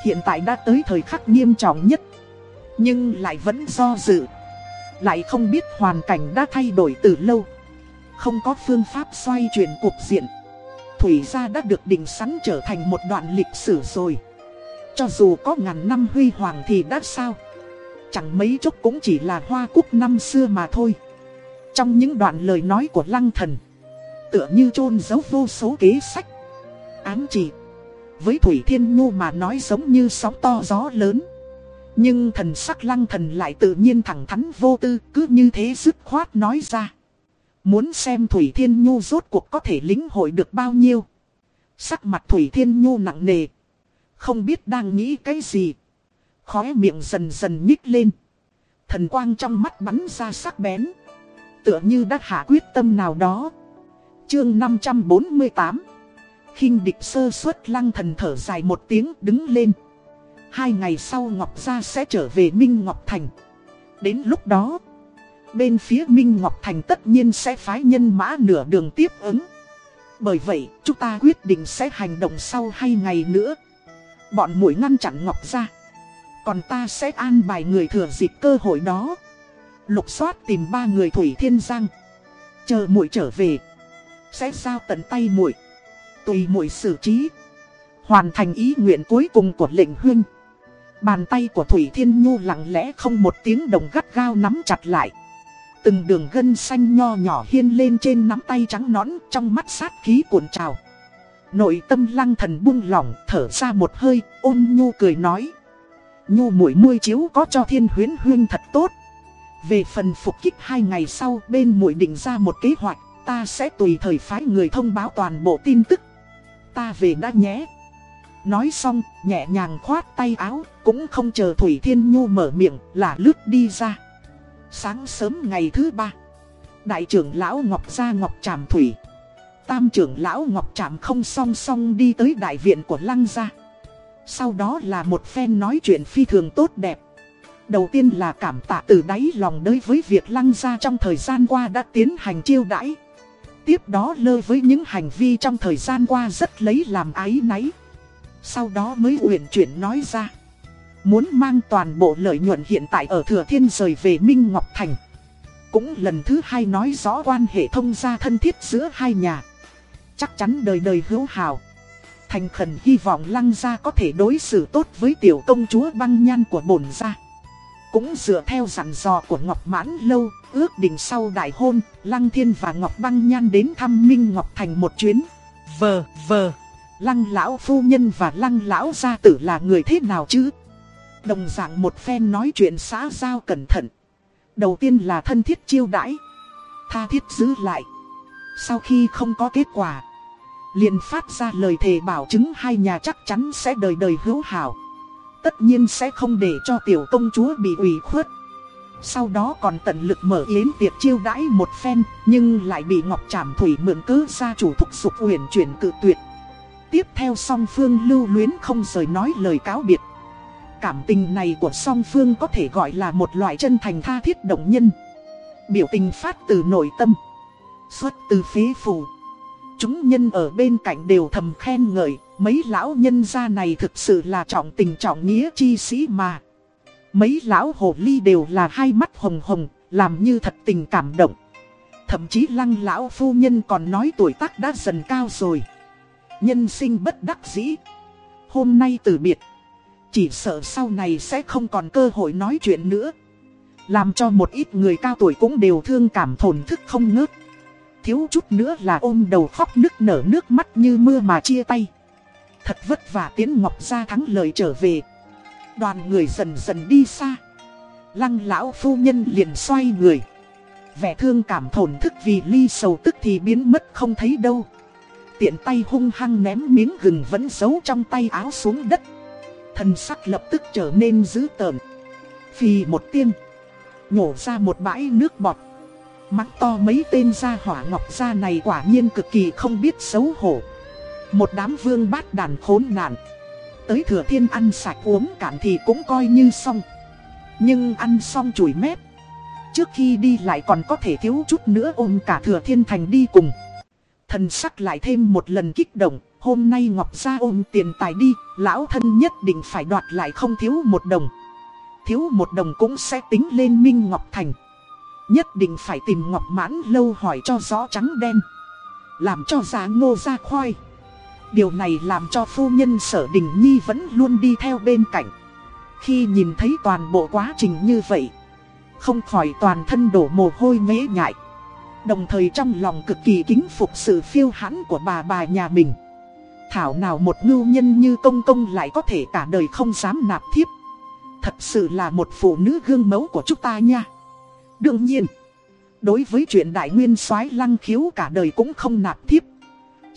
Hiện tại đã tới thời khắc nghiêm trọng nhất. Nhưng lại vẫn do dự, lại không biết hoàn cảnh đã thay đổi từ lâu. Không có phương pháp xoay chuyển cuộc diện. Thủy gia đã được định sẵn trở thành một đoạn lịch sử rồi. Cho dù có ngàn năm huy hoàng thì đã sao? Chẳng mấy chốc cũng chỉ là hoa cúc năm xưa mà thôi. Trong những đoạn lời nói của lăng thần, Tựa như chôn giấu vô số kế sách, Ám chỉ. Với Thủy Thiên Nhu mà nói giống như sóng to gió lớn. Nhưng thần sắc lăng thần lại tự nhiên thẳng thắn vô tư, Cứ như thế dứt khoát nói ra. Muốn xem Thủy Thiên Nhu rốt cuộc có thể lính hội được bao nhiêu. Sắc mặt Thủy Thiên Nhu nặng nề. Không biết đang nghĩ cái gì. Khóe miệng dần dần nhích lên. Thần quang trong mắt bắn ra sắc bén. Tựa như đã hạ quyết tâm nào đó. Chương 548 khinh địch sơ suất lăng thần thở dài một tiếng đứng lên. Hai ngày sau Ngọc Gia sẽ trở về Minh Ngọc Thành. Đến lúc đó, Bên phía Minh Ngọc Thành tất nhiên sẽ phái nhân mã nửa đường tiếp ứng. Bởi vậy, chúng ta quyết định sẽ hành động sau hai ngày nữa. Bọn mũi ngăn chặn Ngọc Gia. Còn ta sẽ an bài người thừa dịp cơ hội đó. Lục soát tìm ba người Thủy Thiên Giang. Chờ muội trở về. Sẽ giao tận tay muội. Tùy muội xử trí. Hoàn thành ý nguyện cuối cùng của lệnh huynh. Bàn tay của Thủy Thiên Nhu lặng lẽ không một tiếng đồng gắt gao nắm chặt lại. Từng đường gân xanh nho nhỏ hiên lên trên nắm tay trắng nõn trong mắt sát khí cuộn trào. Nội tâm lăng thần buông lỏng, thở ra một hơi, ôn nhu cười nói. Nhu mũi nuôi chiếu có cho thiên huyến huyên thật tốt. Về phần phục kích hai ngày sau, bên mũi định ra một kế hoạch, Ta sẽ tùy thời phái người thông báo toàn bộ tin tức. Ta về đã nhé. Nói xong, nhẹ nhàng khoát tay áo, Cũng không chờ Thủy Thiên Nhu mở miệng, là lướt đi ra. Sáng sớm ngày thứ ba, Đại trưởng lão Ngọc Gia Ngọc Tràm Thủy, Tam trưởng lão Ngọc Tràm không song song đi tới đại viện của Lăng Gia. Sau đó là một phen nói chuyện phi thường tốt đẹp. Đầu tiên là cảm tạ từ đáy lòng đối với việc Lăng Gia trong thời gian qua đã tiến hành chiêu đãi. Tiếp đó lơ với những hành vi trong thời gian qua rất lấy làm ái náy. Sau đó mới uyển chuyển nói ra. Muốn mang toàn bộ lợi nhuận hiện tại ở Thừa Thiên rời về Minh Ngọc Thành. Cũng lần thứ hai nói rõ quan hệ thông gia thân thiết giữa hai nhà. Chắc chắn đời đời hữu hào. Thành khẩn hy vọng lăng gia có thể đối xử tốt với tiểu công chúa băng nhan của bổn gia. Cũng dựa theo dặn dò của Ngọc Mãn Lâu, Ước định sau đại hôn, Lăng Thiên và Ngọc Băng Nhan đến thăm Minh Ngọc Thành một chuyến Vờ vờ Lăng lão phu nhân và lăng lão gia tử là người thế nào chứ Đồng dạng một phen nói chuyện xã giao cẩn thận. Đầu tiên là thân thiết chiêu đãi. Tha thiết giữ lại. Sau khi không có kết quả. liền phát ra lời thề bảo chứng hai nhà chắc chắn sẽ đời đời hữu hảo. Tất nhiên sẽ không để cho tiểu công chúa bị ủy khuất. Sau đó còn tận lực mở yến tiệc chiêu đãi một phen, nhưng lại bị Ngọc Trảm Thủy mượn cớ gia chủ thúc giục huyền chuyển cự tuyệt. Tiếp theo song phương lưu luyến không rời nói lời cáo biệt. Cảm tình này của song phương có thể gọi là một loại chân thành tha thiết động nhân. Biểu tình phát từ nội tâm, xuất từ phế phù. Chúng nhân ở bên cạnh đều thầm khen ngợi, mấy lão nhân gia này thực sự là trọng tình trọng nghĩa chi sĩ mà. Mấy lão hồ ly đều là hai mắt hồng hồng, làm như thật tình cảm động. Thậm chí lăng lão phu nhân còn nói tuổi tác đã dần cao rồi. Nhân sinh bất đắc dĩ. Hôm nay từ biệt. Chỉ sợ sau này sẽ không còn cơ hội nói chuyện nữa Làm cho một ít người cao tuổi cũng đều thương cảm thổn thức không ngớt Thiếu chút nữa là ôm đầu khóc nức nở nước mắt như mưa mà chia tay Thật vất vả tiến Ngọc ra thắng lời trở về Đoàn người dần dần đi xa Lăng lão phu nhân liền xoay người Vẻ thương cảm thổn thức vì ly sầu tức thì biến mất không thấy đâu Tiện tay hung hăng ném miếng gừng vẫn giấu trong tay áo xuống đất Thần sắc lập tức trở nên dữ tợn. Phì một tiếng. Nhổ ra một bãi nước bọt. Mắng to mấy tên gia hỏa ngọc gia này quả nhiên cực kỳ không biết xấu hổ. Một đám vương bát đàn khốn nạn. Tới thừa thiên ăn sạch uống cạn thì cũng coi như xong. Nhưng ăn xong chùi mép. Trước khi đi lại còn có thể thiếu chút nữa ôm cả thừa thiên thành đi cùng. Thần sắc lại thêm một lần kích động, Hôm nay Ngọc Gia ôm tiền tài đi, lão thân nhất định phải đoạt lại không thiếu một đồng. Thiếu một đồng cũng sẽ tính lên Minh Ngọc Thành. Nhất định phải tìm Ngọc Mãn lâu hỏi cho rõ trắng đen. Làm cho giá ngô ra khoai. Điều này làm cho phu nhân sở đình nhi vẫn luôn đi theo bên cạnh. Khi nhìn thấy toàn bộ quá trình như vậy, không khỏi toàn thân đổ mồ hôi mễ nhại. Đồng thời trong lòng cực kỳ kính phục sự phiêu hãn của bà bà nhà mình. Thảo nào một ngưu nhân như công công lại có thể cả đời không dám nạp thiếp. Thật sự là một phụ nữ gương mẫu của chúng ta nha. Đương nhiên, đối với chuyện đại nguyên soái lăng khiếu cả đời cũng không nạp thiếp.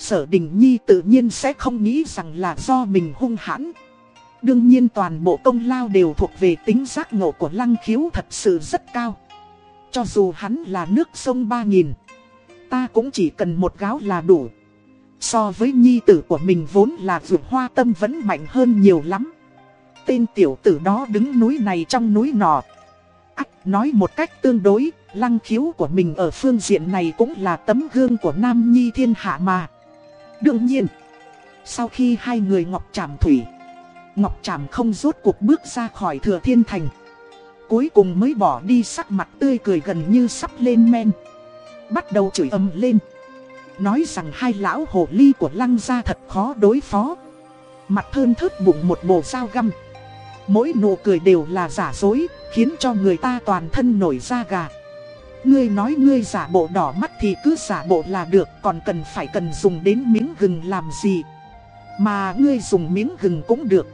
Sở Đình Nhi tự nhiên sẽ không nghĩ rằng là do mình hung hãn. Đương nhiên toàn bộ công lao đều thuộc về tính giác ngộ của lăng khiếu thật sự rất cao. Cho dù hắn là nước sông ba nghìn, ta cũng chỉ cần một gáo là đủ. So với nhi tử của mình vốn là vượt hoa tâm vẫn mạnh hơn nhiều lắm. Tên tiểu tử đó đứng núi này trong núi nọ. Ách nói một cách tương đối, lăng khiếu của mình ở phương diện này cũng là tấm gương của nam nhi thiên hạ mà. Đương nhiên, sau khi hai người Ngọc tràm Thủy, Ngọc tràm không rốt cuộc bước ra khỏi thừa thiên thành. Cuối cùng mới bỏ đi sắc mặt tươi cười gần như sắp lên men. Bắt đầu chửi ầm lên. Nói rằng hai lão hồ ly của lăng gia thật khó đối phó. Mặt thơn thớt bụng một bộ dao găm. Mỗi nụ cười đều là giả dối, khiến cho người ta toàn thân nổi da gà. Ngươi nói ngươi giả bộ đỏ mắt thì cứ giả bộ là được, Còn cần phải cần dùng đến miếng gừng làm gì? Mà ngươi dùng miếng gừng cũng được.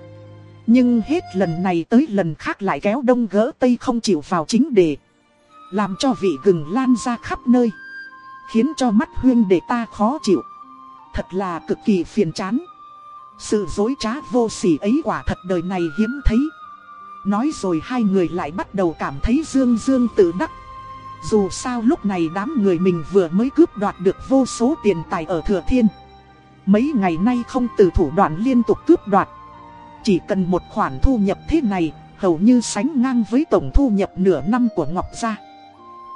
Nhưng hết lần này tới lần khác lại kéo đông gỡ tây không chịu vào chính đề. Làm cho vị gừng lan ra khắp nơi. Khiến cho mắt huyên để ta khó chịu. Thật là cực kỳ phiền chán. Sự dối trá vô sỉ ấy quả thật đời này hiếm thấy. Nói rồi hai người lại bắt đầu cảm thấy dương dương tự đắc dù sao lúc này đám người mình vừa mới cướp đoạt được vô số tiền tài ở Thừa Thiên. Mấy ngày nay không từ thủ đoạn liên tục cướp đoạt. Chỉ cần một khoản thu nhập thế này, Hầu như sánh ngang với tổng thu nhập nửa năm của Ngọc Gia.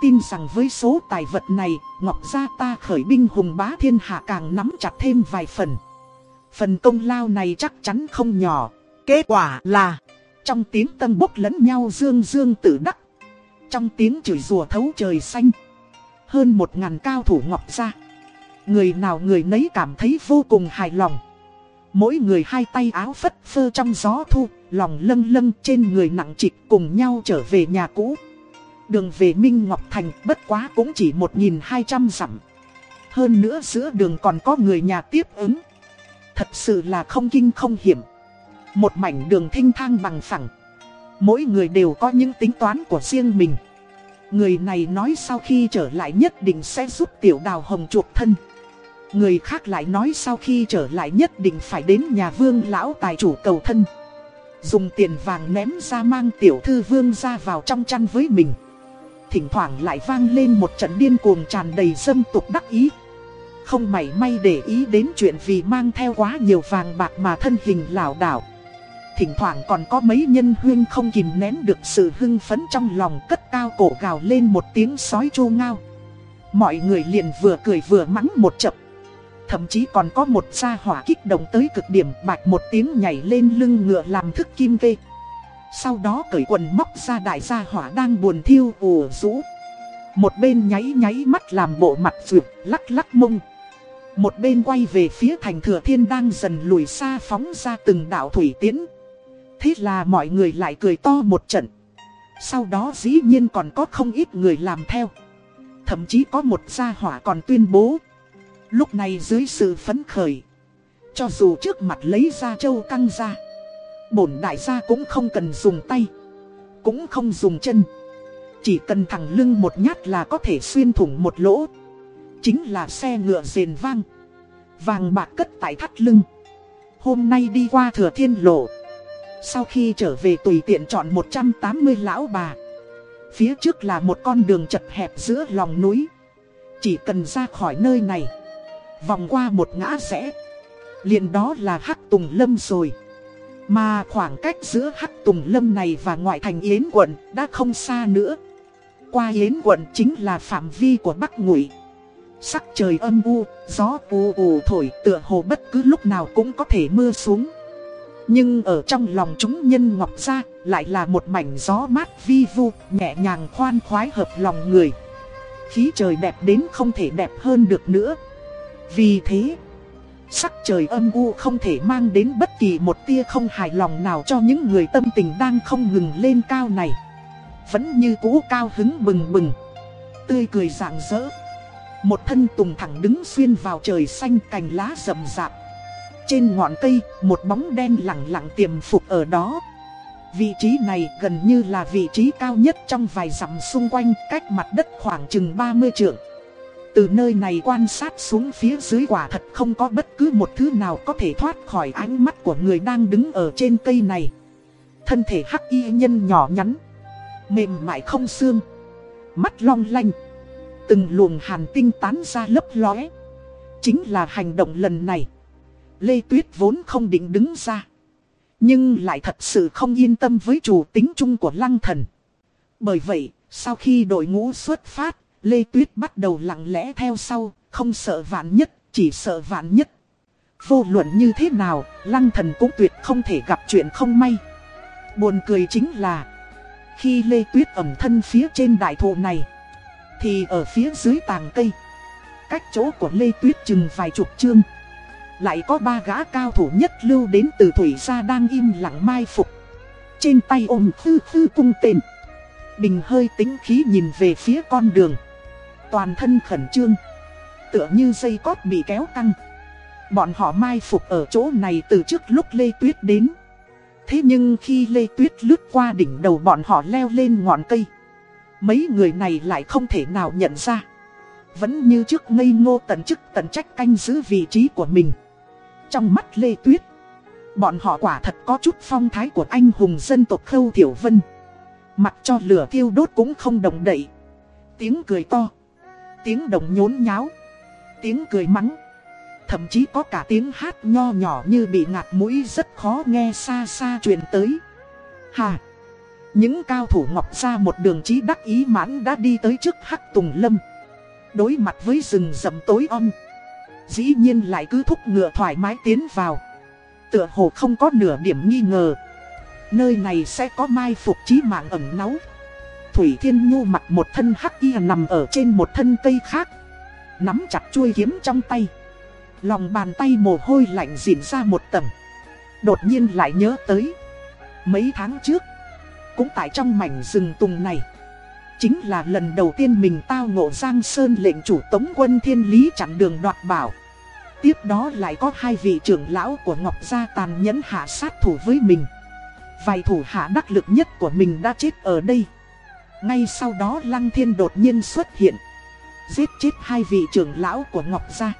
Tin rằng với số tài vật này, Ngọc Gia ta khởi binh hùng bá thiên hạ càng nắm chặt thêm vài phần. Phần công lao này chắc chắn không nhỏ. Kết quả là, Trong tiếng tân bốc lẫn nhau dương dương tự đắc trong tiếng chửi rùa thấu trời xanh. Hơn một ngàn cao thủ ngọc ra. Người nào người nấy cảm thấy vô cùng hài lòng. Mỗi người hai tay áo phất phơ trong gió thu, Lòng lâng lâng trên người nặng trịch cùng nhau trở về nhà cũ. Đường về Minh Ngọc Thành bất quá cũng chỉ 1.200 dặm. Hơn nữa giữa đường còn có người nhà tiếp ứng. Thật sự là không kinh không hiểm. Một mảnh đường thinh thang bằng phẳng Mỗi người đều có những tính toán của riêng mình. Người này nói sau khi trở lại nhất định sẽ giúp tiểu đào hồng chuộc thân. Người khác lại nói sau khi trở lại nhất định phải đến nhà vương lão tài chủ cầu thân. Dùng tiền vàng ném ra mang tiểu thư vương ra vào trong chăn với mình. Thỉnh thoảng lại vang lên một trận điên cuồng tràn đầy dâm tục đắc ý. Không mảy may để ý đến chuyện vì mang theo quá nhiều vàng bạc mà thân hình lảo đảo. Thỉnh thoảng còn có mấy nhân huyên không kìm nén được sự hưng phấn trong lòng cất cao cổ gào lên một tiếng sói chu ngao. Mọi người liền vừa cười vừa mắng một chập. Thậm chí còn có một gia hỏa kích động tới cực điểm bạch một tiếng nhảy lên lưng ngựa làm thức kim vê. Sau đó cởi quần móc ra đại gia hỏa đang buồn thiêu ủ rũ. Một bên nháy nháy mắt làm bộ mặt rượu lắc lắc mông. Một bên quay về phía thành thừa thiên đang dần lùi xa phóng ra từng đạo thủy tiến. Thế là mọi người lại cười to một trận. Sau đó dĩ nhiên còn có không ít người làm theo. Thậm chí có một gia hỏa còn tuyên bố. Lúc này dưới sự phấn khởi. Cho dù trước mặt lấy ra châu căng ra. Bổn đại gia cũng không cần dùng tay. Cũng không dùng chân. Chỉ cần thẳng lưng một nhát là có thể xuyên thủng một lỗ. Chính là xe ngựa rền vang. Vàng bạc cất tại thắt lưng. Hôm nay đi qua thừa thiên lộ. Sau khi trở về tùy tiện chọn 180 lão bà. Phía trước là một con đường chật hẹp giữa lòng núi. Chỉ cần ra khỏi nơi này. Vòng qua một ngã rẽ. Liền đó là Hắc Tùng Lâm rồi. Mà khoảng cách giữa Hắc Tùng Lâm này và ngoại thành Yến quận đã không xa nữa. Qua Yến quận chính là phạm vi của Bắc Ngụy. Sắc trời âm u, gió ù ù thổi tựa hồ bất cứ lúc nào cũng có thể mưa xuống nhưng ở trong lòng chúng nhân ngọc ra lại là một mảnh gió mát vi vu, nhẹ nhàng khoan khoái hợp lòng người. Khí trời đẹp đến không thể đẹp hơn được nữa. Vì thế, Sắc trời âm u không thể mang đến bất kỳ một tia không hài lòng nào cho những người tâm tình đang không ngừng lên cao này Vẫn như cũ cao hứng bừng bừng Tươi cười rạng rỡ Một thân tùng thẳng đứng xuyên vào trời xanh cành lá rậm rạp trên ngọn cây, một bóng đen lặng lặng tiềm phục ở đó Vị trí này gần như là vị trí cao nhất trong vài dặm xung quanh cách mặt đất khoảng chừng 30 trượng từ nơi này quan sát xuống phía dưới quả thật không có bất cứ một thứ nào có thể thoát khỏi ánh mắt của người đang đứng ở trên cây này. Thân thể hắc y nhân nhỏ nhắn, mềm mại không xương, mắt long lanh, từng luồng hàn tinh tán ra lấp lóe. Chính là hành động lần này. Lê Tuyết vốn không định đứng ra. Nhưng lại thật sự không yên tâm với chủ tính chung của lăng thần. Bởi vậy, sau khi đội ngũ xuất phát, Lê Tuyết bắt đầu lặng lẽ theo sau, không sợ vạn nhất, chỉ sợ vạn nhất. Vô luận như thế nào, lăng thần cũng tuyệt không thể gặp chuyện không may. Buồn cười chính là, khi Lê Tuyết ẩm thân phía trên đại thụ này, thì ở phía dưới tàng cây, cách chỗ của Lê Tuyết chừng vài chục chương. Lại có ba gã cao thủ nhất lưu đến từ Thủy Gia đang im lặng mai phục. Trên tay ôm tư tư cung tên. Bình hơi tính khí nhìn về phía con đường. Toàn thân khẩn trương Tựa như dây cót bị kéo căng Bọn họ mai phục ở chỗ này từ trước lúc Lê Tuyết đến Thế nhưng khi Lê Tuyết lướt qua đỉnh đầu bọn họ leo lên ngọn cây Mấy người này lại không thể nào nhận ra Vẫn như trước ngây ngô tận chức tận trách canh giữ vị trí của mình trong mắt Lê Tuyết Bọn họ quả thật có chút phong thái của anh hùng dân tộc Khâu Thiểu Vân Mặc cho lửa thiêu đốt cũng không động đậy Tiếng cười to tiếng đồng nhốn nháo, tiếng cười mắng. Thậm chí có cả tiếng hát nho nhỏ như bị ngạt mũi rất khó nghe xa xa truyền tới. Hà! Những cao thủ ngọc ra một đường trí đắc ý mãn đã đi tới trước hắc tùng lâm. Đối mặt với rừng rậm tối om. Dĩ nhiên lại cứ thúc ngựa thoải mái tiến vào. Tựa hồ không có nửa điểm nghi ngờ. Nơi này sẽ có mai phục chí mạng ẩn náu. Thủy Thiên Nhu mặc một thân hắc y nằm ở trên một thân cây khác. Nắm chặt chuôi kiếm trong tay. Lòng bàn tay mồ hôi lạnh dịn ra một tầng. Đột nhiên lại nhớ tới. Mấy tháng trước, cũng tại trong mảnh rừng tùng này. Chính là lần đầu tiên mình tao ngộ Giang Sơn lệnh chủ tống quân thiên lý chặn đường đoạt bảo. Tiếp đó lại có hai vị trưởng lão của Ngọc Gia tàn nhẫn hạ sát thủ với mình. Vài thủ hạ đắc lực nhất của mình đã chết ở đây. Ngay sau đó Lăng Thiên đột nhiên xuất hiện, Giết chết hai vị trưởng lão của Ngọc Gia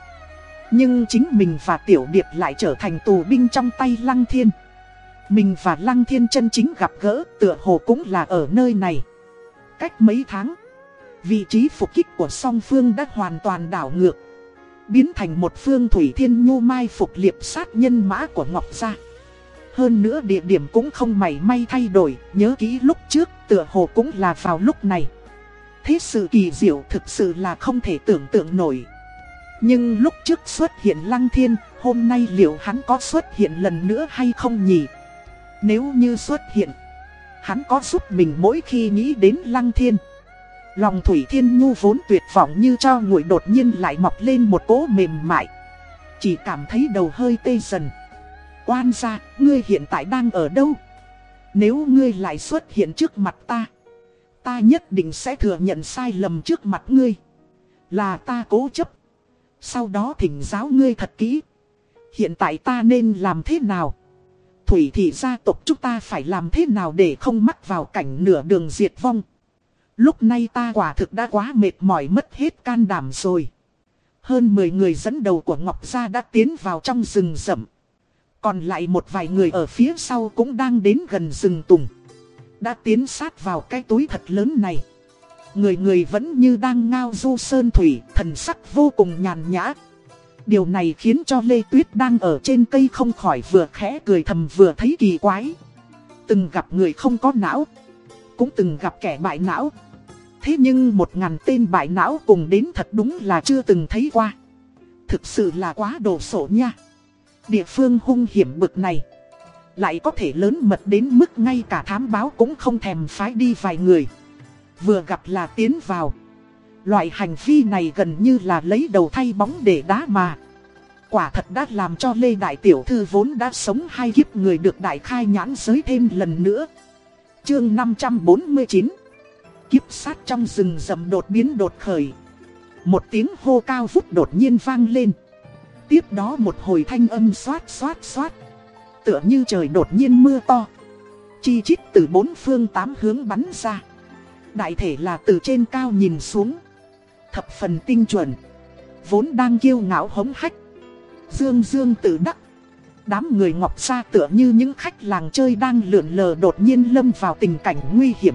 Nhưng chính mình và Tiểu Điệp lại trở thành tù binh trong tay Lăng Thiên Mình và Lăng Thiên chân chính gặp gỡ tựa hồ cũng là ở nơi này Cách mấy tháng Vị trí phục kích của song phương đã hoàn toàn đảo ngược Biến thành một phương thủy thiên nhu mai phục liệp sát nhân mã của Ngọc Gia hơn nữa địa điểm cũng không mảy may thay đổi, nhớ kỹ lúc trước tựa hồ cũng là vào lúc này. Thế sự kỳ diệu thực sự là không thể tưởng tượng nổi. Nhưng lúc trước xuất hiện Lăng Thiên, hôm nay liệu hắn có xuất hiện lần nữa hay không nhỉ? Nếu như xuất hiện, hắn có giúp mình mỗi khi nghĩ đến Lăng Thiên. Lòng Thủy Thiên Nhu vốn tuyệt vọng như cho nguội đột nhiên lại mọc lên một cỗ mềm mại. Chỉ cảm thấy đầu hơi tê dần. Quan gia, ngươi hiện tại đang ở đâu? Nếu ngươi lại xuất hiện trước mặt ta, ta nhất định sẽ thừa nhận sai lầm trước mặt ngươi. Là ta cố chấp. Sau đó thỉnh giáo ngươi thật kỹ. Hiện tại ta nên làm thế nào? Thủy thì gia tộc chúng ta phải làm thế nào để không mắc vào cảnh nửa đường diệt vong? Lúc nay ta quả thực đã quá mệt mỏi mất hết can đảm rồi. Hơn 10 người dẫn đầu của Ngọc Gia đã tiến vào trong rừng rậm. Còn lại một vài người ở phía sau cũng đang đến gần rừng tùng. Đã tiến sát vào cái túi thật lớn này. Người người vẫn như đang ngao du sơn thủy, thần sắc vô cùng nhàn nhã. Điều này khiến cho Lê Tuyết đang ở trên cây không khỏi vừa khẽ cười thầm vừa thấy kỳ quái. Từng gặp người không có não, cũng từng gặp kẻ bại não. Thế nhưng một ngàn tên bại não cùng đến thật đúng là chưa từng thấy qua. Thực sự là quá đồ sổ nha. Địa phương hung hiểm bực này Lại có thể lớn mật đến mức ngay cả thám báo cũng không thèm phái đi vài người Vừa gặp là tiến vào Loại hành vi này gần như là lấy đầu thay bóng để đá mà Quả thật đã làm cho Lê Đại Tiểu Thư vốn đã sống hai kiếp người được đại khai nhãn giới thêm lần nữa. Chương 549 Kiếp sát trong rừng rầm đột biến đột khởi. Một tiếng hô cao vút đột nhiên vang lên. Tiếp đó một hồi thanh âm xoát xoát xoát. Tựa như trời đột nhiên mưa to. Chi chít từ bốn phương tám hướng bắn ra. Đại thể là từ trên cao nhìn xuống. Thập phần tinh chuẩn. Vốn đang kiêu ngạo hống hách. Dương dương tự đắc. Đám người ngọc xa tựa như những khách làng chơi đang lượn lờ đột nhiên lâm vào tình cảnh nguy hiểm.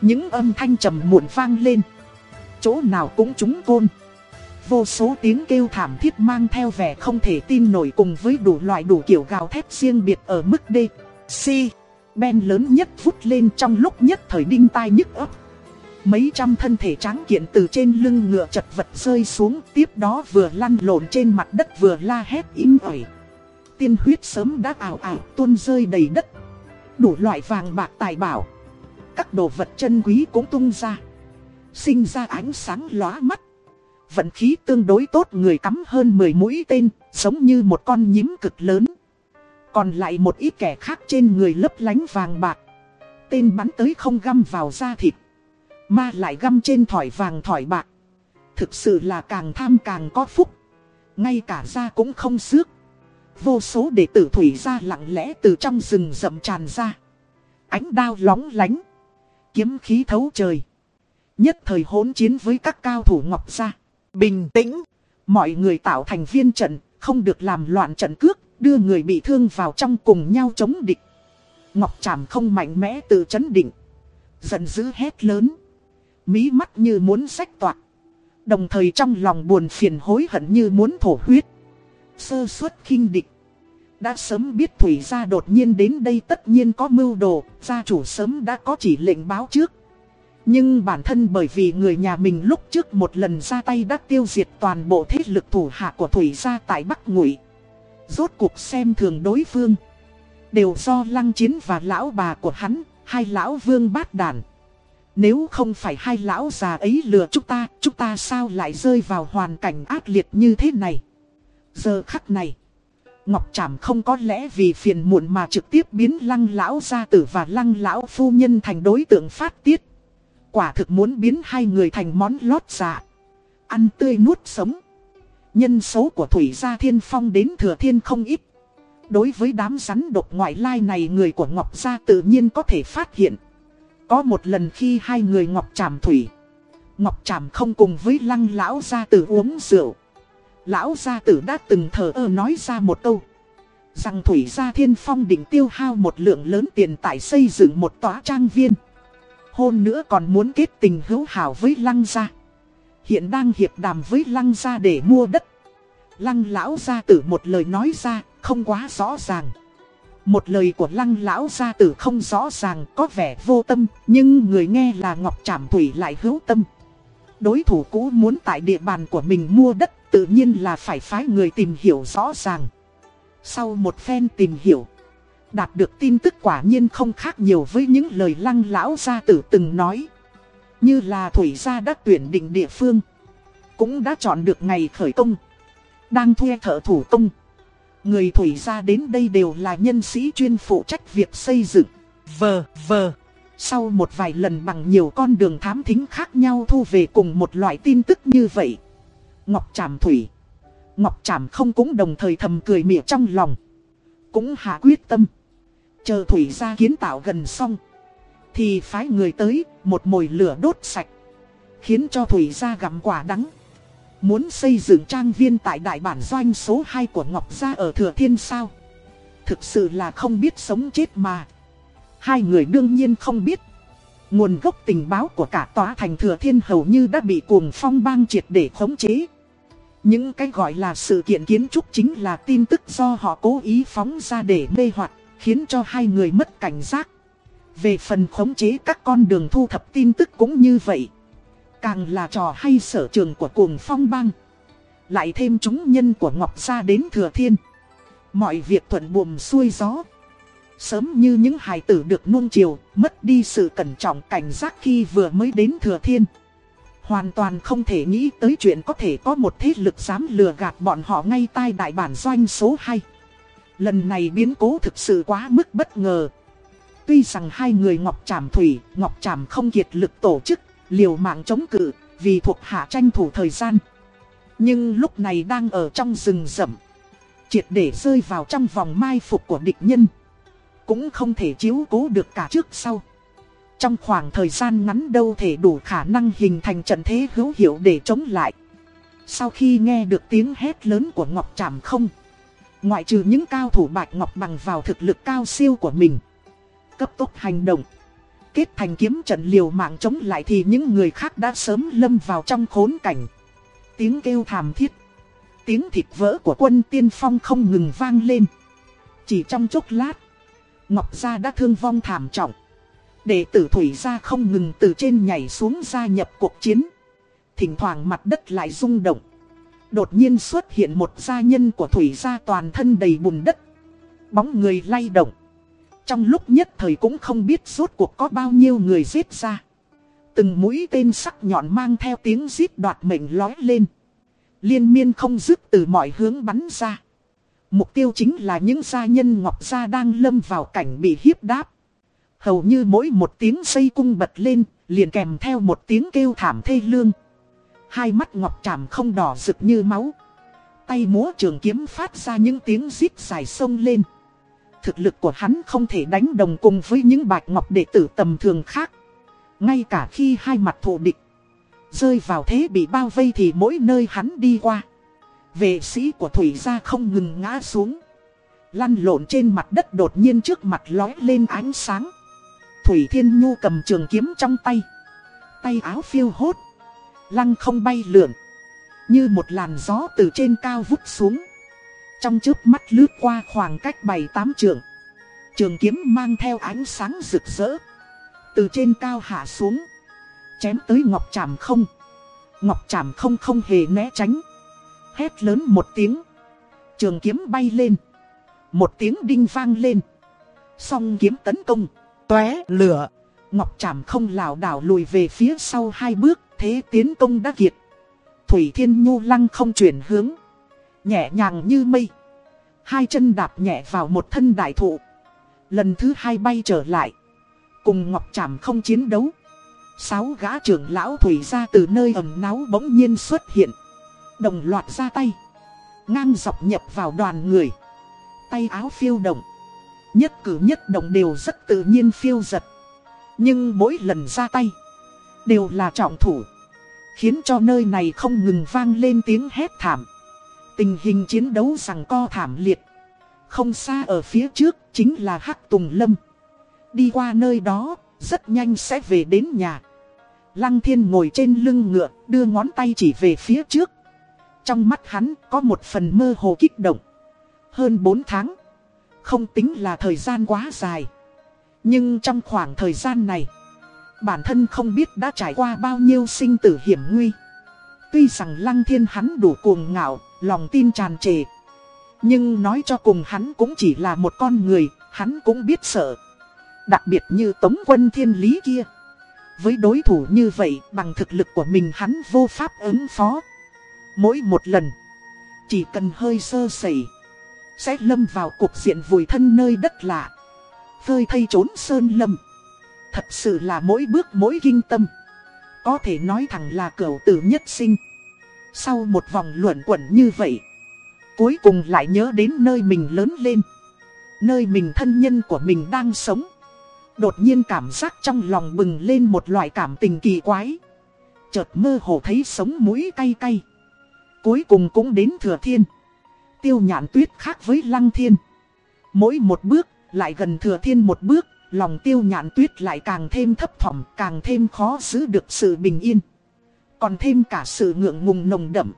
Những âm thanh trầm muộn vang lên. Chỗ nào cũng trúng côn. Vô số tiếng kêu thảm thiết mang theo vẻ không thể tin nổi cùng với đủ loại đủ kiểu gào thét riêng biệt ở mức D, C. Ben lớn nhất vút lên trong lúc nhất thời đinh tai nhức ấp. Mấy trăm thân thể tráng kiện từ trên lưng ngựa chật vật rơi xuống tiếp đó vừa lăn lộn trên mặt đất vừa la hét im ỏi. Tiên huyết sớm đã ảo ảo tuôn rơi đầy đất. Đủ loại vàng bạc tài bảo. Các đồ vật chân quý cũng tung ra. Sinh ra ánh sáng lóa mắt. Vận khí tương đối tốt người cắm hơn 10 mũi tên, giống như một con nhím cực lớn. Còn lại một ít kẻ khác trên người lấp lánh vàng bạc. Tên bắn tới không găm vào da thịt. Mà lại găm trên thỏi vàng thỏi bạc. Thực sự là càng tham càng có phúc. Ngay cả ra cũng không xước. Vô số đệ tử thủy ra lặng lẽ từ trong rừng rậm tràn ra. Ánh đao lóng lánh. Kiếm khí thấu trời. Nhất thời hỗn chiến với các cao thủ ngọc gia. Bình tĩnh. Mọi người tạo thành viên trận, không được làm loạn trận cước, đưa người bị thương vào trong cùng nhau chống địch. Ngọc tràm không mạnh mẽ tự chấn định. Giận dữ hét lớn. Mí mắt như muốn rách toạc. Đồng thời trong lòng buồn phiền hối hận như muốn thổ huyết. Sơ suất khinh địch. Đã sớm biết Thủy gia đột nhiên đến đây tất nhiên có mưu đồ, gia chủ sớm đã có chỉ lệnh báo trước. Nhưng bản thân bởi vì người nhà mình lúc trước một lần ra tay đã tiêu diệt toàn bộ thế lực thủ hạ của Thủy gia tại Bắc Ngụy. Rốt cuộc xem thường đối phương. Đều do lăng chiến và lão bà của hắn, hai lão vương bát đàn. Nếu không phải hai lão già ấy lừa chúng ta, chúng ta sao lại rơi vào hoàn cảnh ác liệt như thế này? Giờ khắc này, Ngọc Trảm không có lẽ vì phiền muộn mà trực tiếp biến lăng lão gia tử và lăng lão phu nhân thành đối tượng phát tiết. Quả thực muốn biến hai người thành món lót dạ. Ăn tươi nuốt sống. Nhân số của Thủy Gia Thiên Phong đến Thừa Thiên không ít. Đối với đám rắn độc ngoại lai này người của Ngọc Gia tự nhiên có thể phát hiện. Có một lần khi hai người Ngọc Tràm Thủy. Ngọc Tràm không cùng với lăng lão gia tử uống rượu. Lão gia tử đã từng thờ ơ nói ra một câu. Rằng Thủy Gia Thiên Phong định tiêu hao một lượng lớn tiền tại xây dựng một tòa trang viên. Hôn nữa còn muốn kết tình hữu hảo với lăng gia. Hiện đang hiệp đàm với lăng gia để mua đất. Lăng lão gia tử một lời nói ra, không quá rõ ràng. Một lời của lăng lão gia tử không rõ ràng, có vẻ vô tâm, nhưng người nghe là Ngọc Trảm Thủy lại hữu tâm. Đối thủ cũ muốn tại địa bàn của mình mua đất, tự nhiên là phải phái người tìm hiểu rõ ràng. Sau một phen tìm hiểu, đạt được tin tức quả nhiên không khác nhiều với những lời lăng lão gia tử từng nói. Như là Thủy gia đã tuyển định địa phương, cũng đã chọn được ngày khởi công, đang thuê thợ thủ công. Người Thủy gia đến đây đều là nhân sĩ chuyên phụ trách việc xây dựng. Vờ, vờ. Sau một vài lần bằng nhiều con đường thám thính khác nhau thu về cùng một loại tin tức như vậy. Ngọc Tràm Thủy. Ngọc Tràm không cũng đồng thời thầm cười mỉa trong lòng. Cũng hạ quyết tâm. Chờ Thủy gia kiến tạo gần xong. Thì phái người tới, một mồi lửa đốt sạch. Khiến cho Thủy gia gặm quả đắng. Muốn xây dựng trang viên tại đại bản doanh số 2 của Ngọc Gia ở Thừa Thiên sao? Thực sự là không biết sống chết mà. Hai người đương nhiên không biết. Nguồn gốc tình báo của cả tòa thành Thừa Thiên hầu như đã bị cuồng phong bang triệt để khống chế. Những cái gọi là sự kiện kiến trúc chính là tin tức do họ cố ý phóng ra để mê hoặc, khiến cho hai người mất cảnh giác. Về phần khống chế các con đường thu thập tin tức cũng như vậy. Càng là trò hay sở trường của cuồng phong bang. Lại thêm chúng nhân của Ngọc Gia đến Thừa Thiên. Mọi việc thuận buồm xuôi gió. Sớm như những hài tử được nuông chiều, mất đi sự cẩn trọng cảnh giác khi vừa mới đến Thừa Thiên. Hoàn toàn không thể nghĩ tới chuyện có thể có một thế lực dám lừa gạt bọn họ ngay tai đại bản doanh số 2. Lần này biến cố thực sự quá mức bất ngờ. Tuy rằng hai người Ngọc Trảm Thủy, Ngọc Trảm không kiệt lực tổ chức, liều mạng chống cự, vì thuộc hạ tranh thủ thời gian. Nhưng lúc này đang ở trong rừng rậm, triệt để rơi vào trong vòng mai phục của địch nhân. Cũng không thể chiếu cố được cả trước sau. Trong khoảng thời gian ngắn đâu thể đủ khả năng hình thành trận thế hữu hiệu để chống lại. Sau khi nghe được tiếng hét lớn của Ngọc Trảm không, ngoại trừ những cao thủ Bạch Ngọc bằng vào thực lực cao siêu của mình. Cấp tốc hành động. Kết thành kiếm trận liều mạng chống lại thì những người khác đã sớm lâm vào trong khốn cảnh. Tiếng kêu thảm thiết. Tiếng thịt vỡ của quân tiên phong không ngừng vang lên. Chỉ trong chốc lát, Ngọc Gia đã thương vong thảm trọng. Đệ tử Thủy Gia không ngừng từ trên nhảy xuống gia nhập cuộc chiến. Thỉnh thoảng mặt đất lại rung động. Đột nhiên xuất hiện một gia nhân của Thủy Gia toàn thân đầy bùn đất. Bóng người lay động. Trong lúc nhất thời cũng không biết suốt cuộc có bao nhiêu người giết ra. Từng mũi tên sắc nhọn mang theo tiếng giết đoạt mệnh lói lên. Liên miên không dứt từ mọi hướng bắn ra. Mục tiêu chính là những gia nhân Ngọc Gia đang lâm vào cảnh bị hiếp đáp. Hầu như mỗi một tiếng xây cung bật lên, liền kèm theo một tiếng kêu thảm thê lương. Hai mắt Ngọc Trảm không đỏ rực như máu. Tay múa trường kiếm phát ra những tiếng rít dài sông lên. Thực lực của hắn không thể đánh đồng cùng với những bạch ngọc đệ tử tầm thường khác. Ngay cả khi hai mặt thù địch, Rơi vào thế bị bao vây thì mỗi nơi hắn đi qua. Vệ sĩ của Thủy gia không ngừng ngã xuống. Lăn lộn trên mặt đất đột nhiên trước mặt lói lên ánh sáng. Thủy Thiên Nhu cầm trường kiếm trong tay. Tay áo phiêu hốt. Lăng không bay lượn. Như một làn gió từ trên cao vút xuống. Trong trước mắt lướt qua khoảng cách 7-8 trường. Trường kiếm mang theo ánh sáng rực rỡ. Từ trên cao hạ xuống. Chém tới Ngọc Trảm không. Ngọc Trảm không không hề né tránh. Hét lớn một tiếng. Trường kiếm bay lên. Một tiếng đinh vang lên. Song kiếm tấn công. Tóe lửa. Ngọc Trảm không lảo đảo lùi về phía sau hai bước. Thế tiến công đã kiệt. Thủy Thiên Nhu lăng không chuyển hướng. Nhẹ nhàng như mây. Hai chân đạp nhẹ vào một thân đại thụ. Lần thứ hai bay trở lại. Cùng Ngọc Trảm không chiến đấu. Sáu gã trưởng lão thủy ra từ nơi ẩm náu bỗng nhiên xuất hiện. Đồng loạt ra tay. Ngang dọc nhập vào đoàn người. Tay áo phiêu động. Nhất cử nhất động đều rất tự nhiên phiêu giật. Nhưng mỗi lần ra tay, Đều là trọng thủ. Khiến cho nơi này không ngừng vang lên tiếng hét thảm. Tình hình chiến đấu rằng co thảm liệt Không xa ở phía trước chính là Hắc Tùng Lâm Đi qua nơi đó rất nhanh sẽ về đến nhà Lăng thiên ngồi trên lưng ngựa, đưa ngón tay chỉ về phía trước. Trong mắt hắn có một phần mơ hồ kích động. Hơn 4 tháng. Không tính là thời gian quá dài. Nhưng trong khoảng thời gian này, bản thân không biết đã trải qua bao nhiêu sinh tử hiểm nguy. Tuy rằng lăng thiên hắn đủ cuồng ngạo, lòng tin tràn trề. Nhưng nói cho cùng hắn cũng chỉ là một con người, hắn cũng biết sợ. Đặc biệt như tống quân thiên lý kia. Với đối thủ như vậy bằng thực lực của mình hắn vô pháp ứng phó. Mỗi một lần, chỉ cần hơi sơ sẩy, sẽ lâm vào cục diện vùi thân nơi đất lạ. Phơi thay trốn sơn lâm. Thật sự là mỗi bước mỗi kinh tâm. Có thể nói thẳng là cửu tử nhất sinh. Sau một vòng luẩn quẩn như vậy, cuối cùng lại nhớ đến nơi mình lớn lên. Nơi mình thân nhân của mình đang sống. Đột nhiên cảm giác trong lòng bừng lên một loại cảm tình kỳ quái. Chợt mơ hồ thấy sống mũi cay cay. Cuối cùng cũng đến thừa thiên. Tiêu nhạn tuyết khác với lăng thiên. Mỗi một bước lại gần thừa thiên một bước. Lòng tiêu nhạn tuyết lại càng thêm thấp thỏm, càng thêm khó giữ được sự bình yên. Còn thêm cả sự ngượng ngùng nồng đậm.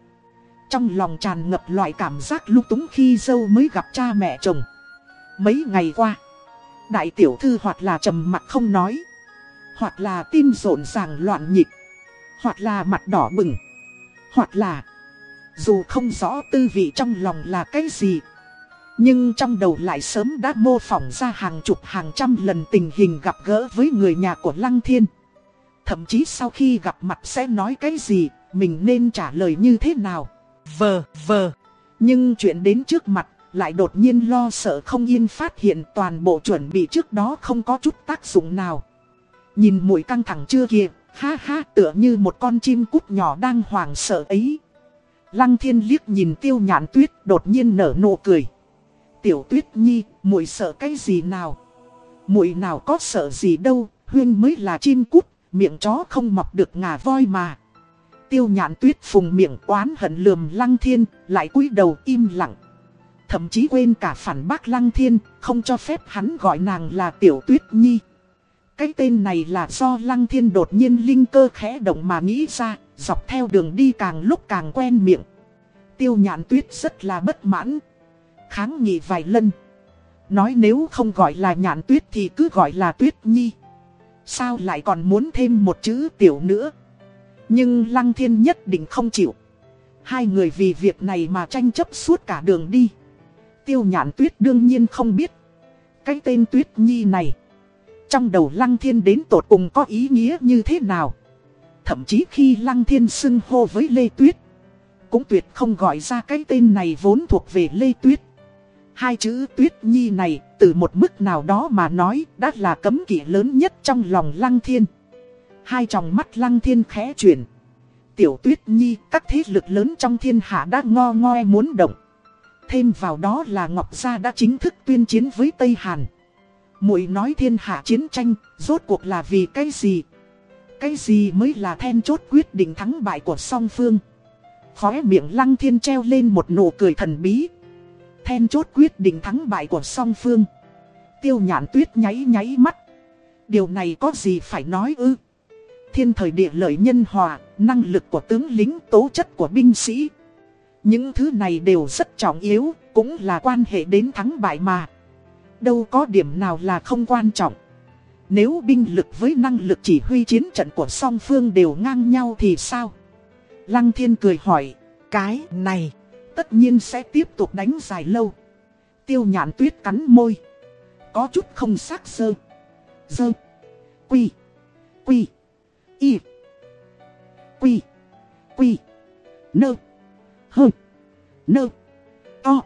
Trong lòng tràn ngập loại cảm giác lúc túng khi dâu mới gặp cha mẹ chồng. Mấy ngày qua. Đại tiểu thư hoặc là trầm mặt không nói, Hoặc là tim rộn ràng loạn nhịp, Hoặc là mặt đỏ bừng, Hoặc là Dù không rõ tư vị trong lòng là cái gì, Nhưng trong đầu lại sớm đã mô phỏng ra hàng chục hàng trăm lần tình hình gặp gỡ với người nhà của Lăng Thiên Thậm chí sau khi gặp mặt sẽ nói cái gì, mình nên trả lời như thế nào. Vờ, vờ. Nhưng chuyện đến trước mặt, lại đột nhiên lo sợ không yên phát hiện toàn bộ chuẩn bị trước đó không có chút tác dụng nào. Nhìn mũi căng thẳng chưa kìa, ha ha tựa như một con chim cút nhỏ đang hoảng sợ ấy. Lăng thiên liếc nhìn tiêu nhãn tuyết đột nhiên nở nụ cười. Tiểu tuyết nhi, muội sợ cái gì nào? muội nào có sợ gì đâu, huyên mới là chim cút, miệng chó không mọc được ngà voi mà. Tiêu nhạn tuyết phùng miệng oán hận lườm lăng thiên, lại cúi đầu im lặng. Thậm chí quên cả phản bác lăng thiên, không cho phép hắn gọi nàng là tiểu tuyết nhi. Cái tên này là do lăng thiên đột nhiên linh cơ khẽ động mà nghĩ ra, dọc theo đường đi càng lúc càng quen miệng. Tiêu nhạn tuyết rất là bất mãn. Kháng nghị vài lần. Nói nếu không gọi là nhạn tuyết thì cứ gọi là tuyết nhi. Sao lại còn muốn thêm một chữ tiểu nữa? Nhưng lăng thiên nhất định không chịu. Hai người vì việc này mà tranh chấp suốt cả đường đi. Tiêu nhãn tuyết đương nhiên không biết. Cái tên tuyết nhi này. Trong đầu lăng thiên đến tột cùng có ý nghĩa như thế nào? Thậm chí khi lăng thiên xưng hô với Lê Tuyết. Cũng tuyệt không gọi ra cái tên này vốn thuộc về Lê Tuyết. Hai chữ tuyết nhi này, từ một mức nào đó mà nói, đã là cấm kỵ lớn nhất trong lòng lăng thiên. Hai tròng mắt lăng thiên khẽ chuyển. Tiểu tuyết nhi, các thế lực lớn trong thiên hạ đã ngo ngoe muốn động. Thêm vào đó là Ngọc Gia đã chính thức tuyên chiến với Tây Hàn. muội nói thiên hạ chiến tranh, rốt cuộc là vì cái gì? Cái gì mới là then chốt quyết định thắng bại của song phương? Khóe miệng lăng thiên treo lên một nụ cười thần bí then chốt quyết định thắng bại của song phương. Tiêu nhãn tuyết nháy nháy mắt. Điều này có gì phải nói ư? Thiên thời địa lợi nhân hòa, năng lực của tướng lính, tố chất của binh sĩ. Những thứ này đều rất trọng yếu, cũng là quan hệ đến thắng bại mà. Đâu có điểm nào là không quan trọng. Nếu binh lực với năng lực chỉ huy chiến trận của song phương đều ngang nhau thì sao? Lăng thiên cười hỏi, cái này tất nhiên sẽ tiếp tục đánh dài lâu. Tiêu nhãn tuyết cắn môi. Có chút không sắc sơ. Dơ. Quy. Quy. Y. Quy. Quy. Nơ. Hơ. Nơ. To.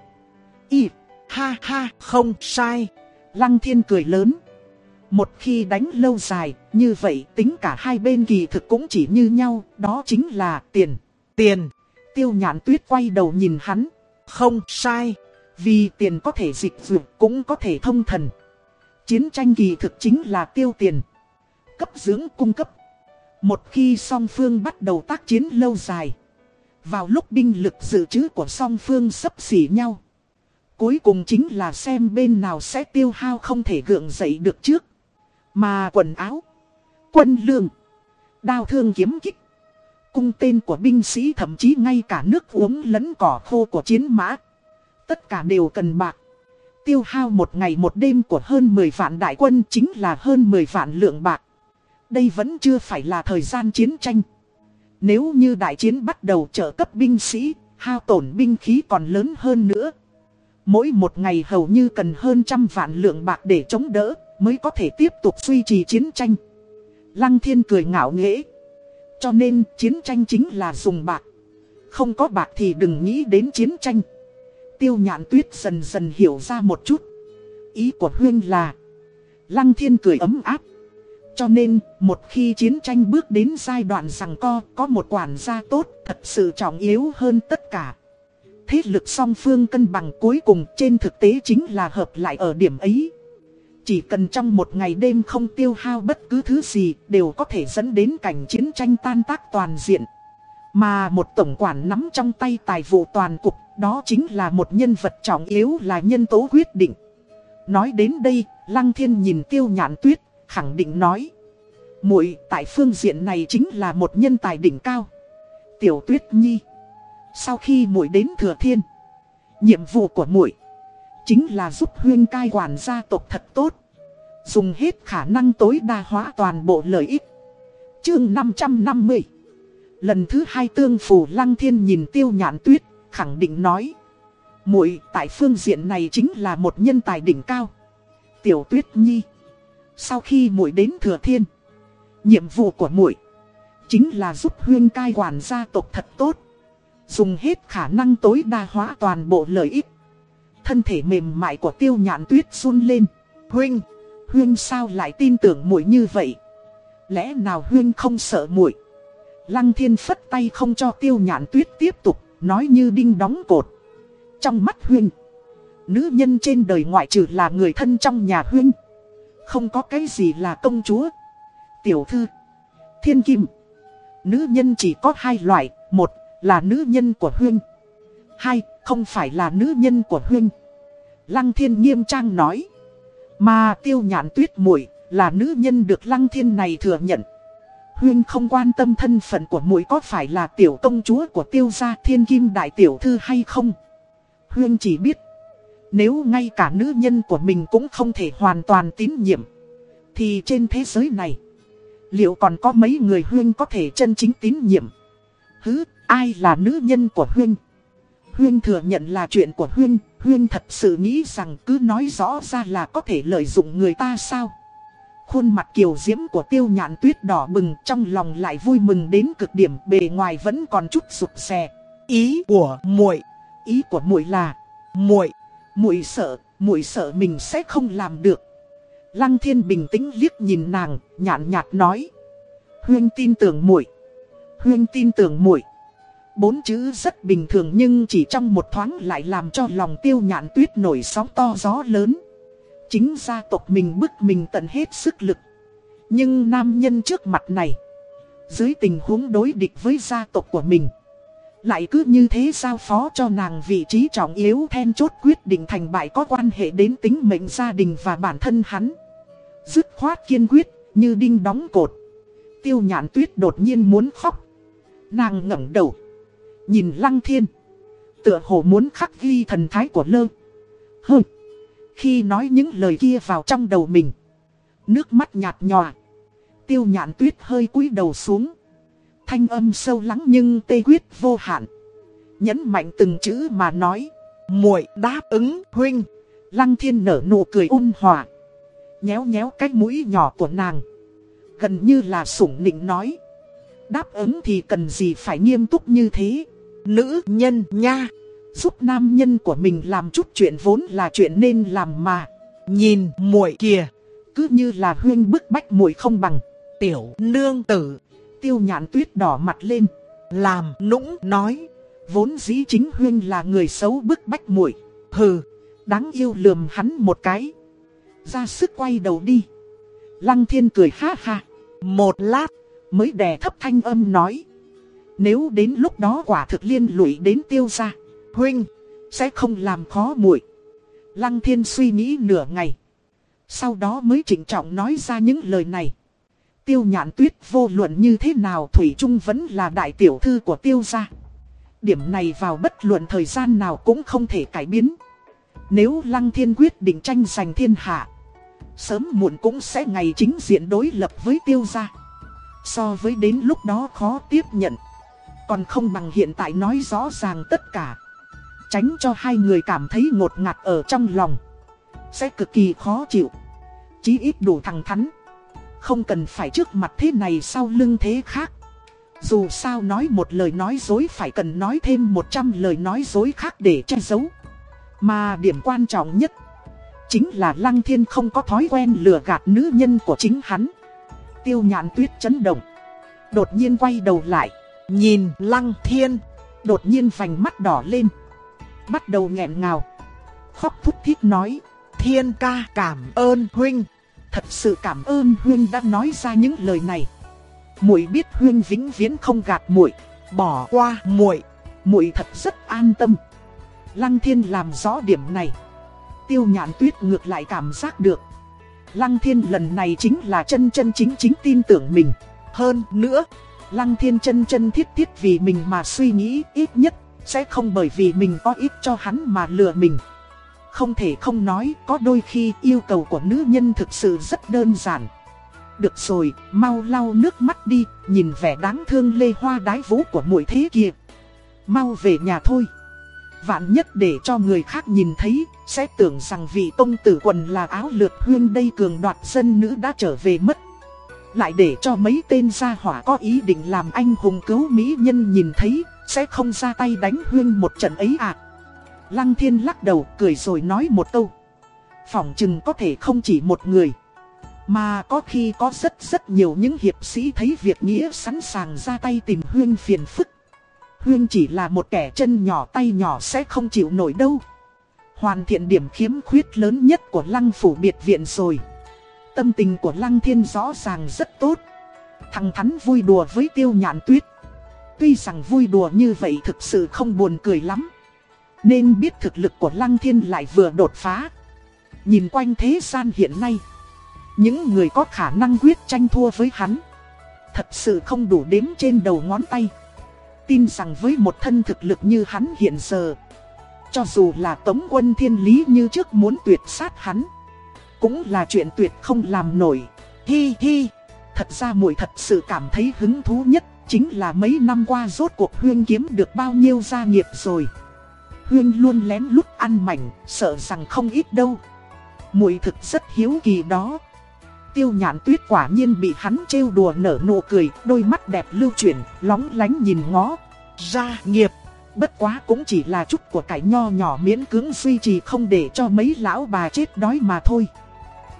Y. Ha ha, không sai. Lăng thiên cười lớn. Một khi đánh lâu dài, như vậy tính cả hai bên kỳ thực cũng chỉ như nhau, đó chính là tiền. Tiền. Tiêu nhãn tuyết quay đầu nhìn hắn. Không sai. Vì tiền có thể dịch dược cũng có thể thông thần. Chiến tranh kỳ thực chính là tiêu tiền. Cấp dưỡng cung cấp. Một khi song phương bắt đầu tác chiến lâu dài. Vào lúc binh lực dự trữ của song phương sấp xỉ nhau. Cuối cùng chính là xem bên nào sẽ tiêu hao không thể gượng dậy được trước. Mà quần áo, quân lương, đao thương kiếm kích cung tên của binh sĩ thậm chí ngay cả nước uống lẫn cỏ khô của chiến mã. Tất cả đều cần bạc. Tiêu hao một ngày một đêm của hơn 10 vạn đại quân chính là hơn 10 vạn lượng bạc. Đây vẫn chưa phải là thời gian chiến tranh. Nếu như đại chiến bắt đầu trợ cấp binh sĩ, hao tổn binh khí còn lớn hơn nữa. Mỗi một ngày hầu như cần hơn trăm vạn lượng bạc để chống đỡ, mới có thể tiếp tục duy trì chiến tranh. Lăng thiên cười ngạo nghễ. Cho nên chiến tranh chính là dùng bạc. Không có bạc thì đừng nghĩ đến chiến tranh. Tiêu nhạn tuyết dần dần hiểu ra một chút. Ý của Huyên là Lăng thiên cười ấm áp. Cho nên, một khi chiến tranh bước đến giai đoạn rằng co, có một quản gia tốt, thật sự trọng yếu hơn tất cả. Thế lực song phương cân bằng cuối cùng trên thực tế chính là hợp lại ở điểm ấy. Chỉ cần trong một ngày đêm không tiêu hao bất cứ thứ gì đều có thể dẫn đến cảnh chiến tranh tan tác toàn diện. Mà một tổng quản nắm trong tay tài vụ toàn cục, đó chính là một nhân vật trọng yếu là nhân tố quyết định. Nói đến đây, Lăng Thiên nhìn tiêu nhãn tuyết, khẳng định nói. muội tại phương diện này chính là một nhân tài đỉnh cao. Tiểu tuyết nhi. Sau khi muội đến thừa thiên, nhiệm vụ của muội Chính là giúp huyên cai quản gia tộc thật tốt. Dùng hết khả năng tối đa hóa toàn bộ lợi ích. Chương 550 Lần thứ hai tương phủ lăng thiên nhìn tiêu nhãn tuyết, Khẳng định nói. Muội tại phương diện này chính là một nhân tài đỉnh cao. Tiểu tuyết nhi, Sau khi muội đến thừa thiên, Nhiệm vụ của muội chính là giúp Huyên cai quản gia tộc thật tốt. Dùng hết khả năng tối đa hóa toàn bộ lợi ích. Thân thể mềm mại của tiêu nhạn tuyết run lên. huynh huynh sao lại tin tưởng muội như vậy? Lẽ nào huynh không sợ muội? Lăng thiên phất tay không cho tiêu nhạn tuyết tiếp tục, nói như đinh đóng cột. Trong mắt huynh nữ nhân trên đời ngoại trừ là người thân trong nhà huynh Không có cái gì là công chúa. Tiểu thư, thiên kim. Nữ nhân chỉ có hai loại, một là nữ nhân của huynh Hai, không phải là nữ nhân của huynh Lăng thiên nghiêm trang nói. Mà tiêu nhạn tuyết muội là nữ nhân được lăng thiên này thừa nhận. Huyên không quan tâm thân phận của muội có phải là tiểu công chúa của tiêu gia thiên kim đại tiểu thư hay không. Huyên chỉ biết, nếu ngay cả nữ nhân của mình cũng không thể hoàn toàn tín nhiệm, thì trên thế giới này, liệu còn có mấy người Huyên có thể chân chính tín nhiệm? Hứ, ai là nữ nhân của Huyên? Huyên thừa nhận là chuyện của Huyên, Huyên thật sự nghĩ rằng cứ nói rõ ra là có thể lợi dụng người ta sao? Khuôn mặt kiều diễm của tiêu nhạn tuyết đỏ bừng trong lòng lại vui mừng đến cực điểm bề ngoài vẫn còn chút rụt rè. Ý của muội, ý của muội là muội, muội sợ, muội sợ mình sẽ không làm được. Lăng Thiên bình tĩnh liếc nhìn nàng, nhàn nhạt nói: "Huyên tin tưởng muội." Huyên tin tưởng muội. Bốn chữ rất bình thường nhưng chỉ trong một thoáng lại làm cho lòng tiêu nhạn tuyết nổi sóng to gió lớn. Chính gia tộc mình bức mình tận hết sức lực. Nhưng nam nhân trước mặt này, dưới tình huống đối địch với gia tộc của mình, lại cứ như thế giao phó cho nàng vị trí trọng yếu then chốt quyết định thành bại có quan hệ đến tính mệnh gia đình và bản thân hắn. Dứt khoát kiên quyết, như đinh đóng cột. Tiêu nhạn tuyết đột nhiên muốn khóc. Nàng ngẩng đầu, nhìn lăng thiên. Tựa hồ muốn khắc ghi thần thái của lơ. Hơ. Khi nói những lời kia vào trong đầu mình. Nước mắt nhạt nhòa. Tiêu nhạn tuyết hơi cúi đầu xuống. Thanh âm sâu lắng nhưng tê quyết vô hạn. Nhấn mạnh từng chữ mà nói. muội đáp ứng huynh. Lăng thiên nở nụ cười ôn hòa. Nhéo nhéo cái mũi nhỏ của nàng. Gần như là sủng nịnh nói. Đáp ứng thì cần gì phải nghiêm túc như thế. Nữ nhân nha. Giúp nam nhân của mình làm chút chuyện vốn là chuyện nên làm mà. Nhìn muội kìa. Cứ như là huyên bức bách muội không bằng. Tiểu nương tử. Tiêu nhạn tuyết đỏ mặt lên. Làm nũng nói. Vốn dĩ chính huyên là người xấu bức bách muội. Hừ. Đáng yêu lườm hắn một cái. Ra sức quay đầu đi. Lăng thiên cười ha ha. Một lát, mới đè thấp thanh âm nói. Nếu đến lúc đó quả thực liên lụy đến tiêu gia, huynh, sẽ không làm khó muội. Lăng thiên suy nghĩ nửa ngày. Sau đó mới trịnh trọng nói ra những lời này. Tiêu nhạn tuyết vô luận như thế nào Thủy Trung vẫn là đại tiểu thư của tiêu gia. Điểm này vào bất luận thời gian nào cũng không thể cải biến. Nếu Lăng Thiên quyết định tranh giành thiên hạ, sớm muộn cũng sẽ ngày chính diện đối lập với tiêu gia. So với đến lúc đó khó tiếp nhận còn không bằng hiện tại nói rõ ràng tất cả. Tránh cho hai người cảm thấy ngột ngạt ở trong lòng. Sẽ cực kỳ khó chịu. Chí ít đủ thẳng thắn. Không cần phải trước mặt thế này sau lưng thế khác. Dù sao nói một lời nói dối phải cần nói thêm 100 lời nói dối khác để che giấu. Mà điểm quan trọng nhất Chính là Lăng Thiên không có thói quen lừa gạt nữ nhân của chính hắn. Tiêu nhạn tuyết chấn động. Đột nhiên quay đầu lại. Nhìn lăng thiên. Đột nhiên vành mắt đỏ lên. Bắt đầu nghẹn ngào. Khóc thúc thiết nói. Thiên ca cảm ơn huynh. Thật sự cảm ơn huynh đã nói ra những lời này. Muội biết huynh vĩnh viễn không gạt muội, bỏ qua muội, muội thật rất an tâm. Lăng Thiên làm rõ điểm này. Tiêu Nhạn Tuyết ngược lại cảm giác được, Lăng Thiên lần này chính là chân chân chính chính tin tưởng mình. Hơn nữa, Lăng Thiên chân chân thiết thiết vì mình mà suy nghĩ ít nhất, sẽ không bởi vì mình có ít cho hắn mà lừa mình. Không thể không nói, có đôi khi yêu cầu của nữ nhân thực sự rất đơn giản. Được rồi, mau lau nước mắt đi, nhìn vẻ đáng thương lê hoa đái vũ của mũi thế kia. Mau về nhà thôi. Vạn nhất để cho người khác nhìn thấy, sẽ tưởng rằng vị công tử quần là áo lượt huyên đây cường đoạt dân nữ đã trở về mất. Lại để cho mấy tên gia hỏa có ý định làm anh hùng cứu mỹ nhân nhìn thấy, Sẽ không ra tay đánh Huyên một trận ấy à? Lăng thiên lắc đầu, cười rồi nói một câu. Phỏng chừng có thể không chỉ một người, Mà có khi có rất rất nhiều những hiệp sĩ thấy việc nghĩa sẵn sàng ra tay tìm Huyên phiền phức. Huyên chỉ là một kẻ chân nhỏ tay nhỏ sẽ không chịu nổi đâu. Hoàn thiện điểm khiếm khuyết lớn nhất của lăng phủ biệt viện rồi. Tâm tình của lăng thiên rõ ràng rất tốt. Thằng Thắn vui đùa với tiêu nhạn tuyết. Tuy rằng vui đùa như vậy thực sự không buồn cười lắm. Nên biết thực lực của lăng thiên lại vừa đột phá. Nhìn quanh thế gian hiện nay, Những người có khả năng quyết tranh thua với hắn, Thật sự không đủ đếm trên đầu ngón tay. Tin rằng với một thân thực lực như hắn hiện giờ, Cho dù là tống quân thiên lý như trước muốn tuyệt sát hắn cũng là chuyện tuyệt không làm nổi. Hi hi. Thật ra muội thật sự cảm thấy hứng thú nhất Chính là mấy năm qua rốt cuộc Huyên kiếm được bao nhiêu gia nghiệp rồi. Huyên luôn lén lút ăn mảnh Sợ rằng không ít đâu. Muội thực rất hiếu kỳ đó. Tiêu nhãn tuyết quả nhiên bị hắn trêu đùa nở nụ cười Đôi mắt đẹp lưu chuyển, lóng lánh nhìn ngó. Gia nghiệp. Bất quá cũng chỉ là chút của cải nho nhỏ miễn cưỡng duy trì không để cho mấy lão bà chết đói mà thôi.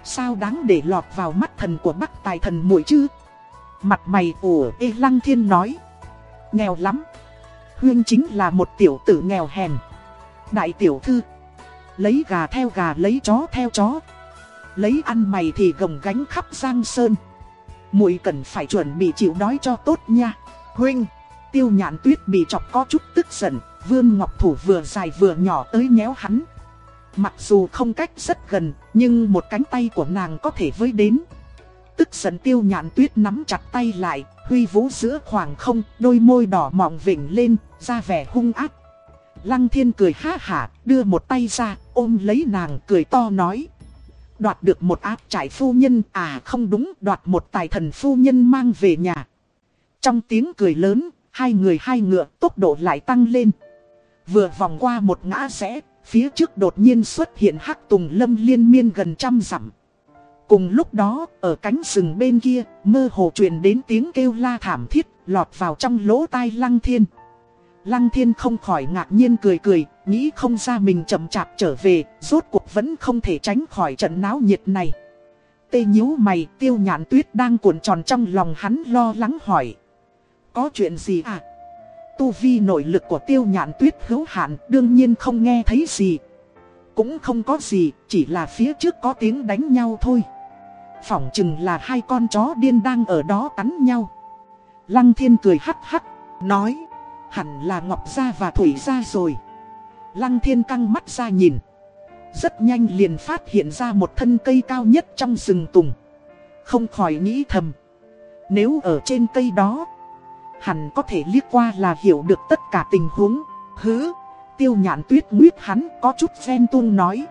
Sao đáng để lọt vào mắt thần của bắc tài thần muội chứ? Mặt mày ủ ê lăng thiên nói. Nghèo lắm. Huyên chính là một tiểu tử nghèo hèn. Đại tiểu thư. Lấy gà theo gà, lấy chó theo chó. Lấy ăn mày thì gồng gánh khắp Giang Sơn. Muội cần phải chuẩn bị chịu đói cho tốt nha. Huynh Tiêu nhạn tuyết bị chọc có chút tức giận. Vương Ngọc Thủ vừa dài vừa nhỏ tới nhéo hắn. Mặc dù không cách rất gần nhưng một cánh tay của nàng có thể với đến. Tức giận tiêu nhạn tuyết nắm chặt tay lại, Huy vũ giữa khoảng không, Đôi môi đỏ mọng vỉnh lên, Ra vẻ hung ác. Lăng thiên cười ha hả, Đưa một tay ra, ôm lấy nàng cười to nói. Đoạt được một áp trải phu nhân À không đúng, đoạt một tài thần phu nhân mang về nhà. Trong tiếng cười lớn, Hai người hai ngựa tốc độ lại tăng lên. Vừa vòng qua một ngã rẽ Phía trước đột nhiên xuất hiện hắc tùng lâm liên miên gần trăm dặm Cùng lúc đó, ở cánh rừng bên kia, mơ hồ truyền đến tiếng kêu la thảm thiết, lọt vào trong lỗ tai lăng thiên. Lăng thiên không khỏi ngạc nhiên cười cười, nghĩ không ra mình chậm chạp trở về, rốt cuộc vẫn không thể tránh khỏi trận náo nhiệt này. Tê nhíu mày, tiêu nhạn tuyết đang cuộn tròn trong lòng hắn lo lắng hỏi. Có chuyện gì à? Tu vi nội lực của tiêu nhạn tuyết hữu hạn, đương nhiên không nghe thấy gì. Cũng không có gì, chỉ là phía trước có tiếng đánh nhau thôi. Phỏng chừng là hai con chó điên đang ở đó cắn nhau. Lăng thiên cười hắc hắc, nói hẳn là Ngọc Gia và Thủy Gia rồi. Lăng thiên căng mắt ra nhìn. Rất nhanh liền phát hiện ra một thân cây cao nhất trong rừng tùng. Không khỏi nghĩ thầm. Nếu ở trên cây đó, hẳn có thể liếc qua là hiểu được tất cả tình huống. Hứ, tiêu nhãn tuyết nguyết hắn có chút ghen tuôn nói.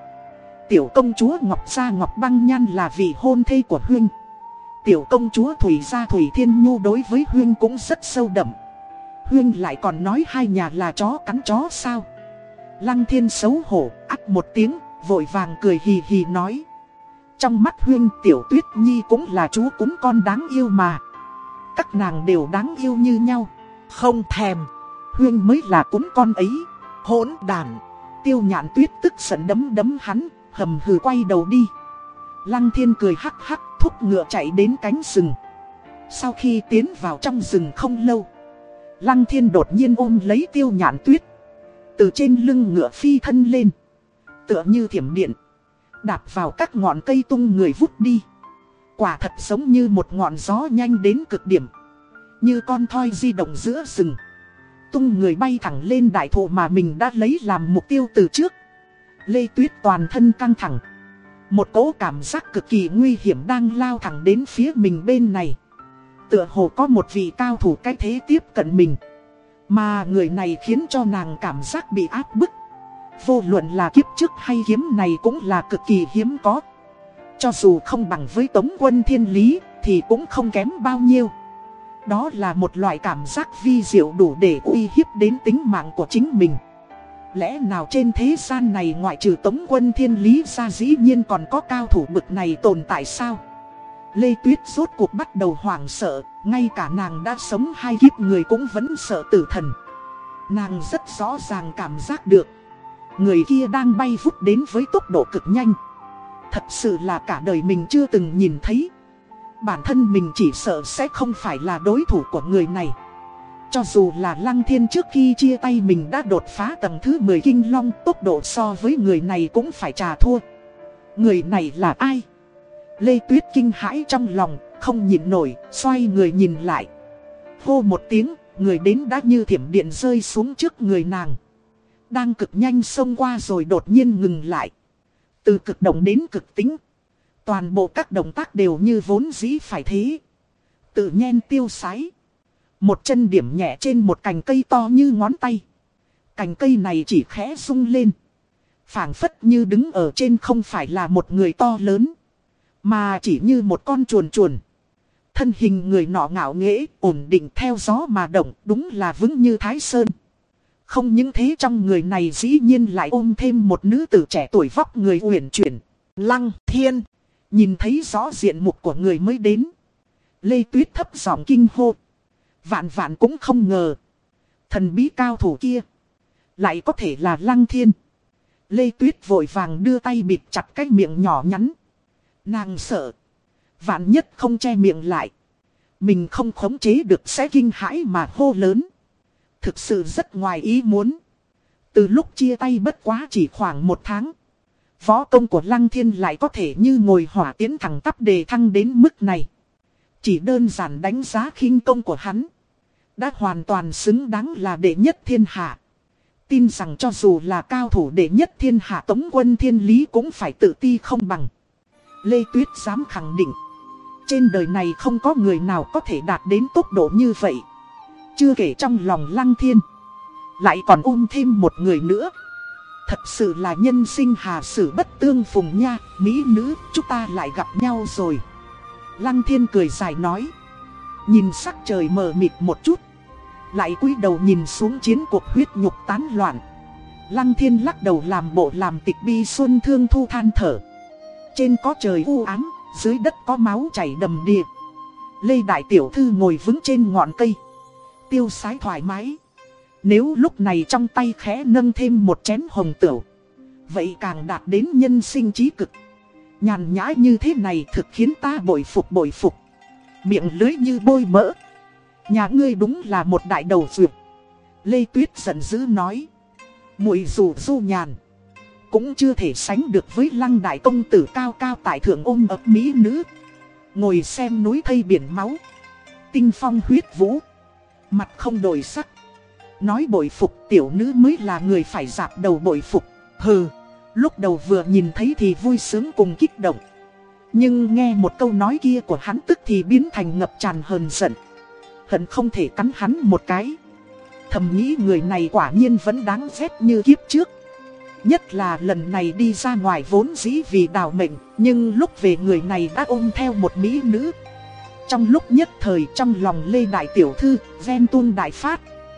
Tiểu công chúa Ngọc Gia Ngọc Băng Nhan là vị hôn thê của Huynh. Tiểu công chúa Thủy Gia Thủy Thiên Nhu đối với Huynh cũng rất sâu đậm. Huyên lại còn nói hai nhà là chó cắn chó sao Lăng thiên xấu hổ ắt một tiếng Vội vàng cười hì hì nói Trong mắt Huyên tiểu tuyết nhi cũng là chú cúng con đáng yêu mà các nàng đều đáng yêu như nhau Không thèm Huyên mới là cúng con ấy Hỗn đàn Tiêu nhạn tuyết tức giận đấm đấm hắn, Hầm hừ quay đầu đi Lăng thiên cười hắc hắc, thúc ngựa chạy đến cánh rừng Sau khi tiến vào trong rừng không lâu, Lăng thiên đột nhiên ôm lấy tiêu nhạn tuyết. Từ trên lưng ngựa phi thân lên. Tựa như thiểm điện. Đạp vào các ngọn cây tung người vút đi. Quả thật giống như một ngọn gió nhanh đến cực điểm. Như con thoi di động giữa rừng. Tung người bay thẳng lên đại thụ mà mình đã lấy làm mục tiêu từ trước. Lê Tuyết toàn thân căng thẳng. Một cỗ cảm giác cực kỳ nguy hiểm đang lao thẳng đến phía mình bên này tựa hồ có một vị cao thủ cái thế tiếp cận mình. Mà người này khiến cho nàng cảm giác bị áp bức. Vô luận là kiếp trước hay kiếm này cũng là cực kỳ hiếm có. Cho dù không bằng với tống quân thiên lý thì cũng không kém bao nhiêu. Đó là một loại cảm giác vi diệu đủ để uy hiếp đến tính mạng của chính mình. Lẽ nào trên thế gian này ngoại trừ tống quân thiên lý ra dĩ nhiên còn có cao thủ bực này tồn tại sao? Lê Tuyết rốt cuộc bắt đầu hoảng sợ, ngay cả nàng đã sống hai kiếp người cũng vẫn sợ tử thần. Nàng rất rõ ràng cảm giác được, người kia đang bay vút đến với tốc độ cực nhanh. Thật sự là cả đời mình chưa từng nhìn thấy. Bản thân mình chỉ sợ sẽ không phải là đối thủ của người này. Cho dù là Lăng Thiên trước khi chia tay mình đã đột phá tầng thứ 10 kinh long tốc độ so với người này cũng phải trà thua. Người này là ai? Lê Tuyết kinh hãi trong lòng, không nhìn nổi, xoay người nhìn lại. Hô một tiếng, người đến đã như thiểm điện rơi xuống trước người nàng. Đang cực nhanh xông qua rồi đột nhiên ngừng lại. Từ cực động đến cực tính. Toàn bộ các động tác đều như vốn dĩ phải thế. Tự nhen tiêu sái. Một chân điểm nhẹ trên một cành cây to như ngón tay. Cành cây này chỉ khẽ rung lên. phảng phất như đứng ở trên không phải là một người to lớn. Mà chỉ như một con chuồn chuồn. Thân hình người nọ ngạo nghễ, ổn định theo gió mà động, đúng là vững như thái sơn. Không những thế trong người này dĩ nhiên lại ôm thêm một nữ tử trẻ tuổi vóc người uyển chuyển. Lăng thiên, nhìn thấy rõ diện mục của người mới đến. Lê Tuyết thấp giọng kinh hô. Vạn vạn cũng không ngờ. Thần bí cao thủ kia. Lại có thể là lăng thiên. Lê Tuyết vội vàng đưa tay bịt chặt cái miệng nhỏ nhắn. Nàng sợ. Vạn nhất không che miệng lại. Mình không khống chế được sẽ kinh hãi mà hô lớn. Thực sự rất ngoài ý muốn. Từ lúc chia tay bất quá chỉ khoảng một tháng. Võ công của Lăng Thiên lại có thể như ngồi hỏa tiến thẳng tắp đề thăng đến mức này. Chỉ đơn giản đánh giá khinh công của hắn. Đã hoàn toàn xứng đáng là đệ nhất thiên hạ. Tin rằng cho dù là cao thủ đệ nhất thiên hạ tống quân thiên lý cũng phải tự ti không bằng. Lê Tuyết dám khẳng định. Trên đời này không có người nào có thể đạt đến tốc độ như vậy. Chưa kể trong lòng lăng thiên. Lại còn ôm thêm một người nữa. Thật sự là nhân sinh hà sử bất tương phùng nha, mỹ nữ, chúng ta lại gặp nhau rồi. Lăng thiên cười dài nói. Nhìn sắc trời mờ mịt một chút. Lại cúi đầu nhìn xuống chiến cuộc huyết nhục tán loạn. Lăng thiên lắc đầu làm bộ làm tịch bi xuân thương thu than thở. Trên có trời u ám, dưới đất có máu chảy đầm đìa. Lê Đại Tiểu Thư ngồi vững trên ngọn cây. Tiêu sái thoải mái. Nếu lúc này trong tay khẽ nâng thêm một chén hồng tửu. Vậy càng đạt đến nhân sinh trí cực. Nhàn nhã như thế này thực khiến ta bội phục bội phục. Miệng lưới như bôi mỡ. Nhà ngươi đúng là một đại đầu duyệt. Lê Tuyết giận dữ nói. muội dù du nhàn. Cũng chưa thể sánh được với lăng đại công tử cao cao tại thượng ôm ấp mỹ nữ. Ngồi xem núi thây biển máu. Tinh phong huyết vũ. Mặt không đổi sắc. Nói bội phục tiểu nữ mới là người phải dạp đầu bội phục. Hừ. Lúc đầu vừa nhìn thấy thì vui sướng cùng kích động. Nhưng nghe một câu nói kia của hắn tức thì biến thành ngập tràn hờn giận. Hận không thể cắn hắn một cái. Thầm nghĩ người này quả nhiên vẫn đáng ghét như kiếp trước. Nhất là lần này đi ra ngoài vốn dĩ vì đào mệnh, nhưng lúc về người này đã ôm theo một mỹ nữ. Trong lúc nhất thời trong lòng Lê Đại Tiểu Thư, ven tuôn đại phát.